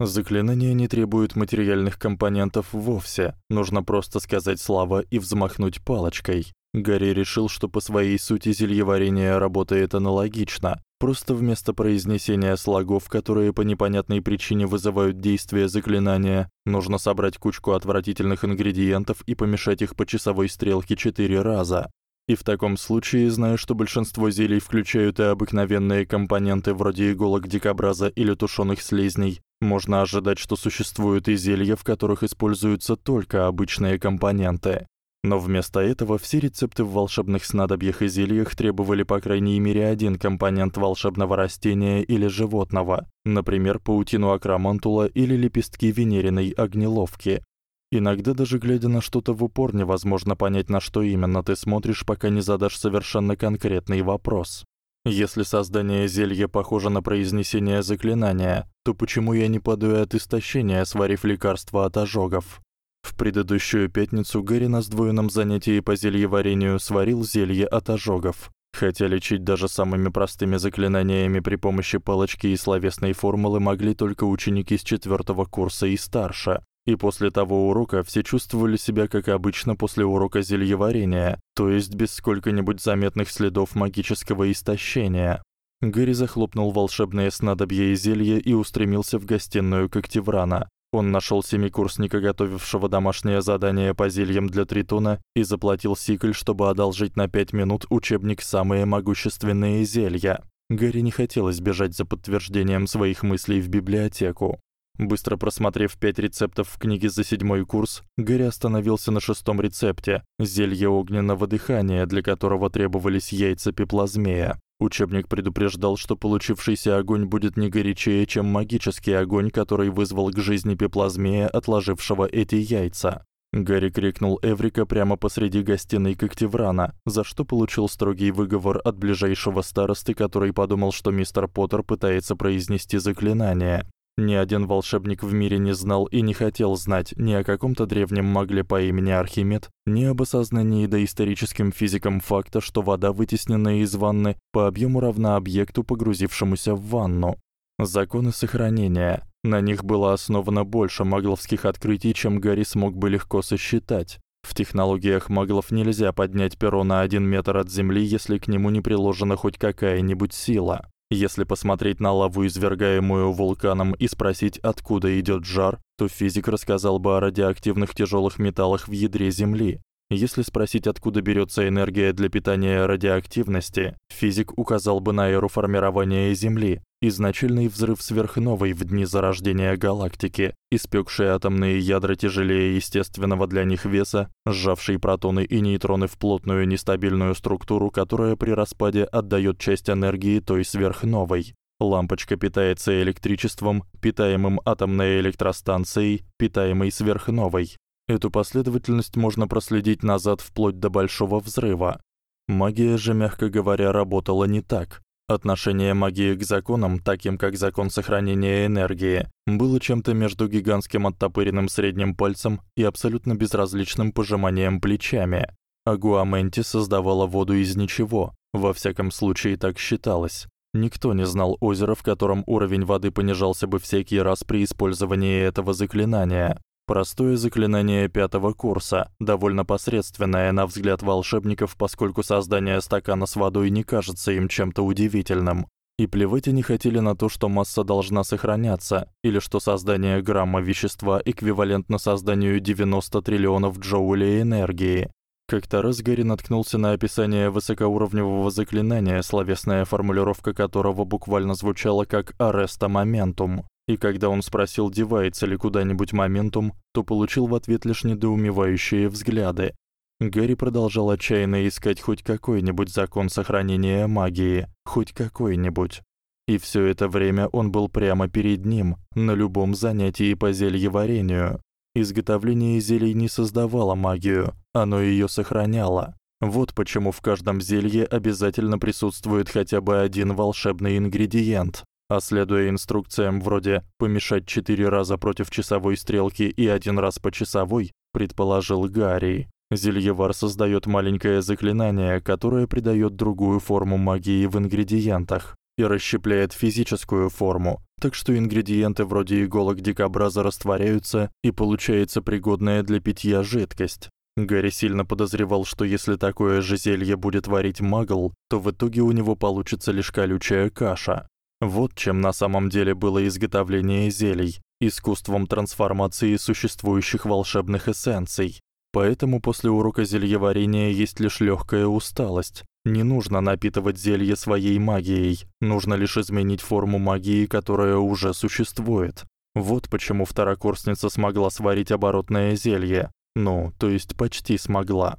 Заклинания не требуют материальных компонентов вовсе. Нужно просто сказать слова и взмахнуть палочкой. Гарри решил, что по своей сути зельеварение работает аналогично. Просто вместо произнесения слогов, которые по непонятной причине вызывают действие заклинания, нужно собрать кучку отвратительных ингредиентов и помешать их по часовой стрелке 4 раза. И в таком случае, зная, что большинство зелий включают и обыкновенные компоненты вроде иголок дикобраза или тушёных слизней, можно ожидать, что существуют и зелья, в которых используются только обычные компоненты. Но вместо этого все рецепты в волшебных снадобьях и зельях требовали по крайней мере один компонент волшебного растения или животного, например, паутину акромантула или лепестки венериной огнеловки. Иногда даже глядя на что-то в упор невозможно понять, на что именно ты смотришь, пока не задашь совершенно конкретный вопрос. Если создание зелья похоже на произнесение заклинания, то почему я не падаю от истощения, сварив лекарство от ожогов? В предыдущую пятницу Гэри на сдвоенном занятии по зельеварению сварил зелье от ожогов. Хотя лечить даже самыми простыми заклинаниями при помощи палочки и словесной формулы могли только ученики с четвёртого курса и старше. И после того урока все чувствовали себя как обычно после урока зельеварения, то есть без сколько-нибудь заметных следов магического истощения. Гэри захлопнул волшебное снадобье и зелье и устремился в гостиную Коктеврана. Он нашёл семикурсника, готовившего домашнее задание по зельям для Тритона, и заплатил Сикль, чтобы одолжить на 5 минут учебник Самые могущественные зелья. Гарри не хотелось бежать за подтверждением своих мыслей в библиотеку. Быстро просмотрев 5 рецептов в книге за седьмой курс, Гарри остановился на шестом рецепте зелье огненного дыхания, для которого требовались яйца пеплозмея. Учебник предупреждал, что получившийся огонь будет не горячее, чем магический огонь, который вызвал к жизни пеплозмея, отложившего эти яйца. Гарри крикнул Эврика прямо посреди гостиной Коктеврана, за что получил строгий выговор от ближайшего старосты, который подумал, что мистер Поттер пытается произнести заклинание. Ни один волшебник в мире не знал и не хотел знать ни о каком-то древнем магле по имени Архимед, ни об осознании доисторическим физикам факта, что вода, вытесненная из ванны, по объёму равна объекту, погрузившемуся в ванну. Законы сохранения. На них было основано больше магловских открытий, чем Гарри смог бы легко сосчитать. В технологиях маглов нельзя поднять перо на 1 метр от земли, если к нему не приложена хоть какая-нибудь сила. Если посмотреть на лаву, извергаемую вулканом, и спросить, откуда идёт жар, то физик рассказал бы о радиоактивных тяжёлых металлах в ядре Земли. Если спросить, откуда берётся энергия для питания радиоактивности, физик указал бы на эру формирования Земли, изначальный взрыв сверхновой в дни зарождения галактики, испёкшие атомные ядра тяжелее естественного для них веса, сжавшие протоны и нейтроны в плотную нестабильную структуру, которая при распаде отдаёт часть энергии той сверхновой. Лампочка питается электричеством, питаемым атомной электростанцией, питаемой сверхновой. Эту последовательность можно проследить назад вплоть до большого взрыва. Магия же, мягко говоря, работала не так. Отношение магии к законам, таким как закон сохранения энергии, было чем-то между гигантским оттопыренным средним пальцем и абсолютно безразличным пожиманием плечами. Агуаменти создавала воду из ничего, во всяком случае так считалось. Никто не знал озера, в котором уровень воды понижался бы всякий раз при использовании этого заклинания. Простое заклинание пятого курса, довольно посредственное на взгляд волшебников, поскольку создание стакана с водой не кажется им чем-то удивительным. И плевать они хотели на то, что масса должна сохраняться, или что создание грамма вещества эквивалентно созданию 90 триллионов джоулей энергии. Как-то раз Гарри наткнулся на описание высокоуровневого заклинания, словесная формулировка которого буквально звучала как «Ареста моментум». И когда он спросил, девается ли куда-нибудь моментум, то получил в ответ лишь недоумевающие взгляды. Гарри продолжал отчаянно искать хоть какой-нибудь закон сохранения магии, хоть какой-нибудь. И всё это время он был прямо перед ним, на любом занятии по зельеварению. Изготовление зелий не создавало магию, оно её сохраняло. Вот почему в каждом зелье обязательно присутствует хотя бы один волшебный ингредиент. А следуя инструкциям вроде помешать 4 раза против часовой стрелки и один раз по часовой, предположил Гарри. Зельевар создаёт маленькое заклинание, которое придаёт другую форму магии в ингредиентах и расщепляет физическую форму, так что ингредиенты вроде иголок дикобраза растворяются и получается пригодная для питья жидкость. Гарри сильно подозревал, что если такое же зелье будет варить магл, то в итоге у него получится лишь колючая каша. Вот чем на самом деле было изготовление зелий искусством трансформации существующих волшебных эссенций. Поэтому после урока зельеварения есть лишь лёгкая усталость. Не нужно напитывать зелье своей магией, нужно лишь изменить форму магии, которая уже существует. Вот почему второкурсница смогла сварить оборотное зелье. Ну, то есть почти смогла.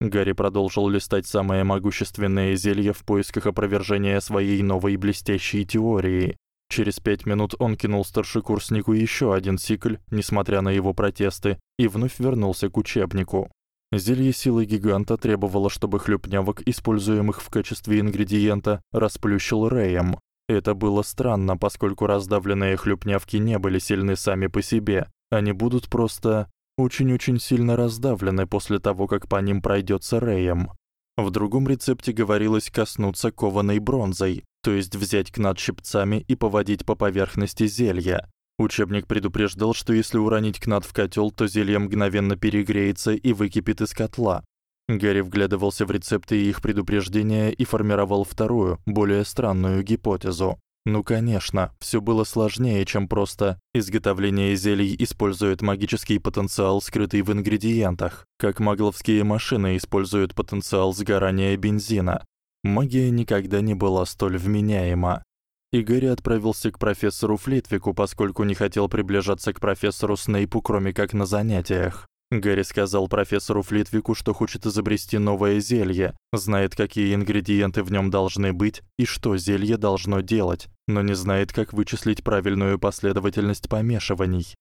Гарри продолжил листать самые могущественные зелья в поисках опровержения своей новой блестящей теории. Через пять минут он кинул старшекурснику ещё один сикль, несмотря на его протесты, и вновь вернулся к учебнику. Зелье силы гиганта требовало, чтобы хлюпнявок, используемых в качестве ингредиента, расплющил Рэем. Это было странно, поскольку раздавленные хлюпнявки не были сильны сами по себе. Они будут просто очень-очень сильно раздавлены после того, как по ним пройдётся Рэем. В другом рецепте говорилось коснуться кованой бронзой, то есть взять кнат щипцами и поводить по поверхности зелья. Учебник предупреждал, что если уронить кнат в котёл, то зелье мгновенно перегреется и выкипит из котла. Гарри вглядывался в рецепты и их предупреждения и формировал вторую, более странную гипотезу. Ну, конечно, всё было сложнее, чем просто изготовление зелий использует магический потенциал, скрытый в ингредиентах, как магловские машины используют потенциал сгорания бензина. Магия никогда не была столь вменяема. Игорь отправился к профессору Флитвику, поскольку не хотел приближаться к профессору Снейпу, кроме как на занятиях. Гарри сказал профессору Флитвику, что хочет изобрести новое зелье, знает, какие ингредиенты в нём должны быть и что зелье должно делать, но не знает, как вычислить правильную последовательность помешиваний.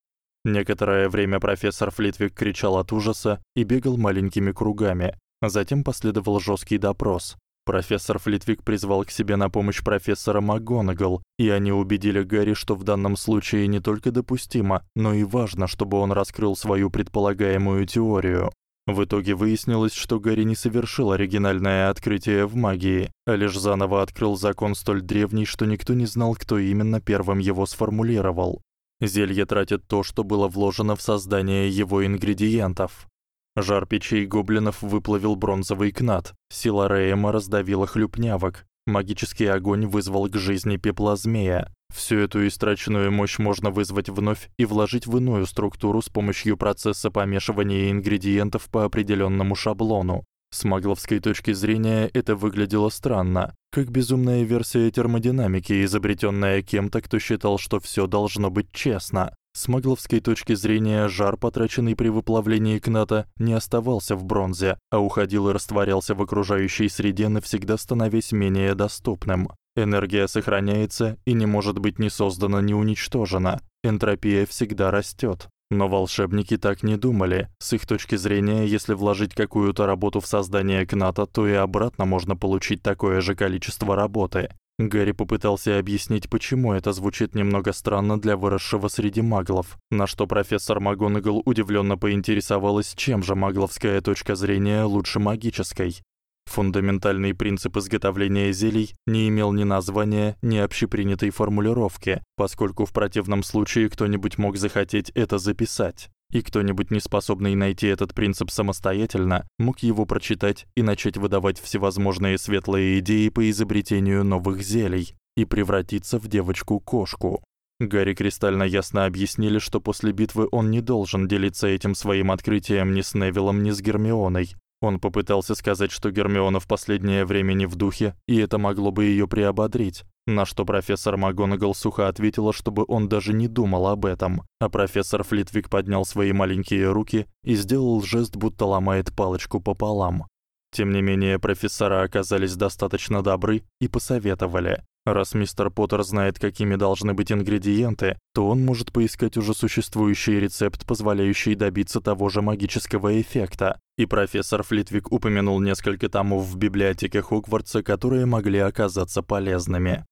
Некоторое время профессор Флитвик кричал от ужаса и бегал маленькими кругами. Затем последовал жёсткий допрос. Профессор Флитвик призвал к себе на помощь профессора МакГонагал, и они убедили Гарри, что в данном случае не только допустимо, но и важно, чтобы он раскрыл свою предполагаемую теорию. В итоге выяснилось, что Гарри не совершил оригинальное открытие в магии, а лишь заново открыл закон столь древний, что никто не знал, кто именно первым его сформулировал. Зелье тратит то, что было вложено в создание его ингредиентов. Жар печей гоблинов выплавил бронзовый кнат. Сила Рейма раздавила хлюпнявок. Магический огонь вызвал к жизни пепла змея. Всю эту истраченную мощь можно вызвать вновь и вложить в иную структуру с помощью процесса помешивания ингредиентов по определённому шаблону. С магловской точки зрения это выглядело странно, как безумная версия термодинамики, изобретённая кем-то, кто считал, что всё должно быть честно. С магловской точки зрения жар, потраченный при выплавлении кната, не оставался в бронзе, а уходил и растворялся в окружающей среде, навсегда становясь менее доступным. Энергия сохраняется и не может быть ни создана, ни уничтожена. Энтропия всегда растёт. Но волшебники так не думали. С их точки зрения, если вложить какую-то работу в создание кната, то и обратно можно получить такое же количество работы. Гарри попытался объяснить, почему это звучит немного странно для выросшего среди маглов, на что профессор МакГонагал удивлённо поинтересовалась, чем же магловская точка зрения лучше магической. Фундаментальный принцип изготовления зелий не имел ни названия, ни общепринятой формулировки, поскольку в противном случае кто-нибудь мог захотеть это записать. И кто-нибудь, не способный найти этот принцип самостоятельно, мог его прочитать и начать выдавать всевозможные светлые идеи по изобретению новых зелий и превратиться в девочку-кошку. Гарри кристально ясно объяснили, что после битвы он не должен делиться этим своим открытием ни с Невиллом, ни с Гермионой. Он попытался сказать, что Гермиона в последнее время не в духе, и это могло бы её приободрить. На что профессор МакГонагал сухо ответила, чтобы он даже не думал об этом. А профессор Флитвик поднял свои маленькие руки и сделал жест, будто ломает палочку пополам. Тем не менее, профессора оказались достаточно добры и посоветовали: раз мистер Поттер знает, какими должны быть ингредиенты, то он может поискать уже существующий рецепт, позволяющий добиться того же магического эффекта. И профессор Флитвик упомянул несколько томов в библиотеке Хогвартса, которые могли оказаться полезными.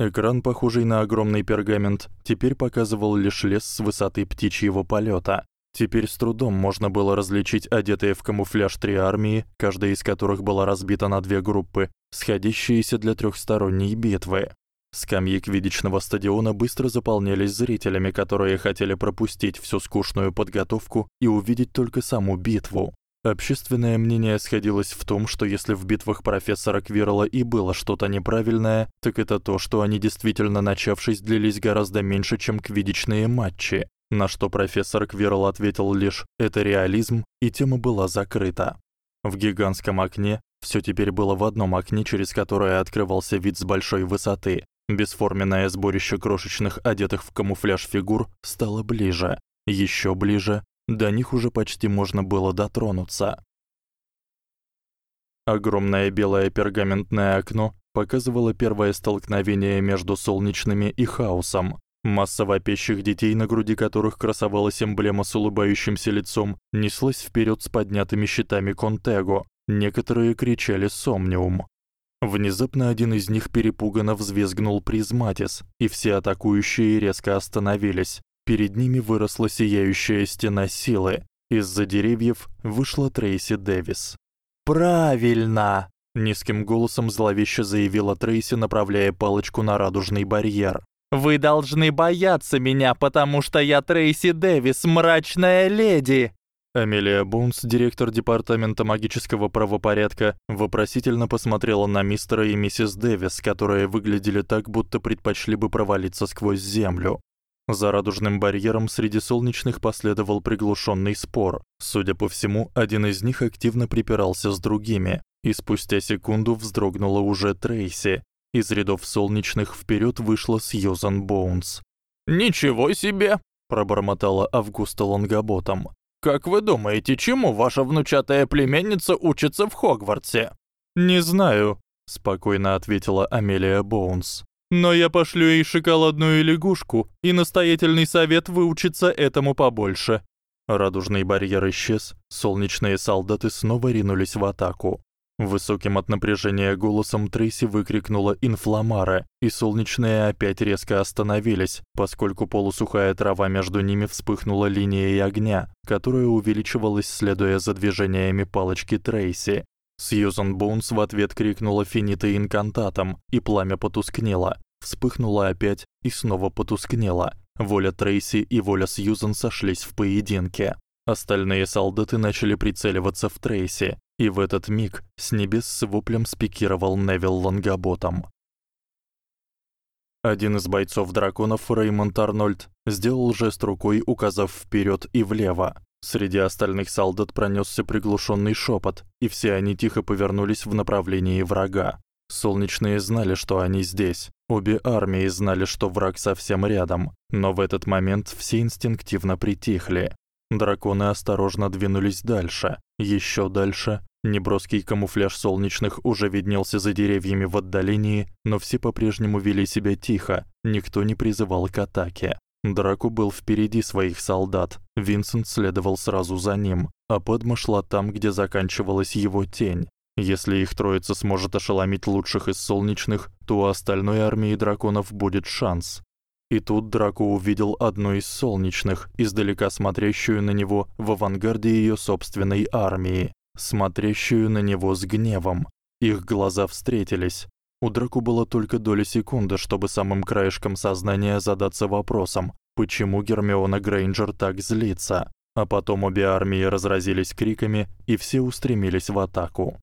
Экран, похожий на огромный пергамент, теперь показывал лишь лес с высоты птичьего полёта. Теперь с трудом можно было различить одетые в камуфляж три армии, каждая из которых была разбита на две группы, сходящиеся для трёхсторонней битвы. Скамьи квиддичного стадиона быстро заполнялись зрителями, которые хотели пропустить всю скучную подготовку и увидеть только саму битву. Общественное мнение сходилось в том, что если в битвах профессора Квирла и было что-то неправильное, так это то, что они действительно начавшись длились гораздо меньше, чем квиддичные матчи. На что профессор Квирл ответил лишь: "Это реализм", и тема была закрыта. В гигантском окне всё теперь было в одном окне, через которое открывался вид с большой высоты. Бесформенное сборище крошечных, одетых в камуфляж фигур стало ближе, ещё ближе, до них уже почти можно было дотронуться. Огромное белое пергаментное окно показывало первое столкновение между солнечными и хаосом. Масса вопящих детей, на груди которых красовалась эмблема с улыбающимся лицом, неслась вперёд с поднятыми щитами Контего. Некоторые кричали Сомниум. Внезапно один из них перепуганно взвизгнул призматис, и все атакующие резко остановились. Перед ними выросла сияющая стена силы. Из-за деревьев вышла Трейси Дэвис. "Правильно", низким голосом зловеще заявила Трейси, направляя палочку на радужный барьер. Вы должны бояться меня, потому что я Трейси Дэвис, мрачная леди. Амелия Бунс, директор департамента магического правопорядка, вопросительно посмотрела на мистера и миссис Дэвис, которые выглядели так, будто предпочли бы провалиться сквозь землю. За радужным барьером среди солнечных последовал приглушённый спор. Судя по всему, один из них активно припирался с другими, и спустя секунду вздрогнула уже Трейси. Из рядов солнечных вперёд вышла Сьюзан Боунс. "Ничего себе", пробормотала Августа Лонгаботом. "Как вы думаете, чему ваша внучатая племянница учится в Хогвартсе?" "Не знаю", спокойно ответила Амелия Боунс. Но я пошлю ей шоколадную лягушку и настоятельный совет выучиться этому побольше. Радужный барьер исчез, солнечные солдаты снова ринулись в атаку. Высоким от напряжения голосом Трейси выкрикнула инфламара, и солнечные опять резко остановились, поскольку полусухая трава между ними вспыхнула линией огня, которая увеличивалась, следуя за движениями палочки Трейси. Сьюзан Боунс в ответ крикнула финита инкантатом, и пламя потускнело. Вспыхнуло опять и снова потускнело. Воля Трейси и воля Сьюзан сошлись в поединке. Остальные солдаты начали прицеливаться в Трейси, и в этот миг с небес с воплем спикировал Невил Лонгаботом. Один из бойцов драконов, Реймонд Арнольд, сделал жест рукой, указав вперёд и влево. Среди остальных солдат пронёсся приглушённый шёпот, и все они тихо повернулись в направлении врага. Солнечные знали, что они здесь. Обе армии знали, что враг совсем рядом, но в этот момент все инстинктивно притихли. Драконы осторожно двинулись дальше, ещё дальше. Неброский камуфляж солнечных уже виднелся за деревьями в отдалении, но все по-прежнему вели себя тихо, никто не призывал к атаке. Драку был впереди своих солдат. Винсент следовал сразу за ним, а Падма шла там, где заканчивалась его тень. Если их троица сможет ошеломить лучших из солнечных, то у остальной армии драконов будет шанс. И тут Драко увидел одну из солнечных, издалека смотрящую на него в авангарде её собственной армии. Смотрящую на него с гневом. Их глаза встретились. У Драку было только доля секунды, чтобы самым краешком сознания задаться вопросом, почему Гермиона Грейнджер так злится. А потом обе армии разразились криками, и все устремились в атаку.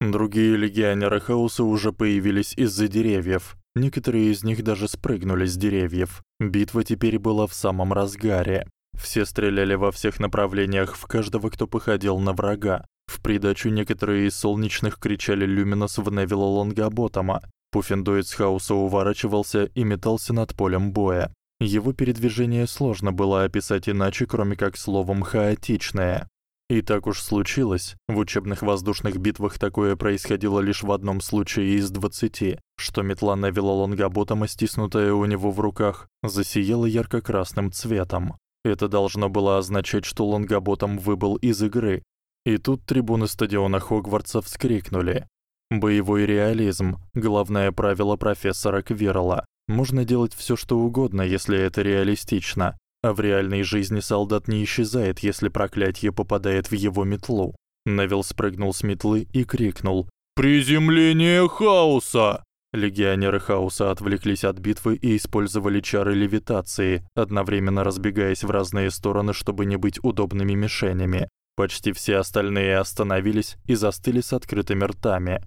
Другие легионеры хаоса уже появились из-за деревьев. Некоторые из них даже спрыгнули с деревьев. Битва теперь была в самом разгаре. Все стреляли во всех направлениях в каждого, кто походил на врага. В придачу некоторые из солнечных кричали Люминус в Невилла Лонгаботома. Пуффендуец хаоса уворачивался и метался над полем боя. Его передвижение сложно было описать иначе, кроме как словом хаотичное. И так уж случилось, в учебных воздушных битвах такое происходило лишь в одном случае из двадцати, что метла Невилла Лонгаботома, стиснутая у него в руках, засияла ярко-красным цветом. Это должно было означать, что Лонгаботом выбыл из игры. И тут трибуны стадиона Хогвартса вскрикнули: "Боевой реализм главное правило профессора Квирла. Можно делать всё что угодно, если это реалистично, а в реальной жизни солдат не исчезает, если проклятие попадает в его метлу. Невил спрыгнул с метлы и крикнул: "Приземление хаоса!" Легионеры хаоса отвлеклись от битвы и использовали чары левитации, одновременно разбегаясь в разные стороны, чтобы не быть удобными мишенями. Почти все остальные остановились и застыли с открытыми ртами.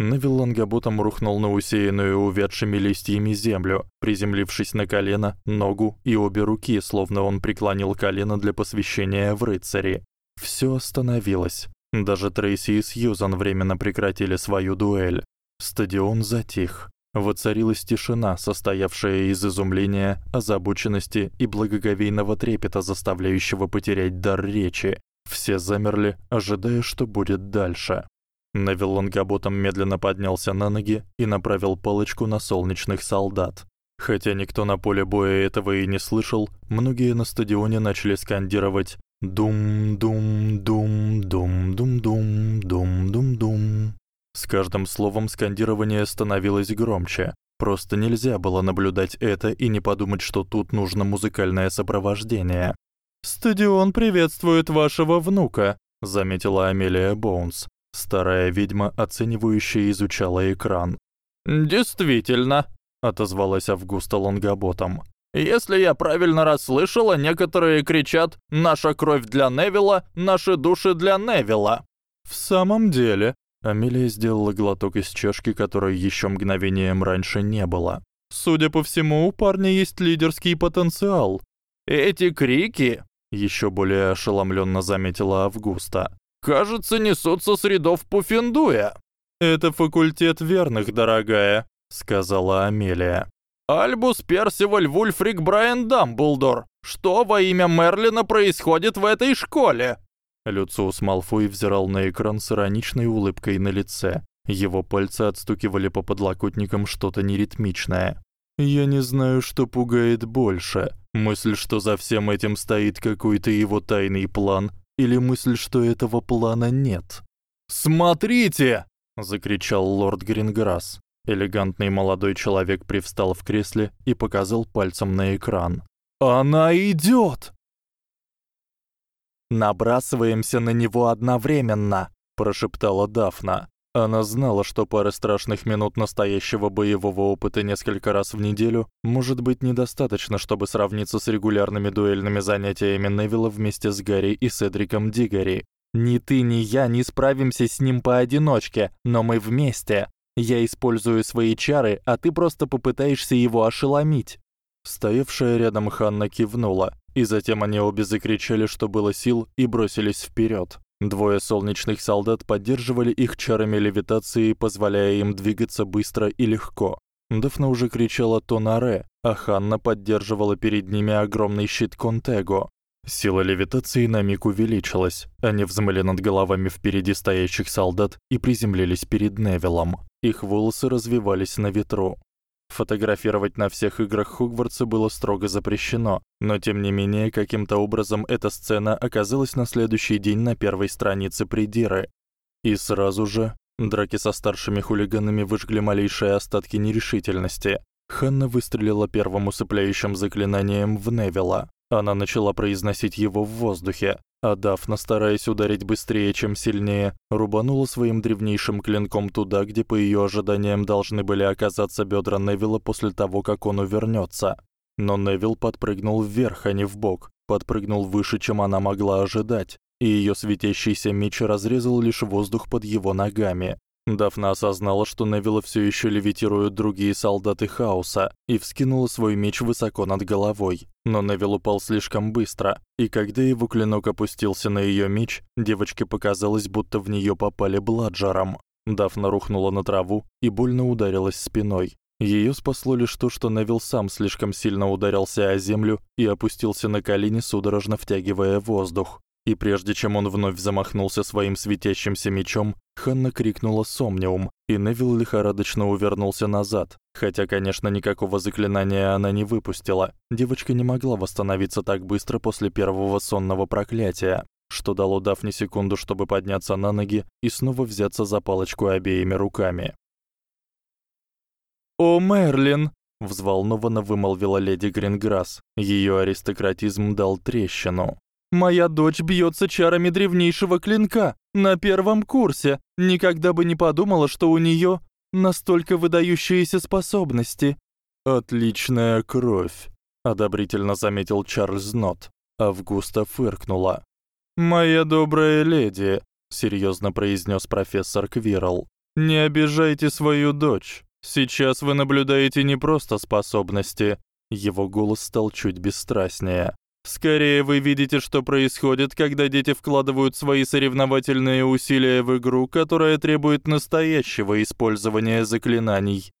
Невил лонгоботом рухнул на усеянную увядшими листьями землю, приземлившись на колено, ногу и обе руки, словно он преклонил колено для посвящения в рыцари. Всё остановилось. Даже Трейси и Сьюзан временно прекратили свою дуэль. Стадион затих. Воцарилась тишина, состоявшая из изумления, озабоченности и благоговейного трепета, заставляющего потерять дар речи. Все замерли, ожидая, что будет дальше. Невил Лонгаботом медленно поднялся на ноги и направил палочку на солнечных солдат. Хотя никто на поле боя этого и не слышал, многие на стадионе начали скандировать «дум-дум-дум-дум-дум-дум-дум-дум». С каждым словом скандирование становилось громче. Просто нельзя было наблюдать это и не подумать, что тут нужно музыкальное сопровождение. «Стадион приветствует вашего внука», — заметила Амелия Боунс. Старая ведьма, оценивающе изучала экран. «Действительно», — отозвалась Августа Лонгаботом. «Если я правильно расслышала, некоторые кричат «Наша кровь для Невилла, наши души для Невилла». «В самом деле», — Амелия сделала глоток из чашки, которой ещё мгновением раньше не было. «Судя по всему, у парня есть лидерский потенциал». «Эти крики», — ещё более ошеломлённо заметила Августа, кажется, несутся с рядов Пуффендуя. Это факультет верных, дорогая, сказала Амелия. Альбус Персиваль Вульфрик Брайан Дамблдор. Что во имя Мерлина происходит в этой школе? Люциус Малфой взирал на экран с ироничной улыбкой на лице. Его пальцы отстукивали по подлокотникам что-то неритмичное. Я не знаю, что пугает больше: мысль, что за всем этим стоит какой-то его тайный план, или мысль, что этого плана нет. "Смотрите!" закричал лорд Гринграсс. Элегантный молодой человек привстал в кресле и показал пальцем на экран. Она идёт. Набрасываемся на него одновременно, прошептала Дафна. Она знала, что пара страшных минут настоящего боевого опыта несколько раз в неделю может быть недостаточно, чтобы сравниться с регулярными дуэльными занятиями Невилла вместе с Гарри и Седриком Дигори. Ни ты, ни я не справимся с ним поодиночке, но мы вместе. Я использую свои чары, а ты просто попытаешься его ошеломить. Стоявшая рядом Ханна кивнула, и затем они обе закричали, что было сил, и бросились вперёд. Двое солнечных солдат поддерживали их чарами левитации, позволяя им двигаться быстро и легко. Дафна уже кричала Тонаре, а Ханна поддерживала перед ними огромный щит Контего. Сила левитации на миг увеличилась. Они взмыли над головами впереди стоящих солдат и приземлились перед Невиллом. Их волосы развивались на ветру. Фотографировать на всех играх Хогвартса было строго запрещено, но тем не менее, каким-то образом эта сцена оказалась на следующий день на первой странице Придиры. И сразу же драки со старшими хулиганами выжгли малейшие остатки нерешительности. Ханна выстрелила первым усыпляющим заклинанием в Невилла. Она начала произносить его в воздухе, а Дафна, стараясь ударить быстрее, чем сильнее, рубанула своим древнейшим клинком туда, где по её ожиданиям должны были оказаться бёдра Невилла после того, как он увернётся. Но Невилл подпрыгнул вверх, а не вбок, подпрыгнул выше, чем она могла ожидать, и её светящийся меч разрезал лишь воздух под его ногами. Дафна осознала, что Невилла всё ещё левитируют другие солдаты хаоса, и вскинула свой меч высоко над головой. Но Невилл упал слишком быстро, и когда его клинок опустился на её меч, девочке показалось, будто в неё попали бладжером. Дафна рухнула на траву и больно ударилась спиной. Её спасло лишь то, что Невилл сам слишком сильно ударился о землю и опустился на колени, судорожно втягивая воздух. И прежде чем он вновь замахнулся своим светящимся мечом, Ханна крикнула «Сомниум», и Невил лихорадочно увернулся назад. Хотя, конечно, никакого заклинания она не выпустила. Девочка не могла восстановиться так быстро после первого сонного проклятия, что дало Дафне секунду, чтобы подняться на ноги и снова взяться за палочку обеими руками. «О, Мерлин!» — взволнованно вымолвила леди Гринграсс. Её аристократизм дал трещину. Моя дочь бьётся чарами древнейшего клинка на первом курсе. Никогда бы не подумала, что у неё настолько выдающиеся способности. Отличная кровь, одобрительно заметил Чарльз Нот. Августа фыркнула. Моя добрая леди, серьёзно произнёс профессор Квирл. Не обижайте свою дочь. Сейчас вы наблюдаете не просто способности. Его голос стал чуть бесстрастнее. Скорее вы видите, что происходит, когда дети вкладывают свои соревновательные усилия в игру, которая требует настоящего использования заклинаний.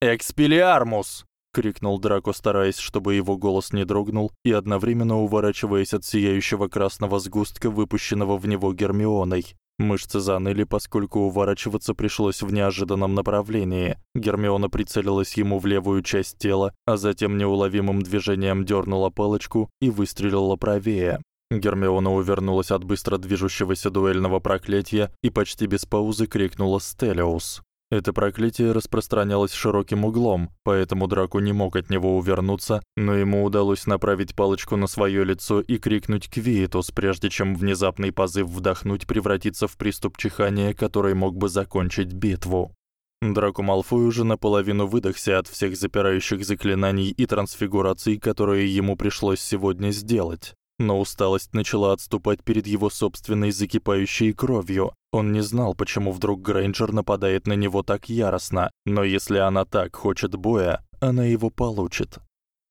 Экспелиармус, крикнул Драко, стараясь, чтобы его голос не дрогнул, и одновременно уворачиваясь от сияющего красного сгустка, выпущенного в него Гермионой. Мышцы заныли, поскольку уворачиваться пришлось в неожиданном направлении. Гермиона прицелилась ему в левую часть тела, а затем неуловимым движением дёрнула палочку и выстрелила правее. Гермиона увернулась от быстро движущегося дуэльного проклятия и почти без паузы крикнула «Стелиус». Это проклятие распространялось широким углом, поэтому Драко не мог от него увернуться, но ему удалось направить палочку на своё лицо и крикнуть «Квиетус», прежде чем внезапный позыв вдохнуть превратится в приступ чихания, который мог бы закончить битву. Драко Малфой уже наполовину выдохся от всех запирающих заклинаний и трансфигураций, которые ему пришлось сегодня сделать но усталость начала отступать перед его собственной закипающей кровью. Он не знал, почему вдруг Грейнджер нападает на него так яростно, но если она так хочет боя, она его получит.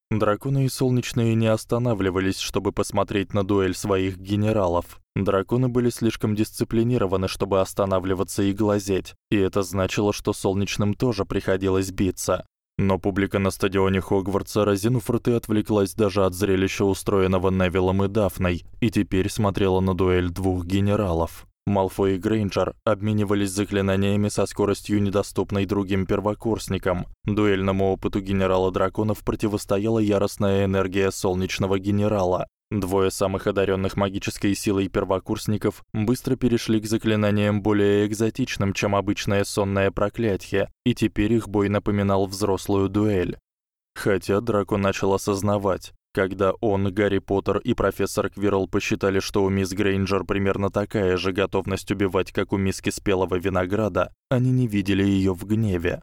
Драконы и Солнечные не останавливались, чтобы посмотреть на дуэль своих генералов. Драконы были слишком дисциплинированы, чтобы останавливаться и глазеть, и это значило, что Солнечным тоже приходилось биться. Но публика на стадионе Хогвартса, разинув рты, отвлеклась даже от зрелища, устроенного Невиллом и Дафной, и теперь смотрела на дуэль двух генералов. Малфой и Грейнджер обменивались заклинаниями со скоростью, недоступной другим первокурсникам. Дуэльному опыту генерала драконов противостояла яростная энергия солнечного генерала, Двое самых одарённых магической силой первокурсников быстро перешли к заклинаниям более экзотичным, чем обычное сонное проклятие, и теперь их бой напоминал взрослую дуэль. Хотя Драко начал осознавать, когда он, Гарри Поттер и профессор Квирл посчитали, что у мисс Грейнджер примерно такая же готовность убивать, как у миски спелого винограда, они не видели её в гневе.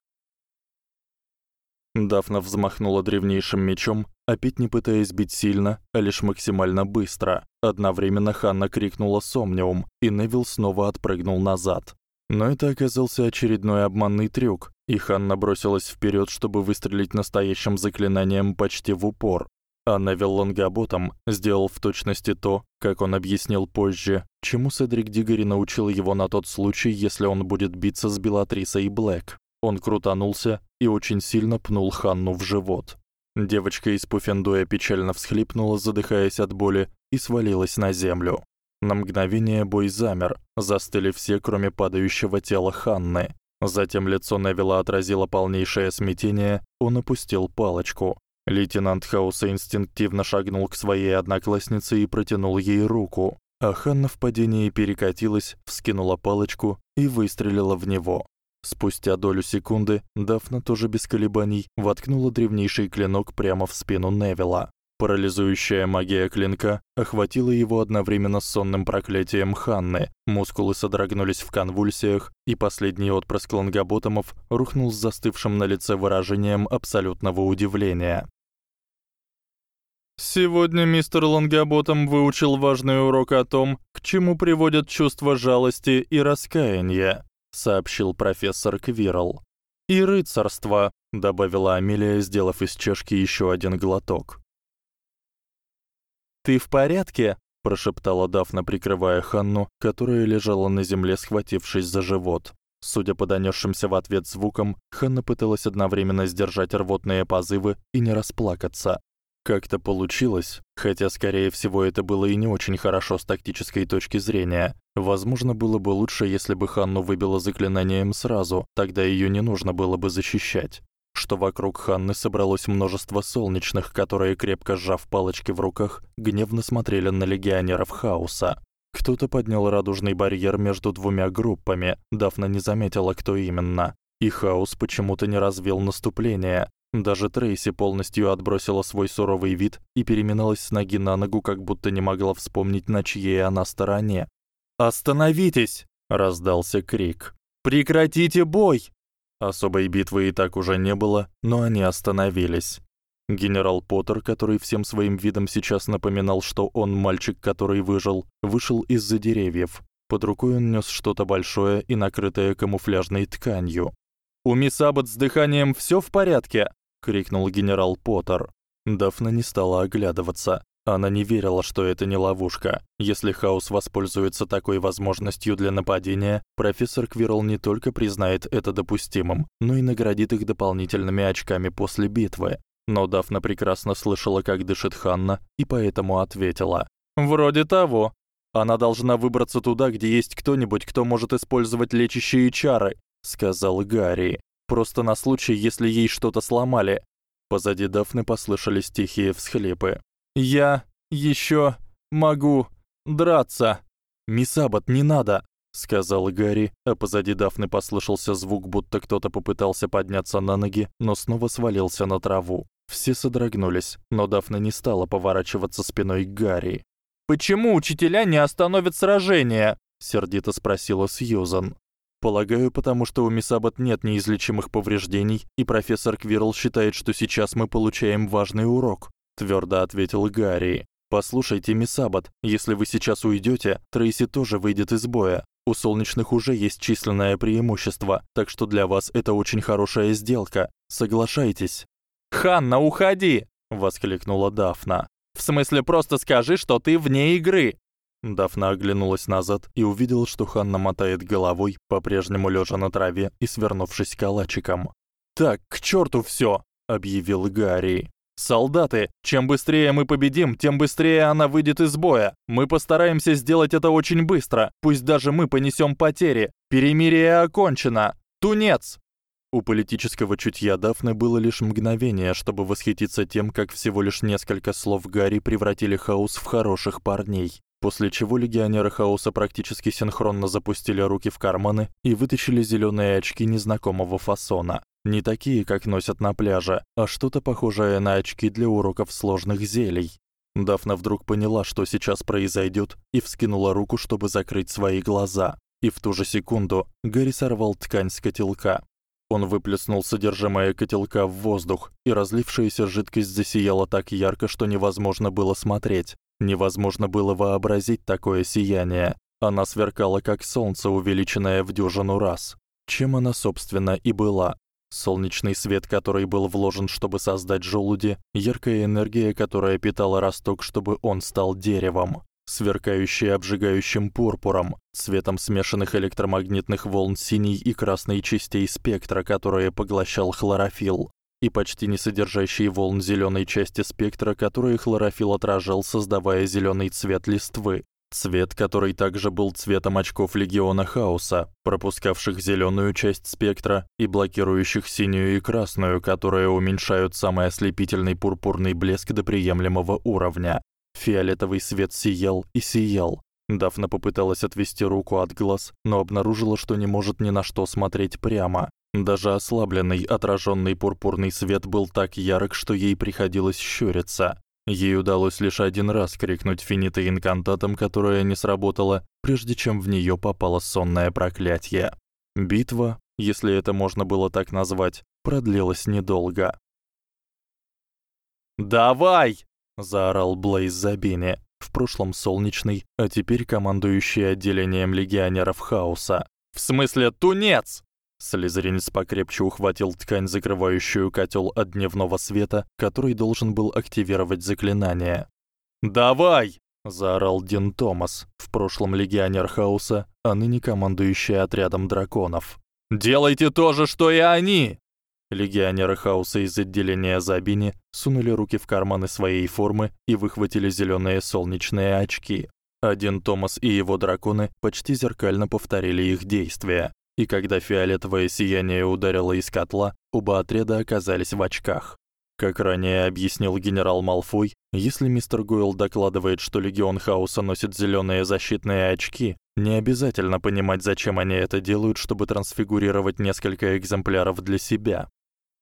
Дафна взмахнула древнейшим мечом, опять не пытаясь бить сильно, а лишь максимально быстро. Одновременно Ханна крикнула «Сомниум», и Невил снова отпрыгнул назад. Но это оказался очередной обманный трюк, и Ханна бросилась вперёд, чтобы выстрелить настоящим заклинанием почти в упор. А Невил Лонгаботом сделал в точности то, как он объяснил позже, чему Седрик Дигори научил его на тот случай, если он будет биться с Белатрисой Блэк. Он крутанулся и очень сильно пнул Ханну в живот. Девочка из Пуфендуя печально всхлипнула, задыхаясь от боли, и свалилась на землю. На мгновение бой замер, застыли все, кроме падающего тела Ханны. Затем лицо Невилла отразило полнейшее смятение, он опустил палочку. Лейтенант Хауса инстинктивно шагнул к своей однокласснице и протянул ей руку, а Ханна в падении перекатилась, вскинула палочку и выстрелила в него. Спустя долю секунды Дафна тоже без колебаний воткнула древнейший клинок прямо в спину Невилла. Парализующая магия клинка охватила его одновременно с сонным проклятием Ханны. Мускулы содрогнулись в конвульсиях, и последний отпрыск лонгоботомов рухнул с застывшим на лице выражением абсолютного удивления. Сегодня мистер Лонгоботом выучил важный урок о том, к чему приводят чувство жалости и раскаяния, сообщил профессор Квирл. И рыцарство, добавила Амелия, сделав из чашки ещё один глоток. Ты в порядке? прошептала Дафна, прикрывая Ханну, которая лежала на земле, схватившись за живот. Судя по донёсшимся в ответ звукам, Ханна пыталась одновременно сдержать рвотные позывы и не расплакаться. Как-то получилось, хотя скорее всего это было и не очень хорошо с тактической точки зрения. Возможно, было бы лучше, если бы Ханну выбило заклинанием сразу, тогда её не нужно было бы защищать что вокруг Ханны собралось множество солнечных, которые крепко сжав палочки в руках, гневно смотрели на легионеров хаоса. Кто-то поднял радужный барьер между двумя группами. Дафна не заметила, кто именно. И хаос почему-то не развил наступление. Даже Трейси полностью отбросила свой суровый вид и переминалась с ноги на ногу, как будто не могла вспомнить, на чьей она стороне. "Остановитесь!" раздался крик. "Прекратите бой!" Особой битвы и так уже не было, но они остановились. Генерал Поттер, который всем своим видом сейчас напоминал, что он мальчик, который выжил, вышел из-за деревьев. Под рукой он нёс что-то большое и накрытое камуфляжной тканью. "У мисс Аббот с дыханием всё в порядке?" Крикнул генерал Поттер. Дафна не стала оглядываться. Она не верила, что это не ловушка. Если Хаус воспользуется такой возможностью для нападения, профессор Квирл не только признает это допустимым, но и наградит их дополнительными очками после битвы. Но Дафна прекрасно слышала, как дышит Ханна, и поэтому ответила: "Вроде того. Она должна выбраться туда, где есть кто-нибудь, кто может использовать лечащие чары", сказал Гарри. "Просто на случай, если ей что-то сломали". Позади Дафны послышались тихие всхлипы. Я ещё могу драться. Мисс не надо, сказал Гарри, а позади Дафны послышался звук, будто кто-то попытался подняться на ноги, но снова свалился на траву. Все содрогнулись, но Дафна не стала поворачиваться спиной к Гарри. Почему учителя не остановят сражение? сердито спросила Сьюзан. Полагаю, потому что у мисс Аббот нет неизлечимых повреждений, и профессор Квирл считает, что сейчас мы получаем важный урок твёрдо ответил Гарри. Послушайте, мисс Аббот, если вы сейчас уйдёте, Трейси тоже выйдет из боя. У солнечных уже есть численное преимущество, так что для вас это очень хорошая сделка. Соглашайтесь. Ханна, уходи, воскликнула Дафна. В смысле, просто скажи, что ты вне игры. Дафна оглянулась назад и увидела, что Ханна мотает головой, по-прежнему лежа на траве и свернувшись калачиком. "Так, к чёрту всё", объявил Гарри. Солдаты, чем быстрее мы победим, тем быстрее она выйдет из боя. Мы постараемся сделать это очень быстро, пусть даже мы понесём потери. Перемирие окончено. Тунец. У политического чутья Дафны было лишь мгновение, чтобы восхититься тем, как всего лишь несколько слов Гарри превратили хаос в хороших парней. После чего легионеры хаоса практически синхронно запустили руки в карманы и вытащили зелёные очки незнакомого фасона. Не такие, как носят на пляже, а что-то похожее на очки для уроков сложных зелий. Дафна вдруг поняла, что сейчас произойдёт, и вскинула руку, чтобы закрыть свои глаза. И в ту же секунду Гарри сорвал ткань с котелка. Он выплеснул содержимое котелка в воздух, и разлившаяся жидкость засияла так ярко, что невозможно было смотреть. Невозможно было вообразить такое сияние. Она сверкала как солнце, увеличенное в дюжину раз. Чем она собственно и была. Солнечный свет, который был вложен, чтобы создать желуди, яркая энергия, которая питала росток, чтобы он стал деревом, сверкающий обжигающим пурпуром, цветом смешанных электромагнитных волн синей и красной частей спектра, которые поглощал хлорофилл, и почти не содержащий волн зелёной части спектра, которые хлорофилл отражал, создавая зелёный цвет листвы. Цвет, который также был цветом очков легиона хаоса, пропускавших зелёную часть спектра и блокирующих синюю и красную, которые уменьшают самый ослепительный пурпурный блеск до приемлемого уровня. Фиолетовый свет сиял и сиял. Дафна попыталась отвести руку от глаз, но обнаружила, что не может ни на что смотреть прямо. Даже ослабленный отражённый пурпурный свет был так ярок, что ей приходилось щуриться. Ей удалось лишь один раз крикнуть финита инкантатом, которое не сработало, прежде чем в неё попало сонное проклятие. Битва, если это можно было так назвать, продлилась недолго. "Давай!" заорал Блейз Забини, в прошлом солнечный, а теперь командующий отделением легионеров хаоса. В смысле, тунец? Слизеринец покрепче ухватил ткань, закрывающую котёл от дневного света, который должен был активировать заклинание. "Давай!" заорал Дин Томас, в прошлом легионер хаоса, а ныне командующий отрядом драконов. "Делайте то же, что и они!" Легионеры хаоса из отделения Забини сунули руки в карманы своей формы и выхватили зелёные солнечные очки. Один Томас и его драконы почти зеркально повторили их действия и когда фиолетовое сияние ударило из котла, оба отряда оказались в очках. Как ранее объяснил генерал Малфой, если мистер Гойл докладывает, что легион хаоса носит зелёные защитные очки, не обязательно понимать, зачем они это делают, чтобы трансфигурировать несколько экземпляров для себя.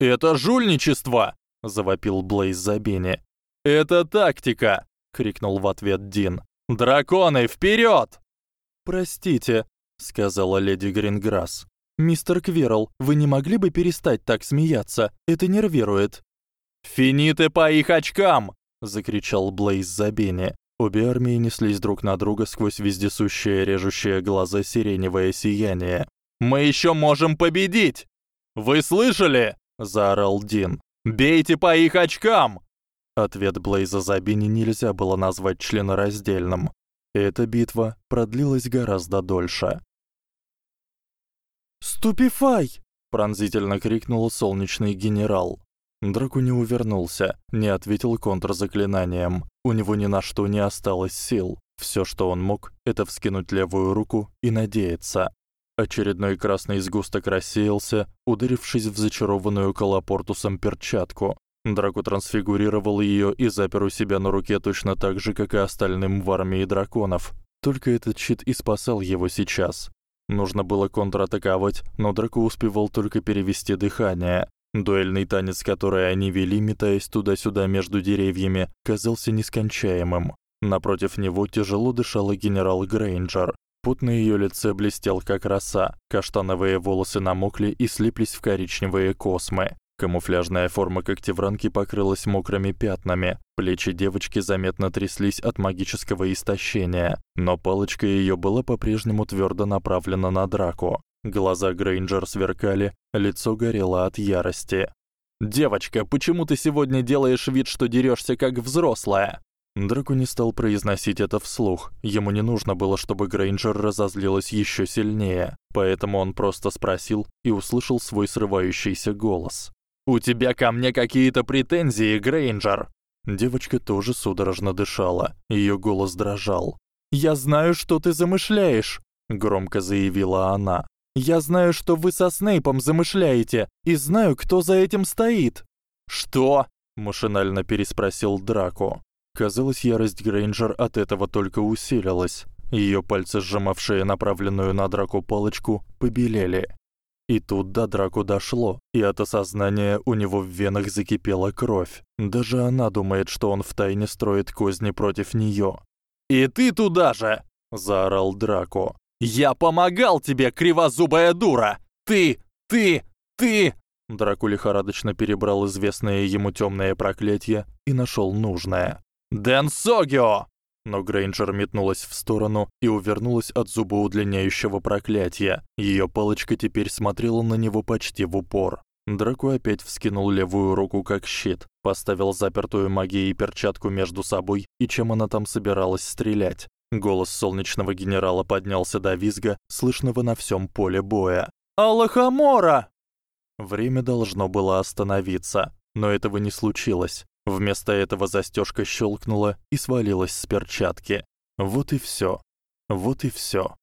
Это жульничество, завопил Блейз Забини. Это тактика, крикнул в ответ Дин. Драконы вперёд! Простите, сказала леди Гринграсс. Мистер Квирл, вы не могли бы перестать так смеяться? Это нервирует. Финиты по их очкам, закричал Блейз Забини. Обе армии неслись друг на друга сквозь вездесущие режущие глаза сиреневое сияние. Мы ещё можем победить. Вы слышали? заорал Дин. Бейте по их очкам. Ответ Блейза Забини нельзя было назвать членораздельным. Эта битва продлилась гораздо дольше. «Ступифай!» — пронзительно крикнул солнечный генерал. Драку не увернулся, не ответил контрзаклинанием. У него ни на что не осталось сил. Всё, что он мог, это вскинуть левую руку и надеяться. Очередной красный сгусток рассеялся, ударившись в зачарованную колопортусом перчатку. Драку трансфигурировал её и запер у себя на руке точно так же, как и остальным в армии драконов. Только этот щит и спасал его сейчас. Нужно было контратаковать, но Драко успевал только перевести дыхание. Дуэльный танец, который они вели, метаясь туда-сюда между деревьями, казался нескончаемым. Напротив него тяжело дышала генерал Грейнджер. Пот на её лице блестел как роса, каштановые волосы намокли и слиплись в коричневые космы. Камуфляжная форма когтевранки покрылась мокрыми пятнами. Плечи девочки заметно тряслись от магического истощения, но палочка её была по-прежнему твёрдо направлена на драку. Глаза Грейнджер сверкали, лицо горело от ярости. "Девочка, почему ты сегодня делаешь вид, что дерёшься как взрослая?" Драку не стал произносить это вслух. Ему не нужно было, чтобы Грейнджер разозлилась ещё сильнее, поэтому он просто спросил и услышал свой срывающийся голос. У тебя ко мне какие-то претензии, Грейнджер? Девочка тоже судорожно дышала, её голос дрожал. Я знаю, что ты замышляешь, громко заявила она. Я знаю, что вы со Снейпом замышляете, и знаю, кто за этим стоит. Что? машинально переспросил Драко. Казалось, ярость Грейнджер от этого только усилилась. Её пальцы, сжимавшие направленную на Драко палочку, побелели. И тут до Драку дошло, и от осознания у него в венах закипела кровь. Даже она думает, что он втайне строит козни против неё. "И ты туда же!" заорал Драко. "Я помогал тебе, кривозубая дура! Ты, ты, ты!" Драку лихорадочно перебрал известные ему тёмные проклятия и нашёл нужное. "Дэн Согио!" Но Грейнджер метнулась в сторону и увернулась от зубоудлиняющего проклятия. Её палочка теперь смотрела на него почти в упор. Драко опять вскинул левую руку как щит, поставил запертую магией перчатку между собой и чем она там собиралась стрелять. Голос солнечного генерала поднялся до визга, слышного на всём поле боя. «Аллахамора!» Время должно было остановиться, но этого не случилось. Вместо этого застёжка щёлкнула и свалилась с перчатки. Вот и всё. Вот и всё.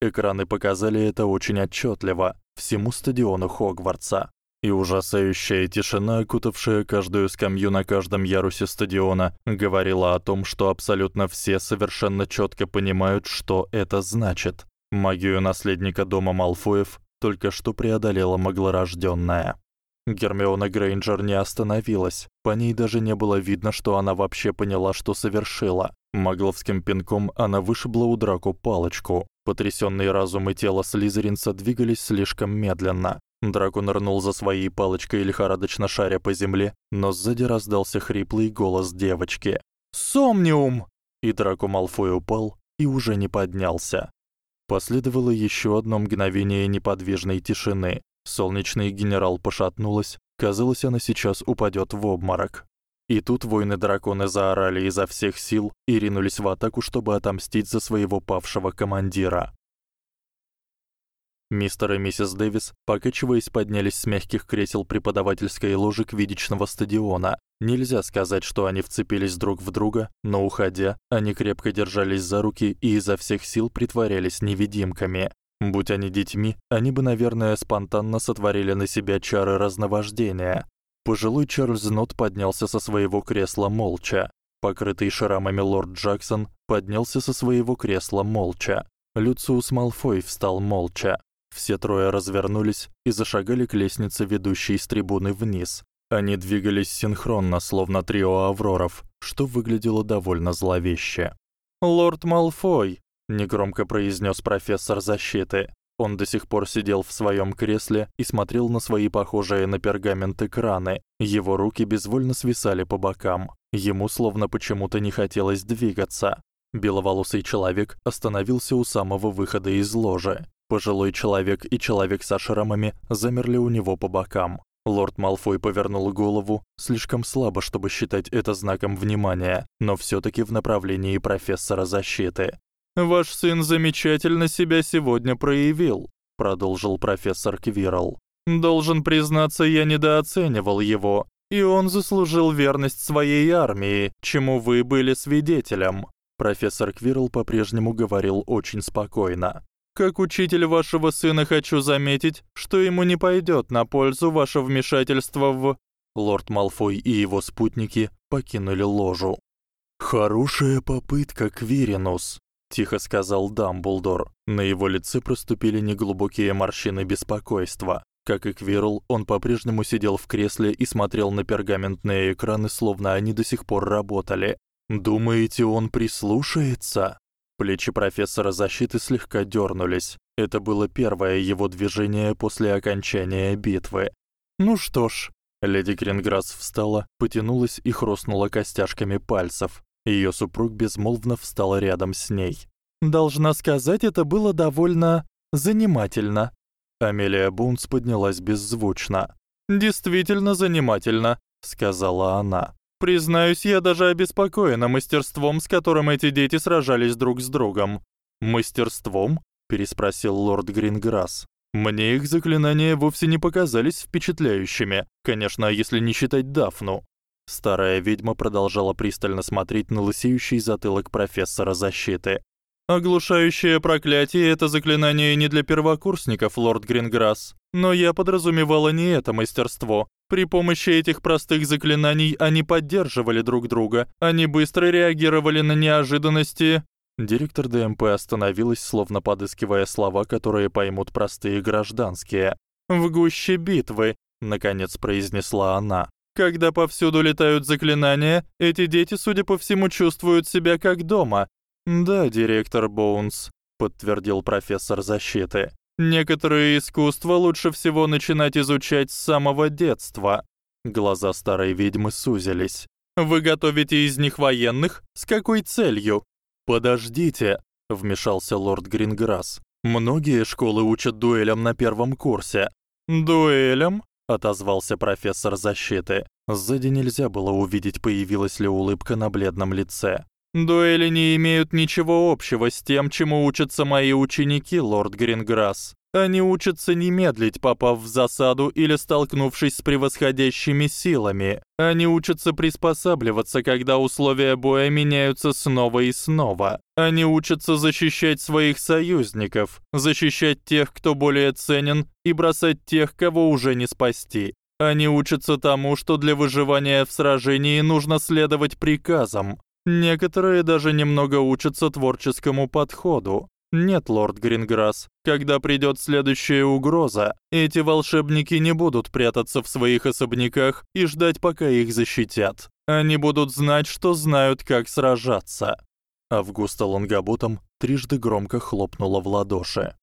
Экраны показали это очень отчётливо всему стадиону Хогвартса. и ужасающая тишина, окутавшая каждую скамью на каждом ярусе стадиона, говорила о том, что абсолютно все совершенно чётко понимают, что это значит. Магию наследника дома Малфоев только что преодолела маглорождённая. Гермиона Грейнджер не остановилась. По ней даже не было видно, что она вообще поняла, что совершила. Магловским пинком она вышибла у Драко палочку. Потрясённый разум и тело Слизеринца двигались слишком медленно. Драко нырнул за своей палочкой, лихорадочно шаря по земле, но сзади раздался хриплый голос девочки. «Сомниум!» И Драко Малфой упал и уже не поднялся. Последовало ещё одно мгновение неподвижной тишины. Солнечный генерал пошатнулась, казалось, она сейчас упадёт в обморок. И тут воины-драконы заорали изо всех сил и ринулись в атаку, чтобы отомстить за своего павшего командира. Мистер и миссис Дэвис, покачиваясь, поднялись с мягких кресел преподавательской ложи к видичного стадиона. Нельзя сказать, что они вцепились друг в друга, но уходя, они крепко держались за руки и изо всех сил притворялись невидимками. Будь они детьми, они бы, наверное, спонтанно сотворили на себя чары разновождения. Пожилой Чарльз Нот поднялся со своего кресла молча. Покрытый шрамами лорд Джексон поднялся со своего кресла молча. Люциус Малфой встал молча. Все трое развернулись и зашагали к лестнице, ведущей с трибуны вниз. Они двигались синхронно, словно трио авроров, что выглядело довольно зловеще. "Лорд Малфой", негромко произнёс профессор защиты. Он до сих пор сидел в своём кресле и смотрел на свои похожие на пергамент экраны. Его руки безвольно свисали по бокам. Ему словно почему-то не хотелось двигаться. Беловолосый человек остановился у самого выхода из ложи. Пожилой человек и человек со шрамами замерли у него по бокам. Лорд Малфой повернул голову, слишком слабо, чтобы считать это знаком внимания, но всё-таки в направлении профессора защиты. Ваш сын замечательно себя сегодня проявил, продолжил профессор Квирл. Должен признаться, я недооценивал его, и он заслужил верность своей армии, чему вы были свидетелем. Профессор Квирл по-прежнему говорил очень спокойно. Как учитель вашего сына хочу заметить, что ему не пойдёт на пользу ваше вмешательство в Лорд Малфой и его спутники покинули ложу. Хорошая попытка, Квиринус, тихо сказал Дамблдор. На его лице проступили неглубокие морщины беспокойства. Как и Квирл, он по-прежнему сидел в кресле и смотрел на пергаментные экраны, словно они до сих пор работали. Думаете, он прислушается? Плечи профессора защиты слегка дёрнулись. Это было первое его движение после окончания битвы. Ну что ж, леди Гринграсс встала, потянулась и хрустнула костяшками пальцев. Её супруг безмолвно встал рядом с ней. Должна сказать, это было довольно занимательно. Амелия Бунс поднялась беззвучно. Действительно занимательно, сказала она. Признаюсь, я даже обеспокоена мастерством, с которым эти дети сражались друг с другом. Мастерством? переспросил лорд Гринграсс. Мне их заклинания вовсе не показались впечатляющими, конечно, если не считать Дафну. Старая ведьма продолжала пристально смотреть на лысеющий затылок профессора защиты. Оглушающее проклятие это заклинание не для первокурсников, лорд Гринграсс, но я подразумевала не это мастерство. При помощи этих простых заклинаний они поддерживали друг друга, они быстро реагировали на неожиданности. Директор ДМП остановилась, словно подыскивая слова, которые поймут простые гражданские. В гуще битвы, наконец произнесла она. Когда повсюду летают заклинания, эти дети, судя по всему, чувствуют себя как дома. Да, директор Боунс, подтвердил профессор защиты. Некоторые искусства лучше всего начинать изучать с самого детства. Глаза старой ведьмы сузились. Вы готовите из них военных? С какой целью? Подождите, вмешался лорд Гринграсс. Многие школы учат дуэлям на первом курсе. Дуэлям? Отозвался профессор защиты. Сзади нельзя было увидеть, появилась ли улыбка на бледном лице. Дуэли не имеют ничего общего с тем, чему учатся мои ученики, лорд Гринграсс. Они учатся не медлить, попав в засаду или столкнувшись с превосходящими силами. Они учатся приспосабливаться, когда условия боя меняются снова и снова. Они учатся защищать своих союзников, защищать тех, кто более ценен, и бросать тех, кого уже не спасти. Они учатся тому, что для выживания в сражении нужно следовать приказам. Некоторые даже немного учатся творческому подходу. Нет, лорд Гринграсс, когда придёт следующая угроза, эти волшебники не будут прятаться в своих особняках и ждать, пока их защитят. Они будут знать, что знают, как сражаться. Августа Лонгоботом трижды громко хлопнула в ладоши.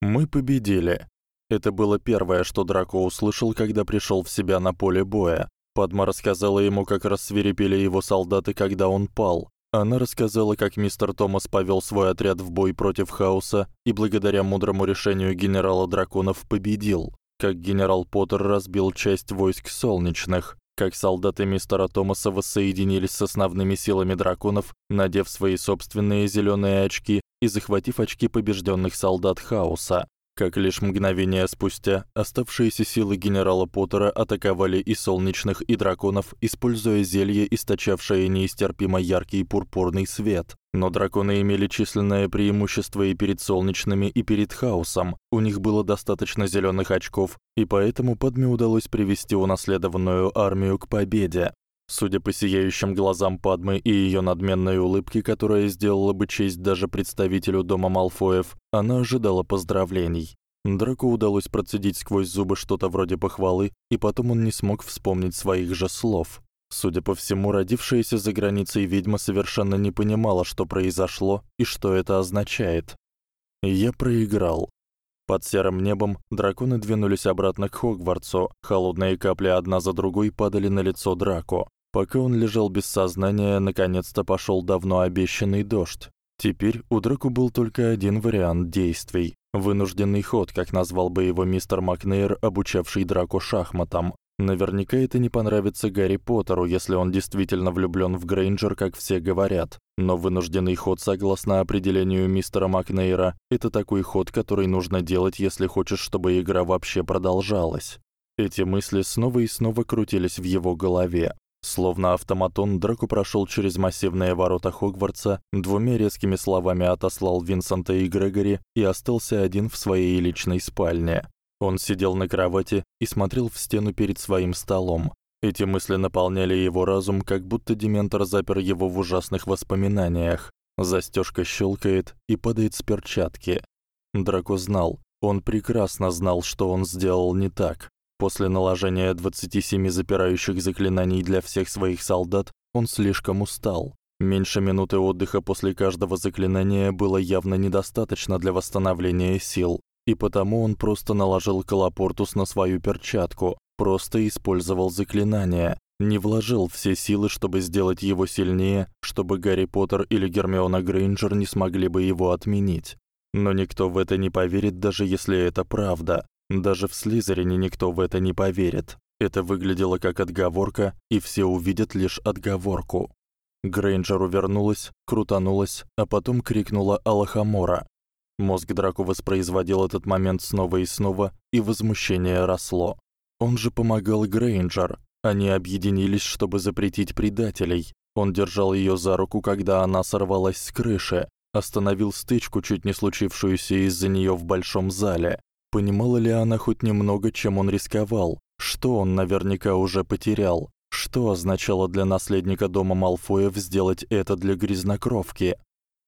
Мы победили. Это было первое, что Драко услышал, когда пришёл в себя на поле боя. Падма рассказала ему, как рассвирепели его солдаты, когда он пал. Она рассказала, как мистер Томас повёл свой отряд в бой против хаоса и благодаря мудрому решению генерала драконов победил. Как генерал Поттер разбил часть войск солнечных, как солдаты мистера Томаса воссоединились с основными силами драконов, надев свои собственные зелёные очки и захватив очки побеждённых солдат хаоса. Как лишь мгновение спустя оставшиеся силы генерала Поттера атаковали и солнечных, и драконов, используя зелье, источавшее неистерпимо яркий пурпурный свет. Но драконы имели численное преимущество и перед солнечными, и перед хаосом. У них было достаточно зелёных очков, и поэтому Падме удалось привести унаследованную армию к победе. Судя по сияющим глазам Падмы и её надменной улыбке, которая сделала бы честь даже представителю дома Малфоев, она ожидала поздравлений. Драку удалось процедить сквозь зубы что-то вроде похвалы, и потом он не смог вспомнить своих же слов. Судя по всему, родившаяся за границей ведьма совершенно не понимала, что произошло и что это означает. Я проиграл. Под серым небом драконы двинулись обратно к Хогвартсу. Холодные капли одна за другой падали на лицо Драко. Пока он лежал без сознания, наконец-то пошёл давно обещанный дождь. Теперь у Драку был только один вариант действий вынужденный ход, как назвал бы его мистер Макнейр, обучавший Драко шахматам. Наверняка это не понравится Гарри Поттеру, если он действительно влюблён в Грейнджер, как все говорят. Но вынужденный ход, согласно определению мистера Макнейра, это такой ход, который нужно делать, если хочешь, чтобы игра вообще продолжалась. Эти мысли снова и снова крутились в его голове. Словно автоматон, Драко прошёл через массивные ворота Хогвартса, двумя резкими словами отослал Винсента и Грегори и остался один в своей личной спальне. Он сидел на кровати и смотрел в стену перед своим столом. Эти мысли наполняли его разум, как будто дементор запер его в ужасных воспоминаниях. Застёжка щёлкает и падает с перчатки. Драко знал, он прекрасно знал, что он сделал не так. После наложения 27 запирающих заклинаний для всех своих солдат, он слишком устал. Меньше минуты отдыха после каждого заклинания было явно недостаточно для восстановления сил, и потому он просто наложил колопортус на свою перчатку, просто использовал заклинание, не вложил все силы, чтобы сделать его сильнее, чтобы Гарри Поттер или Гермиона Грейнджер не смогли бы его отменить. Но никто в это не поверит, даже если это правда. Даже в Слизерине никто в это не поверит. Это выглядело как отговорка, и все увидят лишь отговорку. Грейнджер увернулась, крутанулась, а потом крикнула Алахамора. Мозг Драку воспроизводил этот момент снова и снова, и возмущение росло. Он же помогал Грейнджер. Они объединились, чтобы запретить предателей. Он держал её за руку, когда она сорвалась с крыши, остановил стычку, чуть не случившуюся из-за неё в большом зале. Понимала ли она хоть немного, чем он рисковал? Что он наверняка уже потерял? Что означало для наследника дома Малфоев сделать это для грязнокровки?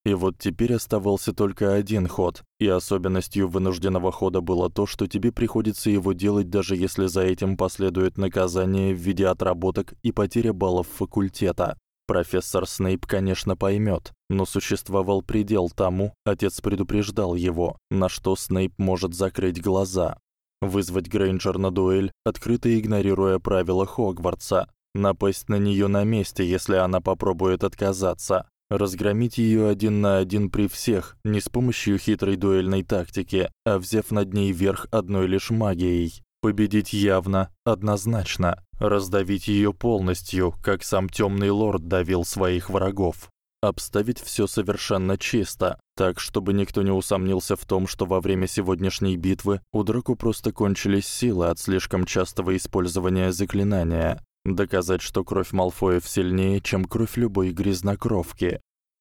И вот теперь оставался только один ход, и особенностью вынужденного хода было то, что тебе приходится его делать даже если за этим последует наказание в виде отработок и потеря баллов факультета. Профессор Снейп, конечно, поймёт, но существовал предел тому, отец предупреждал его, на что Снейп может закрыть глаза. Вызвать Грейнджер на дуэль, открыто игнорируя правила Хогвартса, напасть на неё на месте, если она попробует отказаться, разгромить её один на один при всех, не с помощью хитрой дуэльной тактики, а взяв над ней верх одной лишь магией. Победить явно, однозначно, раздавить её полностью, как сам Тёмный лорд давил своих врагов. Обставить всё совершенно чисто, так чтобы никто не усомнился в том, что во время сегодняшней битвы у Драку просто кончились силы от слишком частого использования заклинания. Доказать, что кровь Малфоев сильнее, чем кровь любой грязнокровки.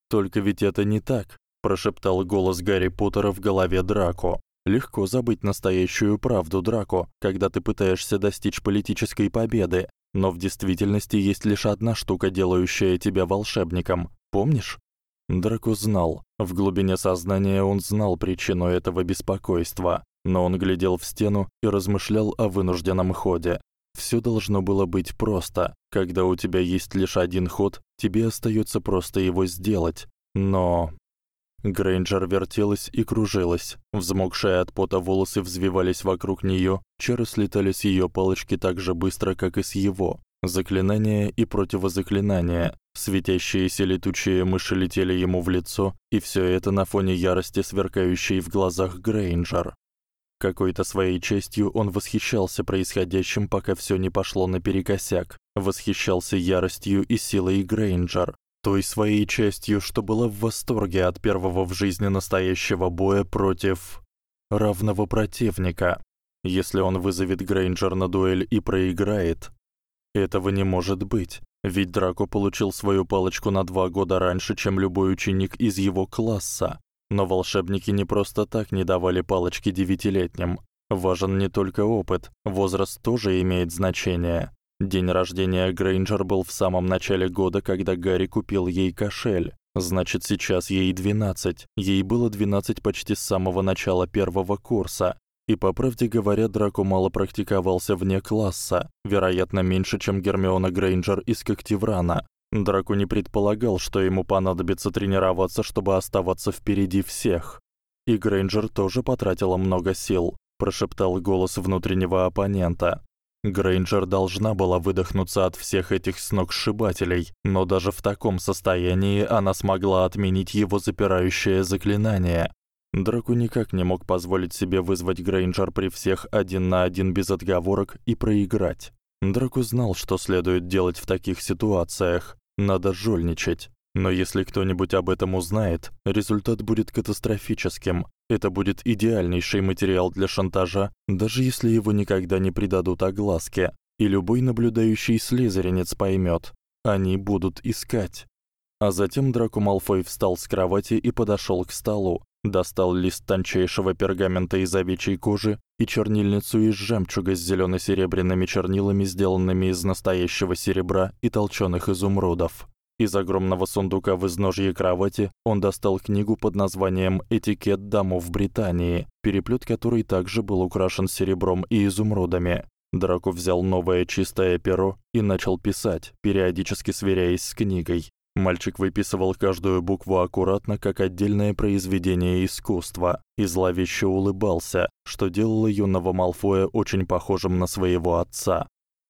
Только ведь это не так, прошептал голос Гарри Поттера в голове Драко. Легко забыть настоящую правду, Драко, когда ты пытаешься достичь политической победы, но в действительности есть лишь одна штука, делающая тебя волшебником. Помнишь? Драко знал. В глубине сознания он знал причину этого беспокойства, но он глядел в стену и размышлял о вынужденном ходе. Всё должно было быть просто. Когда у тебя есть лишь один ход, тебе остаётся просто его сделать. Но Грейнджер вертелась и кружилась. Взмокшие от пота волосы взвивались вокруг неё, чары слетали с её палочки так же быстро, как и с его. Заклинания и противозаклинания, светящиеся летучие мыши летели ему в лицо, и всё это на фоне ярости, сверкающей в глазах Грейнджер. Какой-то своей честью он восхищался происходящим, пока всё не пошло наперекосяк. Восхищался яростью и силой Грейнджер, той своей частью, что была в восторге от первого в жизни настоящего боя против равного противника. Если он вызовет Грейнджер на дуэль и проиграет, этого не может быть. Ведь Драко получил свою палочку на два года раньше, чем любой ученик из его класса. Но волшебники не просто так не давали палочки девятилетним. Важен не только опыт, возраст тоже имеет значение. День рождения Грейнджер был в самом начале года, когда Гарри купил ей кошель. Значит, сейчас ей 12. Ей было 12 почти с самого начала первого курса. И по правде говоря, Драко мало практиковался вне класса, вероятно, меньше, чем Гермиона Грейнджер из Когтеврана. Драко не предполагал, что ему понадобится тренироваться, чтобы оставаться впереди всех. И Грейнджер тоже потратила много сил, прошептал голос внутреннего оппонента. Грейнджер должна была выдохнуться от всех этих сногсшибателей, но даже в таком состоянии она смогла отменить его запирающее заклинание. Драку никак не мог позволить себе вызвать Грейнджер при всех один на один без отговорок и проиграть. Драку знал, что следует делать в таких ситуациях. Надо жульничать. Но если кто-нибудь об этом узнает, результат будет катастрофическим. Это будет идеальнейший материал для шантажа, даже если его никогда не придадут огласке. И любой наблюдающий слизеринец поймёт. Они будут искать. А затем Драко Малфой встал с кровати и подошёл к столу, достал лист тончайшего пергамента из овечьей кожи и чернильницу из жемчуга с зелено-серебряными чернилами, сделанными из настоящего серебра и толчёных изумрудов. Из огромного сундука в изножье кровати он достал книгу под названием Этикет домов Британии, переплёт которой также был украшен серебром и изумрудами. Драко взял новое чистое перо и начал писать, периодически сверяясь с книгой. Мальчик выписывал каждую букву аккуратно, как отдельное произведение искусства, и зловеще улыбался, что делало юного Малфоя очень похожим на своего отца.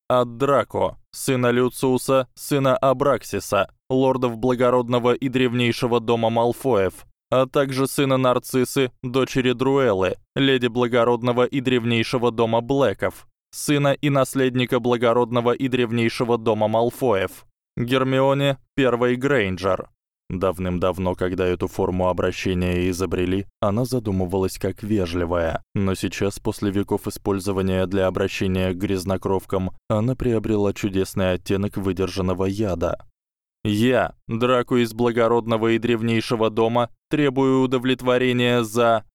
От Драко, сына Люциуса, сына Абраксиса, лордов благородного и древнейшего дома Малфоев, а также сына Нарциссы, дочери Друэллы, леди благородного и древнейшего дома Блэков, сына и наследника благородного и древнейшего дома Малфоев, Гермионе первой Грейнджер. Давным-давно, когда эту форму обращения изобрели, она задумывалась как вежливая, но сейчас, после веков использования для обращения к грязнокровкам, она приобрела чудесный оттенок выдержанного яда. Я, Драку из благородного и древнейшего дома, требую удовлетворения за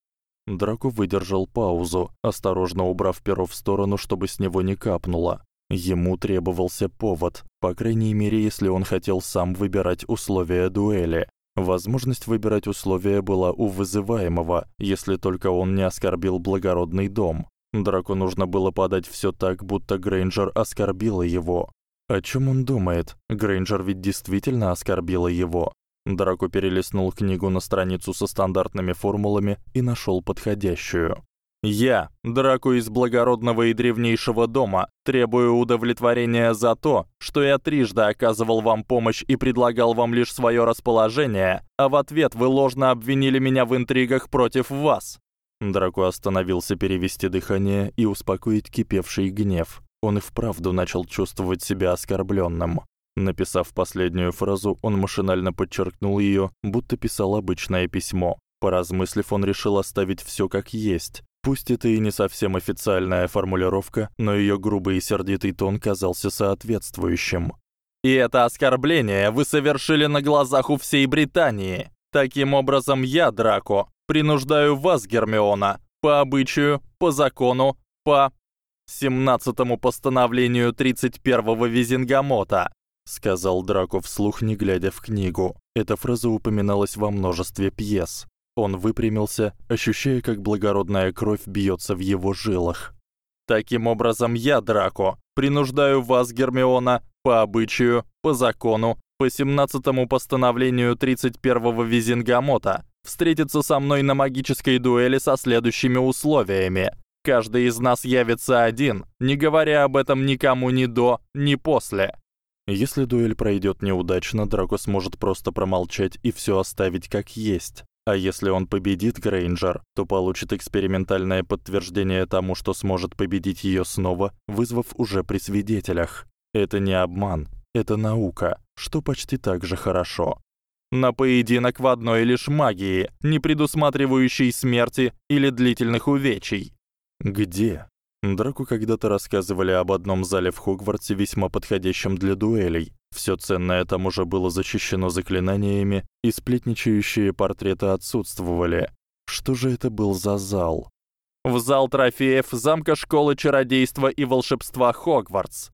Драку выдержал паузу, осторожно убрав перо в сторону, чтобы с него не капнуло. Ему требовался повод, по крайней мере, если он хотел сам выбирать условия дуэли. Возможность выбирать условия была у вызываемого, если только он не оскорбил благородный дом. Драку нужно было подать всё так, будто Грейнджер оскорбила его. О чём он думает? Грейнджер ведь действительно оскорбила его. Драку перелистнул книгу на страницу со стандартными формулами и нашёл подходящую. Я, Драку из благородного и древнейшего дома, требую удовлетворения за то, что я трижды оказывал вам помощь и предлагал вам лишь своё расположение, а в ответ вы ложно обвинили меня в интригах против вас. Драку остановился перевести дыхание и успокоить кипевший гнев. Он и вправду начал чувствовать себя оскорблённым. Написав последнюю фразу, он машинально подчеркнул её, будто писал обычное письмо. Поразмыслив, он решил оставить всё как есть. Пусть это и не совсем официальная формулировка, но её грубый и сердитый тон казался соответствующим. И это оскорбление вы совершили на глазах у всей Британии. Таким образом, я, Драко, принуждаю вас, Гермиона, по обычаю, по закону, по 17-му постановлению 31-го Визингамота, сказал Драко вслух, не глядя в книгу. Эта фраза упоминалась во множестве пьес. Он выпрямился, ощущая, как благородная кровь бьётся в его жилах. Таким образом, я, Драко, принуждаю вас, Гермиона, по обычаю, по закону, по 17-му постановлению 31-го Визингамота, встретиться со мной на магической дуэли со следующими условиями. Каждый из нас явится один, не говоря об этом никому ни до, ни после. Если дуэль пройдёт неудачно, Драко сможет просто промолчать и всё оставить как есть. А если он победит Грейнджер, то получит экспериментальное подтверждение тому, что сможет победить её снова, вызвав уже при свидетелях. Это не обман, это наука, что почти так же хорошо. На поединок в одной лишь магии, не предусматривающей смерти или длительных увечий. Где? Драку когда-то рассказывали об одном зале в Хогвартсе, весьма подходящем для дуэлей. Всё ценное там уже было защищено заклинаниями, и сплетничающие портреты отсутствовали. Что же это был за зал? В зал трофеев замка школы чародейства и волшебства Хогвартс.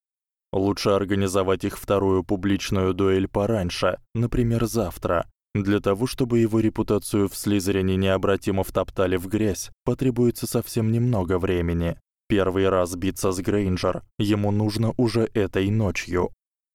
Лучше организовать их вторую публичную дуэль пораньше, например, завтра. Для того, чтобы его репутацию в Слизерине необратимо втоптали в грязь, потребуется совсем немного времени. Первый раз биться с Грейнджер ему нужно уже этой ночью.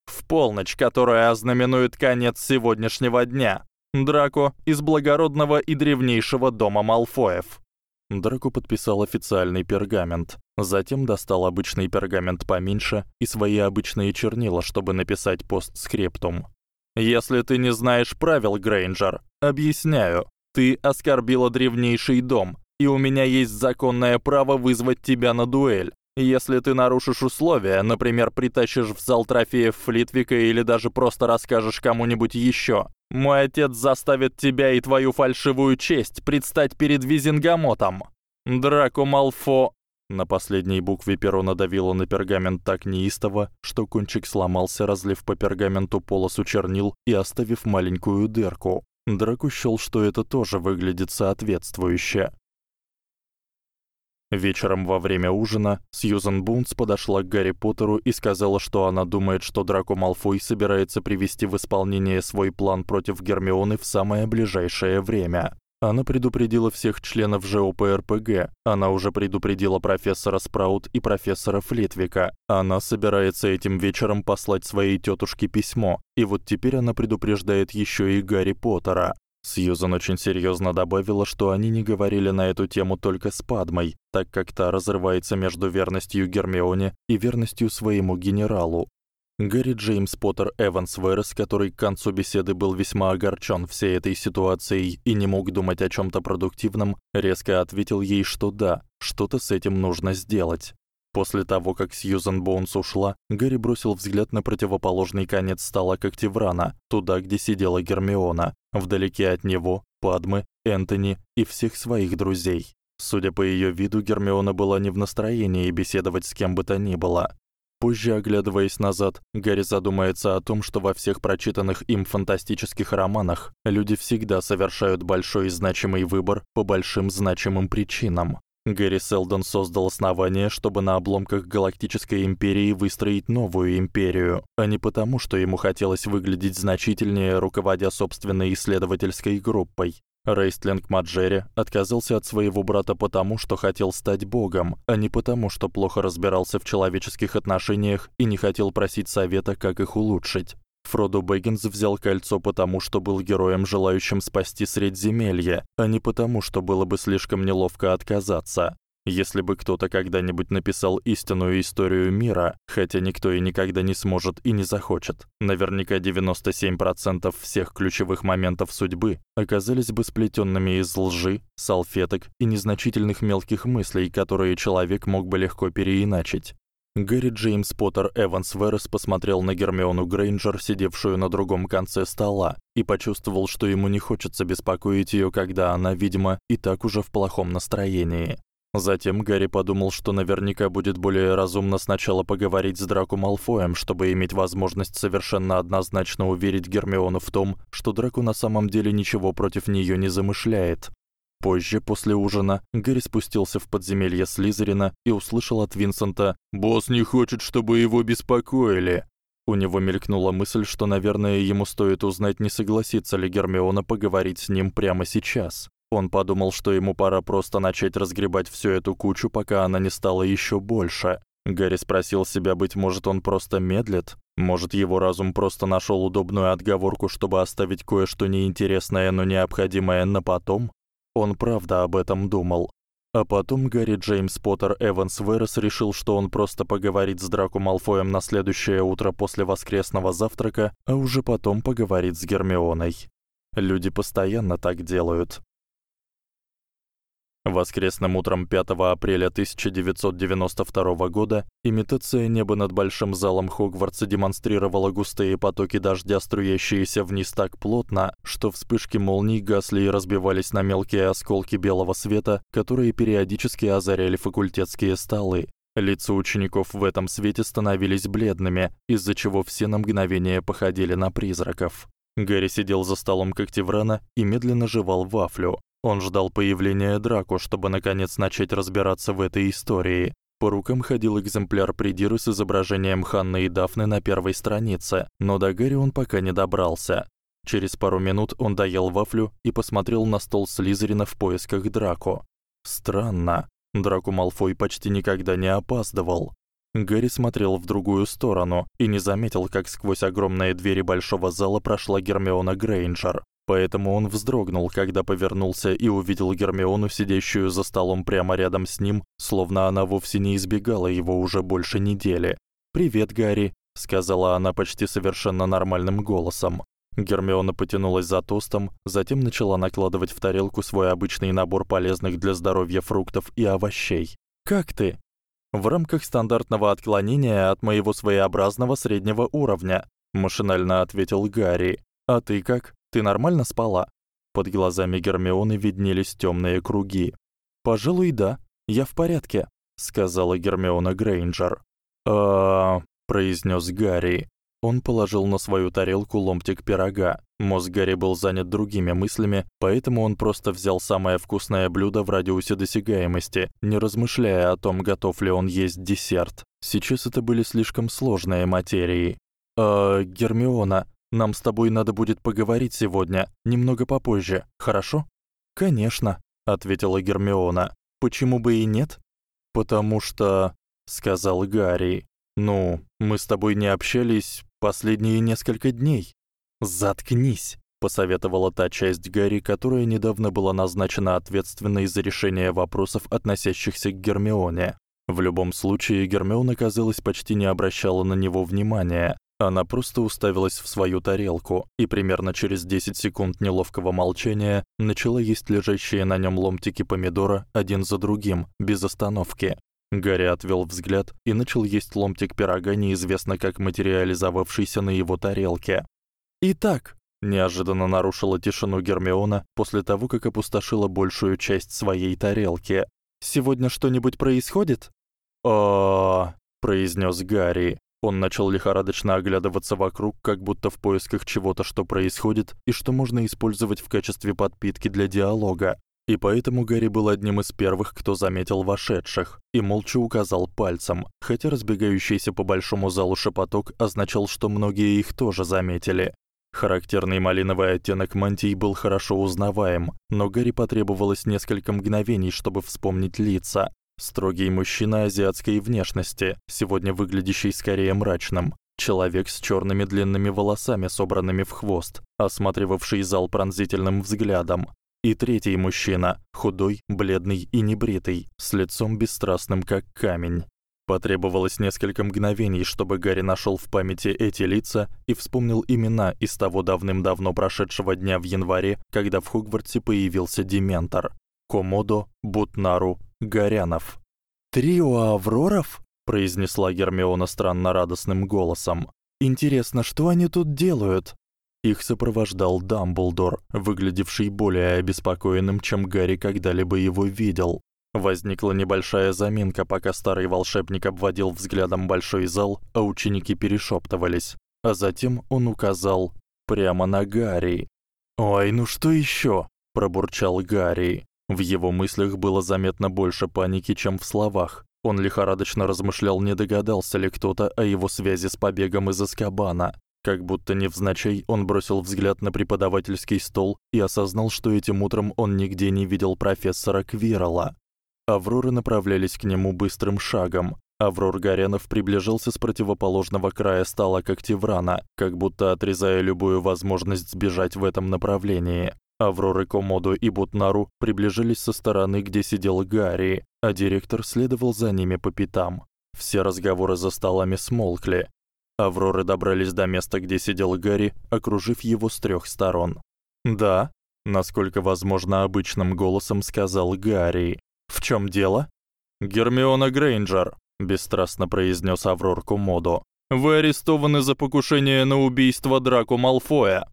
В полночь, которая ознаменует конец сегодняшнего дня. Драко из благородного и древнейшего дома Малфоев. Драко подписал официальный пергамент, затем достал обычный пергамент поменьше и свои обычные чернила, чтобы написать постскриптум. Если ты не знаешь правил, Грейнджер, объясняю. Ты оскорбила древнейший дом, и у меня есть законное право вызвать тебя на дуэль. Если ты нарушишь условия, например, притащишь в зал трофеев Флитвика или даже просто расскажешь кому-нибудь ещё, мой отец заставит тебя и твою фальшивую честь предстать перед Визингамотом. Драко Малфо на последней букве перо надавило на пергамент так неистово, что кончик сломался, разлив по пергаменту полосу чернил и оставив маленькую дырку. Драко счёл, что это тоже выглядит соответствующе. Вечером во время ужина Сьюзен Бунс подошла к Гарри Поттеру и сказала, что она думает, что Драко Малфой собирается привести в исполнение свой план против Гермионы в самое ближайшее время. Она предупредила всех членов ЖОПРПГ. Она уже предупредила профессора Спраут и профессора Флитвика. Она собирается этим вечером послать своей тётушке письмо. И вот теперь она предупреждает ещё и Гарри Поттера. Сьюзан очень серьёзно добавила, что они не говорили на эту тему только с Падмой, так как та разрывается между верностью Гермионе и верностью своему генералу. Гарри Джеймс Поттер Эванс Верес, который к концу беседы был весьма огорчён всей этой ситуацией и не мог думать о чём-то продуктивном, резко ответил ей, что да, что-то с этим нужно сделать. После того, как Сьюзен Боунс ушла, Гарри бросил взгляд на противоположный конец стола Когтеврана, туда, где сидела Гермиона, вдалеке от него Падмы, Энтони и всех своих друзей. Судя по её виду, Гермиона была не в настроении беседовать с кем бы то ни было. Позже, оглядываясь назад, Гарри задумается о том, что во всех прочитанных им фантастических романах люди всегда совершают большой и значимый выбор по большим значимым причинам. Гэри Селдон создал основание, чтобы на обломках галактической империи выстроить новую империю, а не потому, что ему хотелось выглядеть значительнее, руководя собственной исследовательской группой. Рейстлинг Маджери отказался от своего брата потому, что хотел стать богом, а не потому, что плохо разбирался в человеческих отношениях и не хотел просить совета, как их улучшить. Фродо Бэггинс взял кольцо потому, что был героем, желающим спасти Средиземелье, а не потому, что было бы слишком неловко отказаться. Если бы кто-то когда-нибудь написал истинную историю мира, хотя никто и никогда не сможет и не захочет, наверняка 97% всех ключевых моментов судьбы оказались бы сплетёнными из лжи, салфеток и незначительных мелких мыслей, которые человек мог бы легко переиначить. Гэри Джеймс Поттер Эванс Верес посмотрел на Гермиону Грейнджер, сидевшую на другом конце стола, и почувствовал, что ему не хочется беспокоить её, когда она, видимо, и так уже в плохом настроении. Затем Гарри подумал, что наверняка будет более разумно сначала поговорить с Драко Малфоем, чтобы иметь возможность совершенно однозначно уверить Гермиону в том, что Драко на самом деле ничего против неё не замышляет, Позже, после ужина, Гарри спустился в подземелье Слизерина и услышал от Винсента: "Босс не хочет, чтобы его беспокоили". У него мелькнула мысль, что, наверное, ему стоит узнать, не согласится ли Гермиона поговорить с ним прямо сейчас. Он подумал, что ему пора просто начать разгребать всю эту кучу, пока она не стала ещё больше. Гарри спросил себя, быть может, он просто медлит, может, его разум просто нашёл удобную отговорку, чтобы оставить кое-что неинтересное, но необходимое на потом. Он правда об этом думал. А потом Гарри Джеймс Поттер Эванс Верес решил, что он просто поговорит с Драко Малфоем на следующее утро после воскресного завтрака, а уже потом поговорит с Гермионой. Люди постоянно так делают. Воскресным утром 5 апреля 1992 года имитация неба над большим залом Хогвартса демонстрировала густые потоки дождя, струящиеся вниз так плотно, что вспышки молний гасли и разбивались на мелкие осколки белого света, которые периодически озаряли факультетские столы. Лица учеников в этом свете становились бледными, из-за чего все на мгновение походили на призраков. Гарри сидел за столом Когтеврана и медленно жевал вафлю. Он ждал появления Драко, чтобы наконец начать разбираться в этой истории. По рукам ходил экземпляр придиры с изображением Ханны и Дафны на первой странице, но до Гарри он пока не добрался. Через пару минут он доел вафлю и посмотрел на стол Слизерина в поисках Драко. Странно. Драко Малфой почти никогда не опаздывал. Гарри смотрел в другую сторону и не заметил, как сквозь огромные двери большого зала прошла Гермиона Грейнджер. Поэтому он вздрогнул, когда повернулся и увидел Гермиону, сидящую за столом прямо рядом с ним, словно она вовсе не избегала его уже больше недели. "Привет, Гарри", сказала она почти совершенно нормальным голосом. Гермиона потянулась за тостом, затем начала накладывать в тарелку свой обычный набор полезных для здоровья фруктов и овощей. "Как ты?" "В рамках стандартного отклонения от моего своеобразного среднего уровня", машинально ответил Гарри. "А ты как?" Ты нормально спала? Под глазами Гермионы виднелись тёмные круги. Пожалуй, да. Я в порядке, сказала Гермиона Грейнджер. А, произнёс Гарри. Он положил на свою тарелку ломтик пирога. Мозг Гарри был занят другими мыслями, поэтому он просто взял самое вкусное блюдо в радиусе досягаемости, не размышляя о том, готов ли он есть десерт. Сейчас это были слишком сложные материи. «Э, Гермиона, нам с тобой надо будет поговорить сегодня, немного попозже, хорошо? Конечно, ответила Гермиона. Почему бы и нет? Потому что, сказал Гарри. Ну, мы с тобой не общались последние несколько дней. Заткнись, посоветовала та часть Гарри, которая недавно была назначена ответственной за решение вопросов, относящихся к Гермионе. В любом случае Гермиона, казалось, почти не обращала на него внимания, она просто уставилась в свою тарелку и примерно через 10 секунд неловкого молчания начала есть лежащие на нём ломтики помидора один за другим, без остановки. Гарри отвёл взгляд и начал есть ломтик пирога, неизвестно как материализовавшийся на его тарелке. «Итак», — неожиданно нарушила тишину Гермиона после того, как опустошила большую часть своей тарелки. «Сегодня что-нибудь происходит?» «А...» — произнёс Гарри. Он начал лихорадочно оглядываться вокруг, как будто в поисках чего-то, что происходит и что можно использовать в качестве подпитки для диалога. И поэтому Гарри был одним из первых, кто заметил вошедших, и молча указал пальцем, хотя разбегающийся по большому залу шепоток означал, что многие их тоже заметили. Характерный малиновый оттенок мантий был хорошо узнаваем, но Гарри потребовалось несколько мгновений, чтобы вспомнить лица. Строгий мужчина азиатской внешности, сегодня выглядящий скорее мрачным. Человек с чёрными длинными волосами, собранными в хвост, осматривавший зал пронзительным взглядом. И третий мужчина, худой, бледный и небритый, с лицом бесстрастным как камень. Потребовалось несколько мгновений, чтобы Гарри нашёл в памяти эти лица и вспомнил имена из того давным-давно прошедшего дня в январе, когда в Хогвартсе появился Дементор. Комодо, Бутнару, Горянов. Трио Авроров? произнесла Гермиона странно радостным голосом. Интересно, что они тут делают? Их сопровождал Дамблдор, выглядевший более обеспокоенным, чем Гарри когда-либо его видел. Возникла небольшая заминка, пока старый волшебник обводил взглядом большой зал, а ученики перешептывались. А затем он указал прямо на Гарри. "Ой, ну что ещё?" пробурчал Гарри. В его мыслях было заметно больше паники, чем в словах. Он лихорадочно размышлял, не догадался ли кто-то о его связи с побегом из Азкабана. Как будто невзначай он бросил взгляд на преподавательский стол и осознал, что этим утром он нигде не видел профессора Квирла. Авроры направлялись к нему быстрым шагом. Аврор Горянов приближался с противоположного края стола к Активрана, как будто отрезая любую возможность сбежать в этом направлении. Авроры Комодо и Бутнару приближались со стороны, где сидел Гарри, а директор следовал за ними по пятам. Все разговоры за столами смолкли. Авроры добрались до места, где сидел Гарри, окружив его с трёх сторон. "Да", насколько возможно обычным голосом сказал Гарри. В чём дело? Гермиона Грейнджер, бесстрастно произнёс Аврор Комодо. Вы арестованы за покушение на убийство Драко Малфоя.